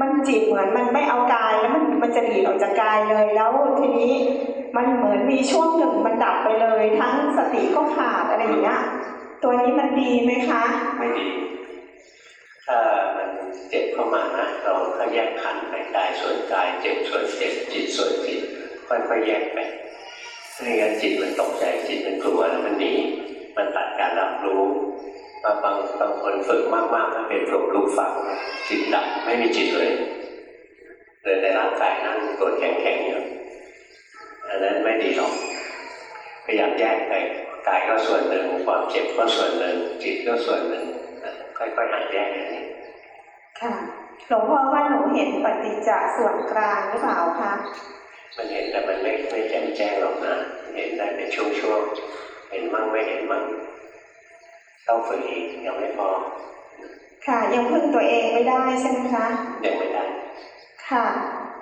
มันจิตเหมือนมันไม่เอากายแล้วมันมันจะดีดออกจากกายเลยแล้วทีนี้มันเหมือนมีช่วงหนึ่งมันดับไปเลย ทั้งสติก็ขาดอะไรอย่างเงี้ยตัวนี้มันดีไหมคะไม่ดีถ้ามันเจ็บเข้ามานะเราก็แยกขันไปกายส่วนกายเจ็บส่วนเจ็บจิตส่วนจิตค่อยๆแยกไปไม่งั้นจิตมันตกใจจิตมันกลัวแล้วมันหนีมันตัดการรับรู้ บางบางบางคนฝึกมากๆมันเป็นปลุกลูกฝังจิตดับไม่มีจิตเลยเดินในร่างกายนั่งตัวแข็งๆอยู่อันนั้นไม่ดีหรอกพยายามแยกไปกายก็ส่วนหนึ่งความเจ็บก็ส่วนหนึ่งจิตก็ส่วนหนึ่งนะค่อยๆหัดแยกอย่างนี้ค่ะหลวงพ่อว่าหนูเห็นปฏิจจส่วนกลางหรือเปล่าคะมันเห็นแต่มันไม่ไม่แจ่มแจ้งหรอกนะ เห็นได้เป็นช่วงๆเห็นมั่งไม่เห็นมั่ง ต้องฝึกอีกยังไม่พอ ค่ะยังพึ่งตัวเองไม่ได้ใช่ไหมคะยังไม่ได้ ค่ะ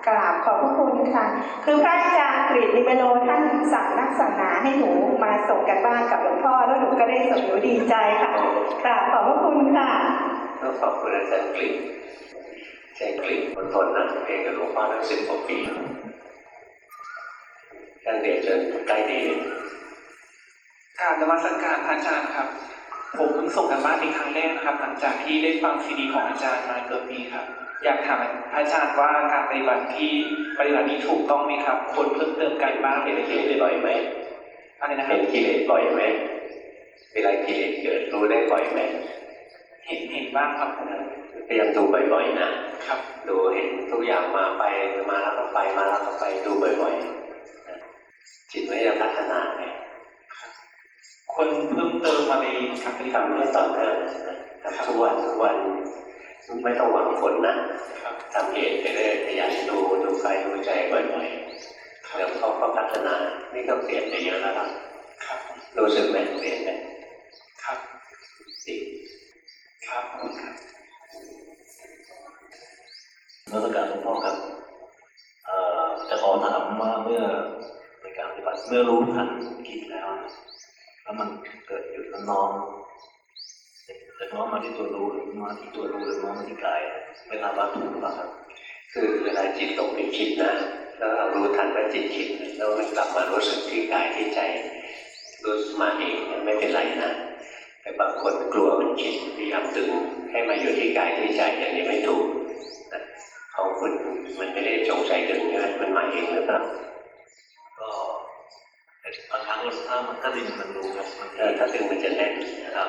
กราบขอบพระคุณค่ะ คือพระอาจารย์กฤษนิเมโลท่านสั่งนักสั่งหนาให้หนูมาส่งกันบ้านกับหลวงพ่อแล้วหนูก็ได้ส่งหนูดีใจค่ะกราบขอบพระคุณค่ะต้องขอบคุณอาจารย์กลิ่นอาจารย์กลิ่นคนทนนะเองกับหลวงพ่อตั้งสิบกว่าปีท่านเรียนจนใกล้ดีกรารนมัสการพระอาจารย์ครับ ผมเพิ่งส่งกันบ้านเป็นครั้งแรกนะครับ หลังจากที่ได้ฟังซีดีของอาจารย์มาเกือบปีครับ อยากถามพระอาจารย์ว่าการปฏิบัติที่ปฏิบัตินี้ถูกต้องไหมครับควรเพิ่มเติมการบ้านเห็เป็นนกิเลสบ่อยไหมอะไรนะครัเห็บนกิเลสบ่อยไหมเวลากิเลสเกิดรู้ได้บ่อยไหมเห็นเห็นบ้างครับผมพยายามดูบ่อยๆนะครับ ดูเห็นทุกอย่างมาไปมาแล้วก็ไปมาแล้วก็ไปดูบ่อยๆนะจิตไม่ได้พัฒนาไง ควรเพิ่มเติมอะไรกับปฏิบัติทำให้ต่อเนื่องนะทำทุกวันทุกวันไม่ต้องหวังผลนะทำเหตุไปเรื่อยขยันดูดูกายดูใจบ่อยๆแล้วเขาก็พัฒนานี่ก็เปลี่ยนไปเยอะแล้วล่ะครับรู้สึกไหมเปลี่ยนไหมครับดีครับขอบคุณครับนักการหลวงพ่อครับเอ่อจะขอถามว่าเมื่อในการปฏิบัติเมื่อรู้ทันคิดแล้วนะ แล้วมันเกิดหยุดแล้วน้อมจะน้อมมาที่ตัวรู้หรือมาที่ตัวรู้หรือน้อมมาที่กายไม่ทราบว่าถูกหรือเปล่าครับคือเวลาจิตตกไปคิดนะแล้วเรารู้ทันว่าจิตคิดแล้วมันกลับมารู้สึกที่กายที่ใจรู้มาเองไม่เป็นไรนะแต่บางคนกลัวมันคิดพยายามดึงให้มาอยู่ที่กายที่ใจอย่างนี้ไม่ถูกของคุณมันไม่ได้จงใจดึงใช่ไหมมันมาเองหรือเปล่าก็ บางครั้งถ้ามันถ้าดึงมันรู้ครับมันเออถ้าดึงมันจะแน่นนะครับ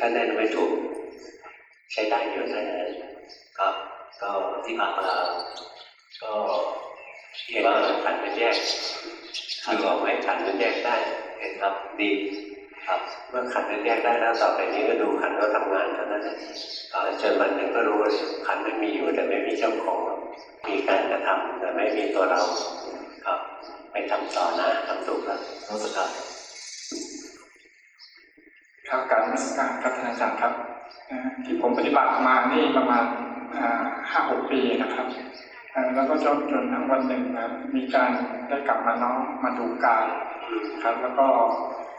ถ้าแน่นไม่ถูก ใช้ได้อยู่นะครับ ก็ที่ผ่านมาก็เห็นว่าขันมันแยกขันออกไหมขันมันแยกได้เห็นครับดีครับเมื่อขันมันแยกได้แล้วต่อไปนี้ก็ดูขันก็ทำงานเท่านั้นเจนวันหนึ่งก็รู้ว่าขันมันมีอยู่แต่ไม่มีเจ้าของมีการกระทำแต่ไม่มีตัวเราครับ ไปทำต่อนะทำถูกแล้วนักการครับการนมัสการครับท่านอาจารย์ครับเอ่อที่ผมปฏิบัติมานี่ประมาณห้าหกปีนะครับเอ่อแล้วก็จนจนทั้งวันหนึ่งนะมีการได้กลับมาน้อมมาดูกายครับ แล้วก็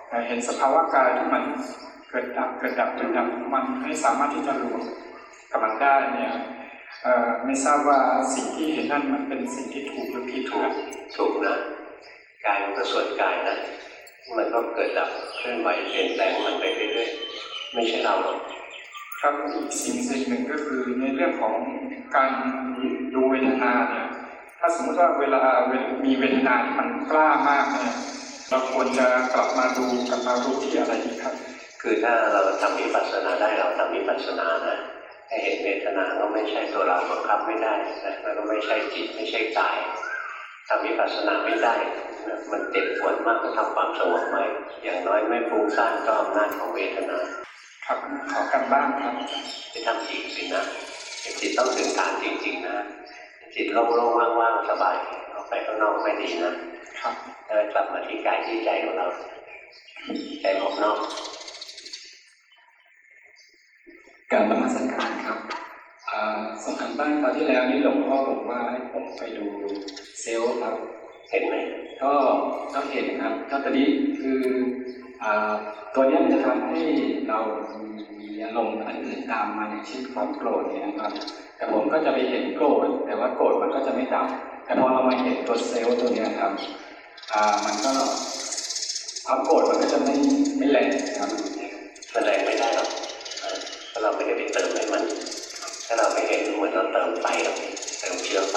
เอ่อเห็นสภาวะกายที่มันเกิดดับเกิดดับเกิดดับมันไม่สามารถที่จะรวมกับมันได้เนี่ยเอ่อไม่ทราบว่าสิ่งที่เห็นนั่นมันเป็นสิ่งที่ถูกหรือผิดครับถูกนะ กายมันก็ส่วนกายนะมันก็เกิดดับเคลื่อนไหวเปลี่ยนแปลงมันไปเรื่อยๆไม่ใช่เราหรอกครับอีกสิ่งสิ่งหนึ่งก็คือในเรื่องของการดูเวทนาเนี่ยถ้าสมมติว่าเวลาเวลมีเวทนาที่มันกล้ามากเนี่ยเราควรจะกลับมาดูกลับมารู้ที่อะไรดีครับ คือถ้าเราทำวิปัสสนาได้เราทำวิปัสสนานะให้เห็นเวทนาก็ไม่ใช่ตัวเราบังคับไม่ได้นะแล้วก็ไม่ใช่จิตไม่ใช่กาย ทำวิปัสสนาไม่ได้นะมันเจ็บปวดมากก็ทำความสงบไว้อย่างน้อยไม่ฟุ้งซ่านก็อำนาจของเวทนา ครับขอกันบ้างครับไปทำจริงสินะจิตต้องถึงฐานจริง ๆ นะ จิตโล่งๆว่างๆสบายออกไปข้างนอกไม่ดีนะครับแล้วกลับมาที่กายที่ใจของเราใจออกนอกการนมัสการครับอ่า สำคัญบ้านคราวที่แล้วนี่หลวงพ่อบอกว่าให้ผมไปดูเซลล์ครับ เห็นไหมก็ก็เห็นครับก็ตอนนี้คืออ่าตัวเนี้ยมันจะทำให้เรามีอารมณ์อันอื่นตามมาอย่างเช่นความโกรธเนี่ยนะครับ แต่ผมก็จะไปเห็นโกรธแต่ว่าโกรธมันก็จะไม่ดับแต่พอเรามาเห็นตัวเซลล์ตัวเนี้ยครับอ่ามันก็ความโกรธมันก็จะไม่ไม่แรงครับมันแรงไม่ได้หรอกเออเพราะเราไม่ได้ไปเติมให้มัน ถ้าเราไม่เห็นเหมือนเราเติมไฟลงไปเติมเชื้อไฟ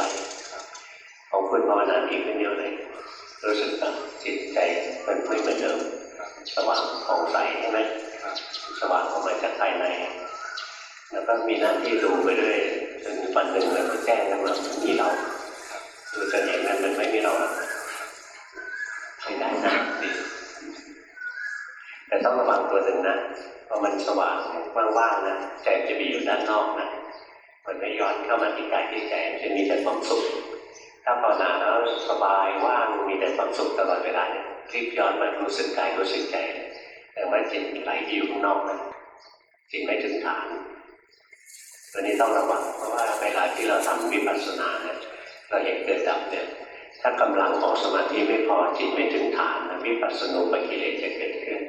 ของคุณภาวนาดีขึ้นเยอะเลยรู้สึกแบบจิตใจมันไม่เหมือนเดิมสว่างผ่องใสใช่ไหมสว่างออกมาจากภายใน แล้วก็มีหน้าที่ดูไปเรื่อยจนวันหนึ่งเราก็แจ้งกันว่ามีเราดูจนเห็นมันมันไม่มีเราแล้วใช้ได้นะดี แต่ต้องระวังตัวหนึ่งนะพอมันสว่างว่างๆนะใจจะไปอยู่ด้านนอกนะมันไม่ย้อนเข้ามาที่กายที่ใจมันจะมีแต่ความสุขถ้าภาวนาแล้วสบายว่างมีแต่ความสุขตลอดเวลาเนี่ยรีบย้อนมารู้สึกกายรู้สึกใจแต่ว่าจิตไหลไปอยู่ข้างนอกนะจิตไม่ถึงฐานตัวนี้ต้องระวังเพราะว่าเวลาที่เราทำวิปัสสนาเนี่ยเราเห็นเกิดดับเนี่ยถ้ากำลังของสมาธิไม่พอจิตไม่ถึงฐานนะวิปัสสนูปกิเลสจะเกิดขึ้น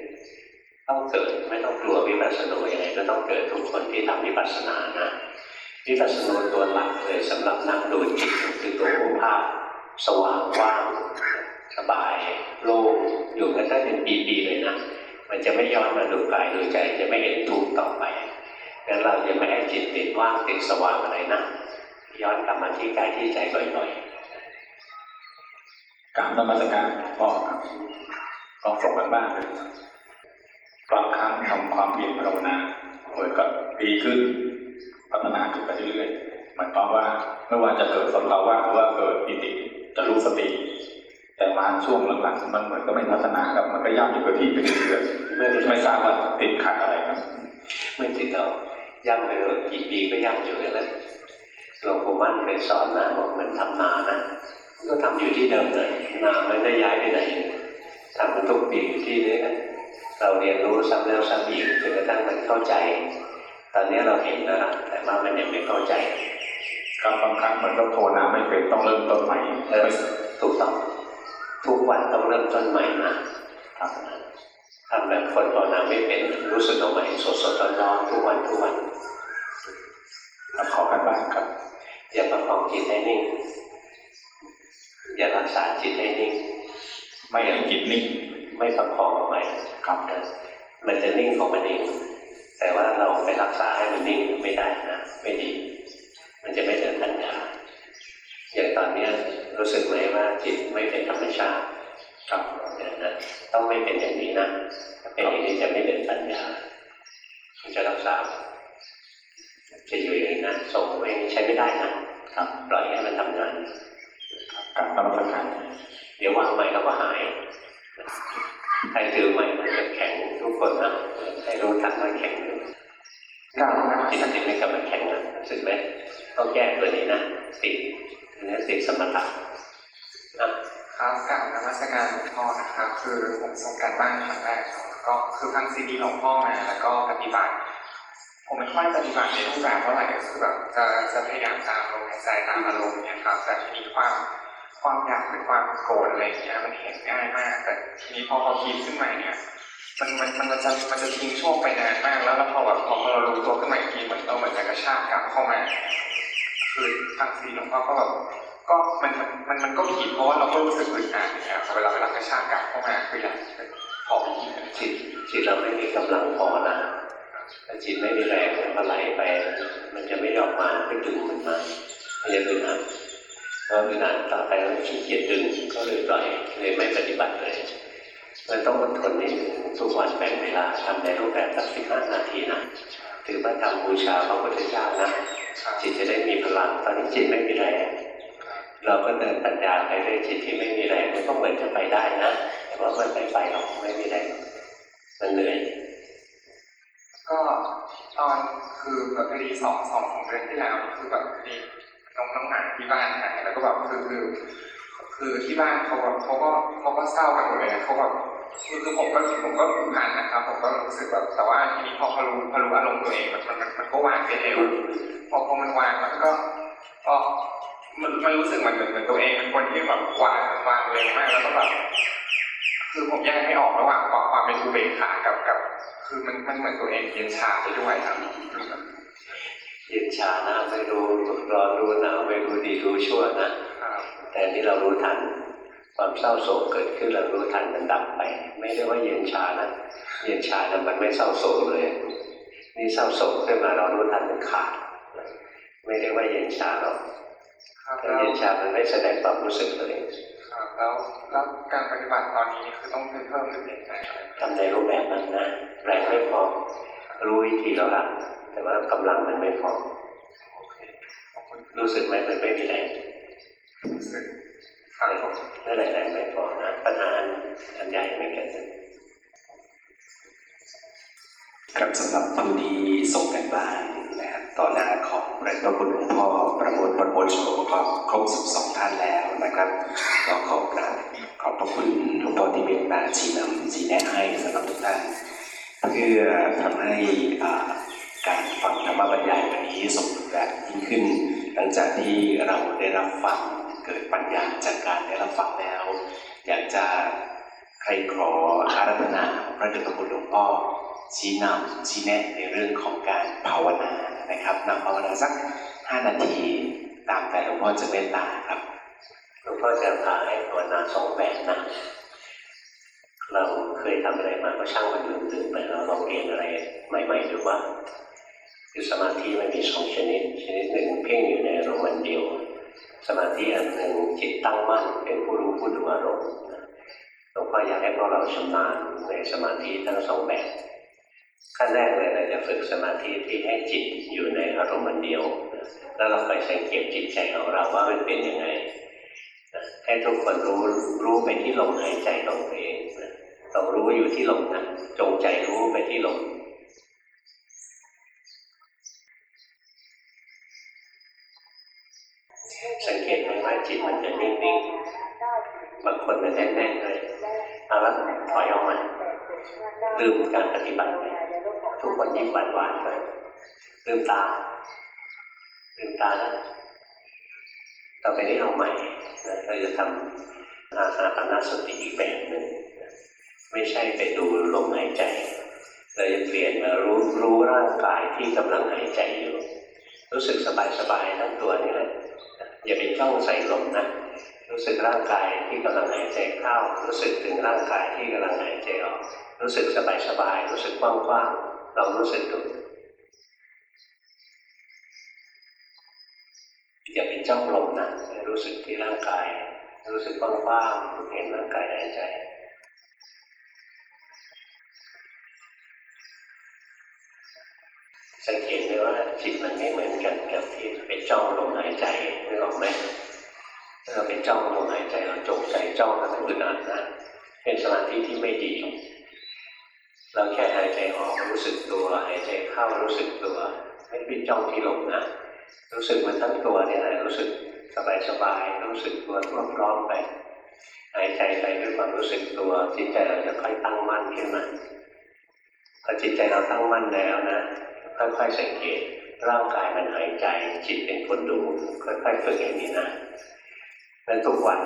ต้องเกิดไม่ต้องกลัววิปัสสนูยังไงก็ต้องเกิดทุกคนที่ทำวิปัสสนานะวิปัสสนูตัวหลักเลยสำหรับนักดูจิตคือตัวรูปภาพสว่างว่างสบายโล่งอยู่กันได้เป็นปีๆเลยนะมันจะไม่ย้อนมาดูกายดูใจจะไม่เห็นทุกข์ต่อไปงั้นเราจะไม่ให้จิตติดว่างติดสว่างอะไรนะย้อนกลับมาที่กายที่ใจบ่อยๆกรรมนมัสการพ่อครับก็ส่งกันบ้านเลย บางครั้งทำความเพียรภาวนาโอ้ยก็ดีขึ้นพัฒนาขึ้นไปเรื่อยๆหมายความว่าไม่ว่าจะเกิดสภาวะหรือว่าเกิดปิติจะรู้สติ แต่มาช่วงหลังๆมันเหมือนก็ไม่พัฒนาครับมันก็ย่ำอยู่กับที่เป็นเดือนๆไม่ไม่ทราบว่าติดขัดอะไรครับไม่ติดเราย่ำไปเลยกี่ปีก็ย่ำอยู่นั่นแหละหลวงปู่มั่นเคยสอนนะบอกเหมือนทำนานะก็ทำอยู่ที่เดิมเลยนาไม่ได้ย้ายไปไหนทำมันทุกปีอยู่ที่นี้น เราเรียนรู้ซ้ำแล้วซ้ำอีกจนกระทั่งมันเข้าใจ ตอนนี้เราเห็นแล้วล่ะแต่ว่ามันยังไม่เข้าใจครับบางครั้งมันก็โทรนาไม่เป็นต้องเริ่มต้นใหม่เออถูกต้องทุกวันต้องเริ่มต้นใหม่นะทำแบบคนภาวนาไม่เป็นรู้สึกเอาใหม่สดๆร้อนๆทุกวันทุกวันแล้วขอกันบ้างครับอย่าประคองจิตให้นิ่งอย่ารักษาจิตให้นิ่งไม่ให้จิตนิ่ง ไม่ประคองเอาไว้ครับนะมันจะนิ่งของมันเองแต่ว่าเราไปรักษาให้มันนิ่งไม่ได้นะไม่ดี มันจะไม่เดินปัญญาอย่างตอนเนี้ยรู้สึกไหมว่าจิตไม่เป็นธรรมชาติครับเนี่ยนะต้องไม่เป็นอย่างนี้นะถ้าเป็นอย่างนี้จะไม่เดินปัญญามันจะรักษาจะอยู่อย่างนี้นะส่งไม่ใช้ไม่ได้นะครับปล่อยให้มันทำงานกับนมัสการเดี๋ยววางไม้แล้วก็หาย ใครถือไม้มันจะแข็งทุกคนนะให้รู้ทันว่าแข็งอยู่กล่าวจิตติดไม่กับมันแข็งนะรู้สึกไหมต้องแก้ตัวนี้นะติดนนี้ติดสมถะนะครับกล่าวนมัสการหลวงพ่อนะครับ คือผมส่งการบ้านครั้งแรกก็คือฟังซีดีหลวงพ่อมาแล้วก็ปฏิบัติผมไม่ค่อยปฏิบัติในรูปแบบเท่าไหร่ก็คือแบบจะจะพยายามตามลมหายใจตามอารมณ์เนี่ยครับแต่ทีนี้ความ ความอยากหรือความโกรธอะไรอย่างเงี้ยมันเห็นง่ายมาก แต่ทีนี้พอพอคิดขึ้นมาเนี่ยมันมันมันจะมันจะทิ้งช่วงไปนานมาก แล้วแล้วพอแบบพอเรารู้ตัวขึ้นมาอีกทีเหมือนเราเหมือนจะกระชากกลับเข้ามา คือทางซีดีหลวงพ่อก็แบบก็มันมันมันก็ผิดเพราะว่าเราก็รู้สึกอึดอัดอย่างเงี้ยพอเวลาเวลากระชากกลับเข้ามาคืออยากออกไปยิงจิตจิตเราไม่มีกำลังพอนะถ้าจิตไม่มีแรงมันก็ไหลไป มันจะไม่ยอมมาไม่ดึงมันมามันจะดึงอัด พอดึงอัดต่อไปแล้วขี้เกียจดึงก็เลยปล่อยเลยไม่ปฏิบัติเลยมันต้องอดทนนิดนึงทุกวันแบ่งเวลาทำในรูปแบบสักสิบห้านาทีนะถือว่าทำบูชาพระพุทธเจ้านะจิตจะได้มีพลังตอนนี้จิตไม่มีแรงเราก็เดินปัญญาไปเรื่อยจิตที่ไม่มีแรงมันก็เหมือนจะไปได้นะแต่ว่ามันไม่ไปหรอกไม่มีแรงมันเหนื่อยก็ตอนคือแบบคดีสองสองของเดือนที่แล้วคือแบบคดี น้องน้องหมาที่บ้านหายแล้วก็แบบคือคือคือที่บ้านเขาแบบเขาก็เขาก็เศร้ากันหมดเลยนะเขาแบบคือคือผมก็ผมก็ผูกพันนะครับ ผมก็รู้สึกแบบแต่ว่าทีนี้พอเขารู้พอรู้อารมณ์ตัวเองมันมันมันก็วางไปเร็วพอพอมันวางมันก็ก็มันมันรู้สึกเหมือนเหมือนเหมือนตัวเองเป็นคนที่แบบวางวางเร็วมากแล้วก็แบบคือผมแยกไม่ออกระหว่างความเป็นอุเบกขากับกับ คือมันมันเหมือนตัวเองเย็นชาไปด้วยครับ เย็นชานะไม่รู้ร้อนรู้หนาวไม่รู้ดีรู้ชั่วนะแต่นี่เรารู้ทันพความเศร้าโศกเกิดขึ้นเรารู้ทันมันดับไป ไม่ได้ว่าเย็นชานะเย็นชานะมันไม่เศร้าโศกเลย นี่เศร้าโศกขึ้นมาเรารู้ทันมันขาดไม่ได้ว่าเย็นชาหรอกครับแต่แล้วเย็นชามันไม่แสดงความรู้สึกเลยครับแล้วแล้วการปฏิบัติตอนนี้นี่คือต้องเป็นเพิ่มหรือเปลี่ยนแปลงอะไรไหมทำในรูปแบบนั้นนะแรงไม่พอรู้วิธีแล้วล่ะ แต่ว่ากำลังมันไม่พอขอบคุณรู้สึกไหมมันไม่มีแรงรู้สึกครับผมนั่นแหละแรงไม่พอนะปัญหาอันใหญ่ไม่แก่นครับสำหรับผู้ที่ส่งกันบ้านนะครับต่อหน้าของพระเจ้าคุณหลวงพ่อประมวลประมวลโฉมก็ครบ12ท่านแล้วนะครับก็ขอบกราบขอบพระคุณหลวงพ่อที่เมตตาชี้นำชี้แนะให้สำหรับทุกท่าน เพื่อทำให้อ่า การฟังธรรมบรรยายวันนี้สมบูรณ์แบบยิ่งขึ้น หลังจากที่เราได้รับฟังเกิดปัญญาจากการได้รับฟังแล้ว อยากจะใครขออารัธนาพระเดชพระคุณหลวงพ่อชี้นำชี้แนะในเรื่องของการภาวนานะครับนำภาวนาสัก5นาทีตามแต่หลวงพ่อจะเมตตาครับหลวงพ่อจะพาให้ภาวนาสองแบบนะเราเคยทำอะไรมาก็ช่างมันลืมลืมไปเราลองเรียนอะไรใหม่ๆดูว่า คือสมาธิมันมีสองชนิด ชนิดหนึ่งเพ่งอยู่ในอารมณ์เดียว สมาธิอันหนึ่งจิตตั้งมั่นเป็นผู้รู้ผู้ดูอารมณ์หลวงพ่ออยากให้พวกเราชำนาญในสมาธิทั้งสองแบบขั้นแรกเลยเราจะฝึกสมาธิที่ให้จิตอยู่ในอารมณ์เดียว แล้วเราไปสังเกตจิตใจของเราว่ามันเป็นยังไงให้ทุกคนรู้รู้ไปที่ลมหายใจของตัวเองนะเรารู้อยู่ที่ลมนะจงใจรู้ไปที่ลม สังเกตไหมว่าจิตมันจะนิ่งๆบางคนมันแน่นๆเลยเอาละถอยออกมาลืมการปฏิบัติไปทุกคนยิ้มหวานๆไปลืมตาลืมตาแล้วต่อไปนี้เอาใหม่นะเราจะทำอาหาปนาสติอีกแบบหนึ่งนะไม่ใช่ไปดูลมหายใจเราจะเปลี่ยนมารู้รู้ร่างกายที่กำลังหายใจอยู่ รู้สึกสบายๆทั้งตัวนี่แหละ อย่าไปจ้องใส่ลมนะรู้สึกร่างกายที่กำลังหายใจเข้า รู้สึกถึงร่างกายที่กำลังหายใจออก รู้สึกสบายๆรู้สึกกว้างๆเรารู้สึกดูอย่าไปจ้องลมนะรู้สึกที่ร่างกาย รู้สึกกว้างๆเห็นร่างกายหายใจ สังเกตไหมว่าจิตมันไม่เหมือนกันกับที่ไปจ้องลมหายใจนึกออกไหมถ้าเราไปจ้องลมหายใจเราจงใจจ้องแล้วมันอึดอัดนะเป็นสมาธิที่ไม่ดี เราแค่หายใจออกรู้สึกตัวหายใจเข้ารู้สึกตัวไม่ไปจ้องที่ลมนะรู้สึกมันทั้งตัวเนี่ยแหละรู้สึกสบายสบายๆรู้สึกตัวทั่วพร้อมไปหายใจไปด้วยความรู้สึกตัว จิตใจเราจะค่อยตั้งมั่นขึ้นมาพอจิตใจเราตั้งมั่นแล้วนะ ค่อยๆสังเกตร่างกายมันหายใจ จิตเป็นคนดูค่อยๆฝึกอย่างนี้นะนั้นทุกวัน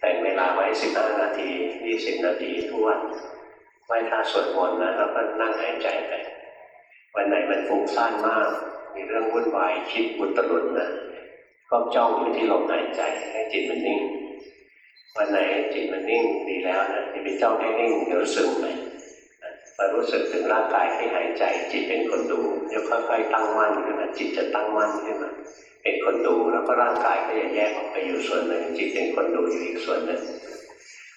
แต่งเวลาไว้สิบห้านาทียี่สิบนาทีทุกวันไหว้ท่าสวดมนต์นะแล้วก็นั่งหายใจไปวันไหนมันฟุ้งซ่านมาก มีเรื่องวุ่นวายคิดบุตรุนนะก็จ้องอยู่ที่ลมหายใจให้จิตมันนิ่ง วันไหนจิตมันนิ่งดีแล้วนะอย่าไปจ้องให้นิ่งเดี๋ยวซึมไป มารู้สึกถึงร่างกายที่หายใจ จิตเป็นคนดูเดี๋ยวค่อยๆตั้งมั่นขึ้นมาจิตจะตั้งมั่นขึ้นมาเป็นคนดูแล้วก็ร่างกายก็จะแยกออกไปอยู่ส่วนหนึ่ง จิตเป็นคนดูอยู่อีกส่วนหนึ่ง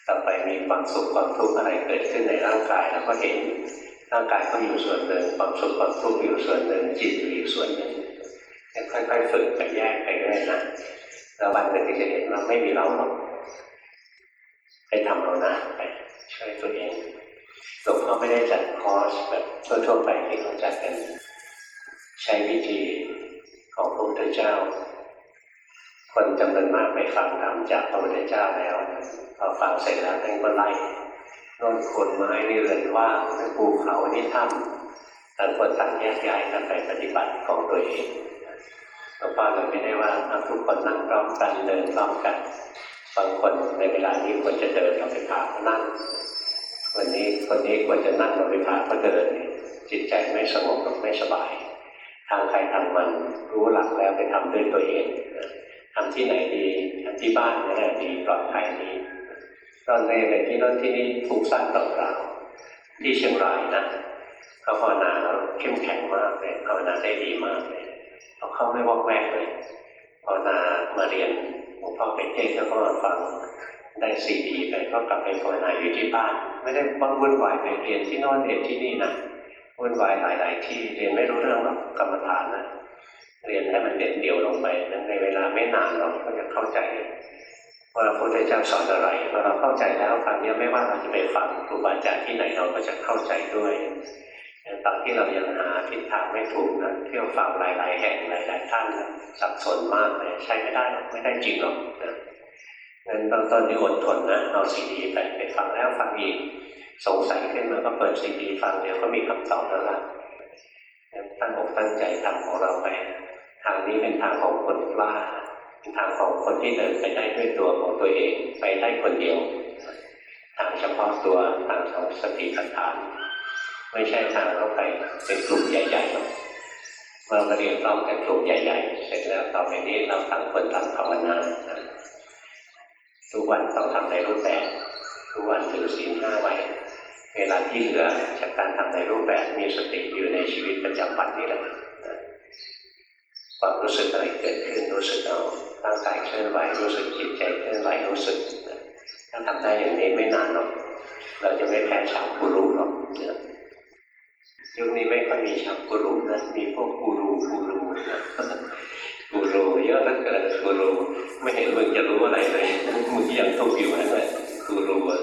ต่อไปมีความสุขความทุกข์อะไรเกิดขึ้นในร่างกายแล้วก็เห็นร่างกายก็อยู่ส่วนหนึ่งความสุขความทุกข์อยู่ส่วนหนึ่งจิตอยู่อีกส่วนหนึ่งค่อยๆฝึกไปแยกไปเรื่อยนะแล้ววันหนึ่งก็จะเห็นว่าไม่มีเราหรอกไปทำเอานะไปช่วยตัวเอง หลวงพ่อไม่ได้จัดคอร์สแบบทั่วๆไปที่เขาจัดกัน ใช้วิธีของพระพุทธเจ้า คนจำนวนมากไปฟังธรรมจากพระพุทธเจ้าแล้วพอฟังเสร็จแล้วท่านก็ไล่โน่นคนไม้นี่เรือนว่างนั่นภูเขานี่ถ้ำต่างคนต่างแยกย้ายกันไปปฏิบัติของตัวเองหลวงพ่อเลยไม่ได้ว่าทุกคนนั่งพร้อมกันเดินพร้อมกันบางคนในเวลานี้ควรจะเดินเราไปพาเขานั่ง วันนี้คนนี้ควรจะนั่งเราไปพาเขาเดินจิตใจไม่สงบไม่สบาย ทางใครทางมันรู้หลักแล้วไปทำด้วยตัวเองทำที่ไหนดีทำที่บ้านนี่แหละดีปลอดภัยดีตอนเรียนในที่นั่นที่นี่ถูกสร้างเปล่าๆที่เชียงรายนะเขาภาวนาเข้มแข็งมากเลยภาวนาได้ดีมากเลยเขาเข้าไม่วอกแวกเลยภาวนามาเรียนหลวงพ่อเป็นเทศแล้วก็มาฟัง ได้ซีดีไปก็กลับไปภาวนาอยู่ที่บ้าน ไม่ได้วุ่นวายไปเรียนที่โน่นเรียนที่นี่นะวุ่นวายหลาย ๆ ที่เรียนไม่รู้เรื่องหรอกกรรมฐานนะเรียนให้มันเด็ดเดี่ยวลงไปนั้นในเวลาไม่นานเราก็จะเข้าใจว่าพระพุทธเจ้าสอนอะไรพอเราเข้าใจแล้วครั้งนี้ไม่ว่าเราจะไปฟังครูบาอาจารย์ที่ไหนเราก็จะเข้าใจด้วยตอนที่เรายังหาทิศทางไม่ถูกนะเที่ยวฟังหลาย ๆ แห่งหลาย ๆ ท่านสับสนมากเลยใช้ไม่ได้หรอกไม่ได้จริงหรอกนะ งั้นตอนต้นที่อดทนนะเอาซีดีไปไปฟังแล้วฟังอีกสงสัยขึ้นมาก็เปิดซีดีฟังเดี๋ยวก็มีคำตอบแล้วล่ะตั้งอกตั้งใจทำของเราไปทางนี้เป็นทางของคนกล้าเป็นทางของคนที่เดินไปได้ด้วยตัวของตัวเองไปได้คนเดียว ทางเฉพาะตัวทางของสติปัฏฐาน ไม่ใช่ทางเข้าไปเป็นกลุ่มใหญ่ๆหรอกเมื่อมาเรียนพร้อมกันกลุ่มใหญ่ ๆ เสร็จแล้วต่อไปนี้เราต่างคนต่างภาวนานะ ทุกวันต้องทำในรูปแบบทุกวันถือศีลห้าไว้เวลาที่เหลือจากการทำในรูปแบบมีสติอยู่ในชีวิตประจำวันนี่แหละความรู้สึกอะไรเกิดขึ้นรู้สึกเอาร่างกายเคลื่อนไหวรู้สึกจิตใจเคลื่อนไหวรู้สึกถ้าทำได้อย่างนี้ไม่นานหรอกเราจะไม่แพ้ชาวกูรูหรอกนยุคนี้ไม่ค่อยมีชาวกูรูนะมีพวกกูรูกูรูนะ กูรูเยอะเหลือเกินกูรูไม่เห็นมึงจะรู้อะไรเลยมึงยังทุกข์อยู่นั่นแหละกูรูอะ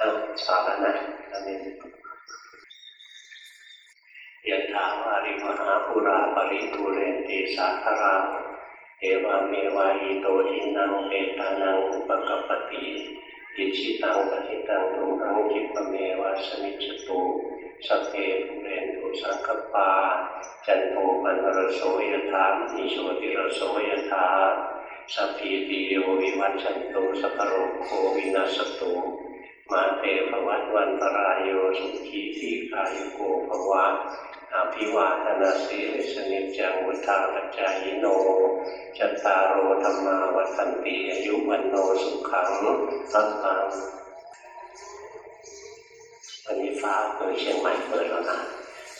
อะสาระนะอันนี้ยะถาวาริวะหาปูรา ปะริปูเรนติสาคะรัง เอวะเมวะอิโตทินนังเปตานังอุปะกัปปะติอิจฉิตังปัตถิตังตุมหัง ขิปปะเมวะ สะมิชฌะตุสัพเพปูเรนตุสังกัปปา จันโทปัณณะระโสยะถา มะณิโชติระโสยะถาสัพพีติโยวิวัชชันตุสัพพะโรโควินัสสะตุ มาเตภวัตวันตรายโยสุขีทีกายโกภวะอภิวาทนาสีลิสนิจจังวุธาปจายโน จัตตารโอธรรมาวัฏันติอายุวันโนสุขังสัตตังวันนี้ฟ้าเปิดเชียงใหม่เปิดแล้วนะ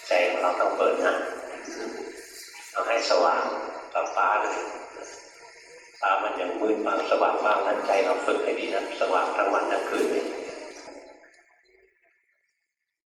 ใจของเราต้องเปิดนะต้องให้สว่างกับฟ้าเลยฟ้ามันยังมืดบางสว่างบางนั้นใจเราฝึกให้ดีนะสว่างทั้งวันทั้งคืนเลย